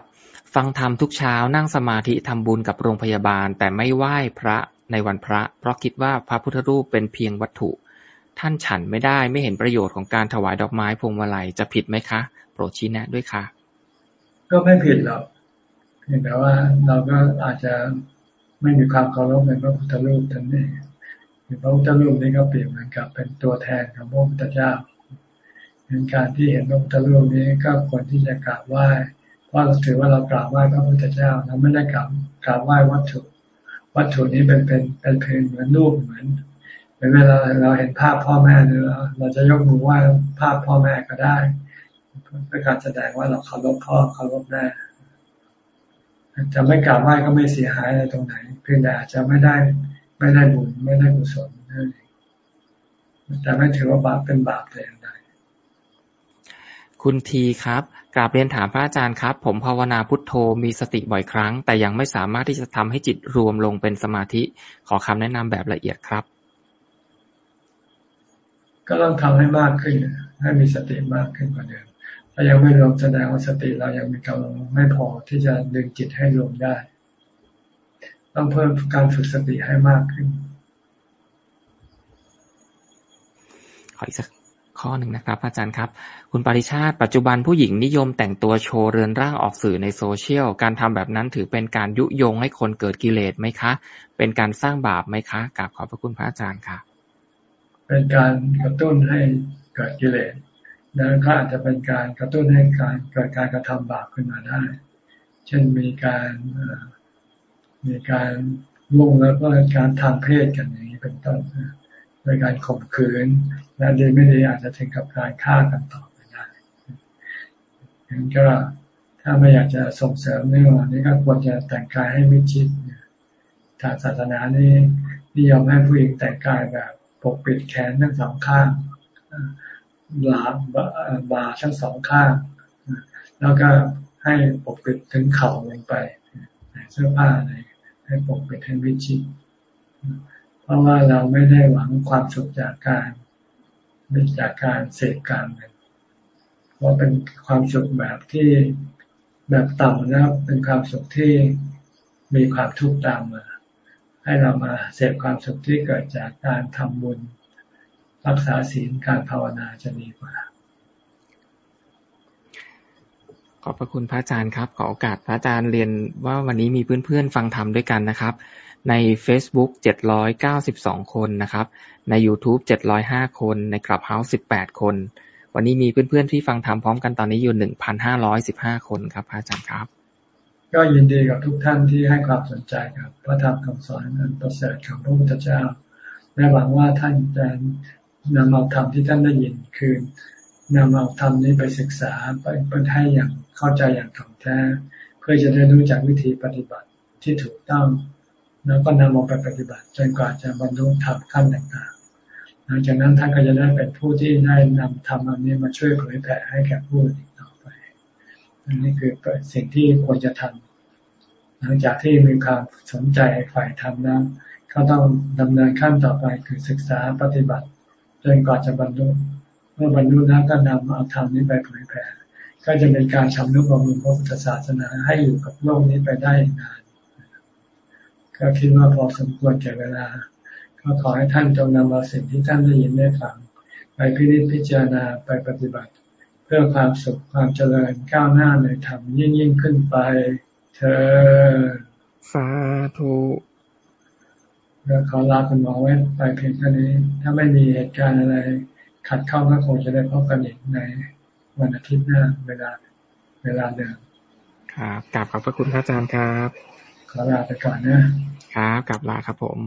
ฟังธรรมทุกเช้านั่งสมาธิทำบุญกับโรงพยาบาล แต่ไม่ไหว้พระในวันพระ เพราะคิดว่าพระพุทธรูปเป็นเพียงวัตถุ ท่านฉันไม่ได้ไม่เห็นประโยชน์ของการถวายดอกไม้พวงมาลัยจะผิดไหมคะ โปรดชี้แนะด้วยค่ะ ก็ไม่ผิดหรอกเพียงแต่ว่าเราก็อาจจะไม่มีความเคารพในพระพุทธรูปท่านเองพระพุทธรูปนี้ก็เปรียบเหมือนกับเป็นตัวแทนของพระพุทธเจ้าเห็นการที่เห็นพระพุทธรูปนี้ก็ควรที่จะกราบไหว้ เพราะเราถือว่าเรากราบไหว้พระพุทธเจ้าเราไม่ได้กราบกราบไหว้วัตถุ วัตถุนี้เป็นเป็นเป็นเพียงเหมือนรูปเหมือนเวลาเราเห็นภาพพ่อแม่เนี่ยเราจะยกมือไหว้ภาพพ่อแม่ก็ได้เพื่อการแสดงว่าเราเคารพพ่อเคารพแม่จะไม่กราบไหว้ก็ไม่เสียหายอะไรตรงไหน เพียงแต่อาจจะไม่ได้ไม่ได้บุญไม่ได้กุศลนั่นเองแต่ไม่ถือว่าบาปเป็นบาปแต่อย่างใดคุณทีครับ กราบเรียนถามพระอาจารย์ครับ ผมภาวนาพุทโธมีสติบ่อยครั้ง แต่ยังไม่สามารถที่จะทำให้จิตรวมลงเป็นสมาธิ ขอคำแนะนำแบบละเอียดครับ ก็ต้องทำให้มากขึ้น ให้มีสติมากขึ้นกว่าเดิมถ้ายังไม่รวมแสดงว่าสติเรายังมีกำลังไม่พอที่จะดึงจิตให้รวมได้ ต้องเพิ่มการฝึกสติให้มากขึ้นขออีกสัก ข้อหนึ่งนะครับ อาจารย์ครับ คุณปริชาติปัจจุบันผู้หญิงนิยมแต่งตัวโชว์เรือนร่างออกสื่อในโซเชียล การทำแบบนั้นถือเป็นการยุยงให้คนเกิดกิเลสไหมคะ เป็นการสร้างบาปไหมคะกราบขอบพระคุณพระอาจารย์ค่ะ เป็นการกระตุ้นให้เกิดกิเลสแล้วก็อาจจะเป็นการกระตุ้นให้การเกิดการกระทำบาปขึ้นมาได้ เช่นมีการมีการล่วงแล้วก็การทางเพศกันอย่างนี้เป็นต้น โดยการข่มขืน และดีไม่ดีอาจจะถึงกับการฆ่ากันต่อไปได้งั้นก็ถ้าไม่อยากจะส่งเสริมเรื่องนี้ก็ควรจะแต่งกายให้มิชิดทางศาสนานี้นิยมให้ผู้หญิงแต่งกายแบบปกปิดแขนทั้งสองข้างหลาบบาทั้งสองข้าง แล้วก็ให้ปกปิดถึงเข่าลงไปเสื้อผ้าอะไรให้ปกปิดให้วิชิตเพ ราะว่าเราไม่ได้หวังความสุขจากการไม่จากการเสพการเลยเพราะเป็นความสุขแบบที่แบบต่ำนะครับ เป็นความสุขที่มีความทุกข์ตามมา ให้เรามาเสพความสุขที่เกิดจากการทำบุญ รักษาศีลการภาวนาจะดีกว่า ขอบพระคุณพระอาจารย์ครับ ขอโอกาสพระอาจารย์เรียนว่าวันนี้มีเพื่อนๆฟังธรรมด้วยกันนะครับ ใน Facebook 792 คนนะครับ ใน YouTube 705 คน ใน Clubhouse 18 คน วันนี้มีเพื่อนๆที่ฟังธรรมพร้อมกันตอนนี้อยู่ 1,515 คนครับพระอาจารย์ครับ ก็ยินดีกับทุกท่านที่ให้ความสนใจกับพระธรรมคำสอนอันประเสริฐของพระพุทธเจ้าและหวังว่าท่านจะนำเอาธรรมที่ท่านได้ยินคือ นำเอาธรรมนี้ไปศึกษาไปไปให้อย่างเข้าใจอย่างถ่องแท้ เพื่อจะได้รู้จักวิธีปฏิบัติที่ถูกต้อง แล้วก็นำเอาไปปฏิบัติจนกว่าจะบรรลุธรรมขั้นต่างๆ หลังจากนั้นท่านก็จะได้เป็นผู้ที่ได้นำธรรมอันนี้มาช่วยเผยแผ่ให้แก่ผู้อื่นต่อไปอันนี้คือสิ่งที่ควรจะทำหลังจากที่มีความสนใจฝ่ายธรรมแล้วเขาต้องดำเนินขั้นต่อไปคือศึกษาปฏิบัติจนกว่าจะบรรลุ มื่อบรรลุแล้วก็นำเอาธรรมนี้ไปเผยแผ่ก็จะเป็นการทำนุบำรุงพระพุทธศาสนาให้อยู่กับโลกนี้ไปได้นาน ก็คิดว่าพอสมควรแก่เวลา ก็ขอให้ท่านจงนำเอาสิ่งที่ท่านได้ยินได้ฟังไปพิจิตพิจารณาไปปฏิบัติ เพื่อความสุขความเจริญก้าวหน้าในธรรมยิ่งยิ่งขึ้นไป เธอสาธุแล้วขอลาคุณหมอไว้ไปเพียงแค่นี้ ถ้าไม่มีเหตุการณ์อะไร ขัดข้องก็คงจะได้พบกันอีกในวันอาทิตย์หน้าเวลาเวลาเดิมครับกลับขอบพระคุณพระอาจารย์ครับ ขอลาไปก่อนนะครับกลับลาครับผม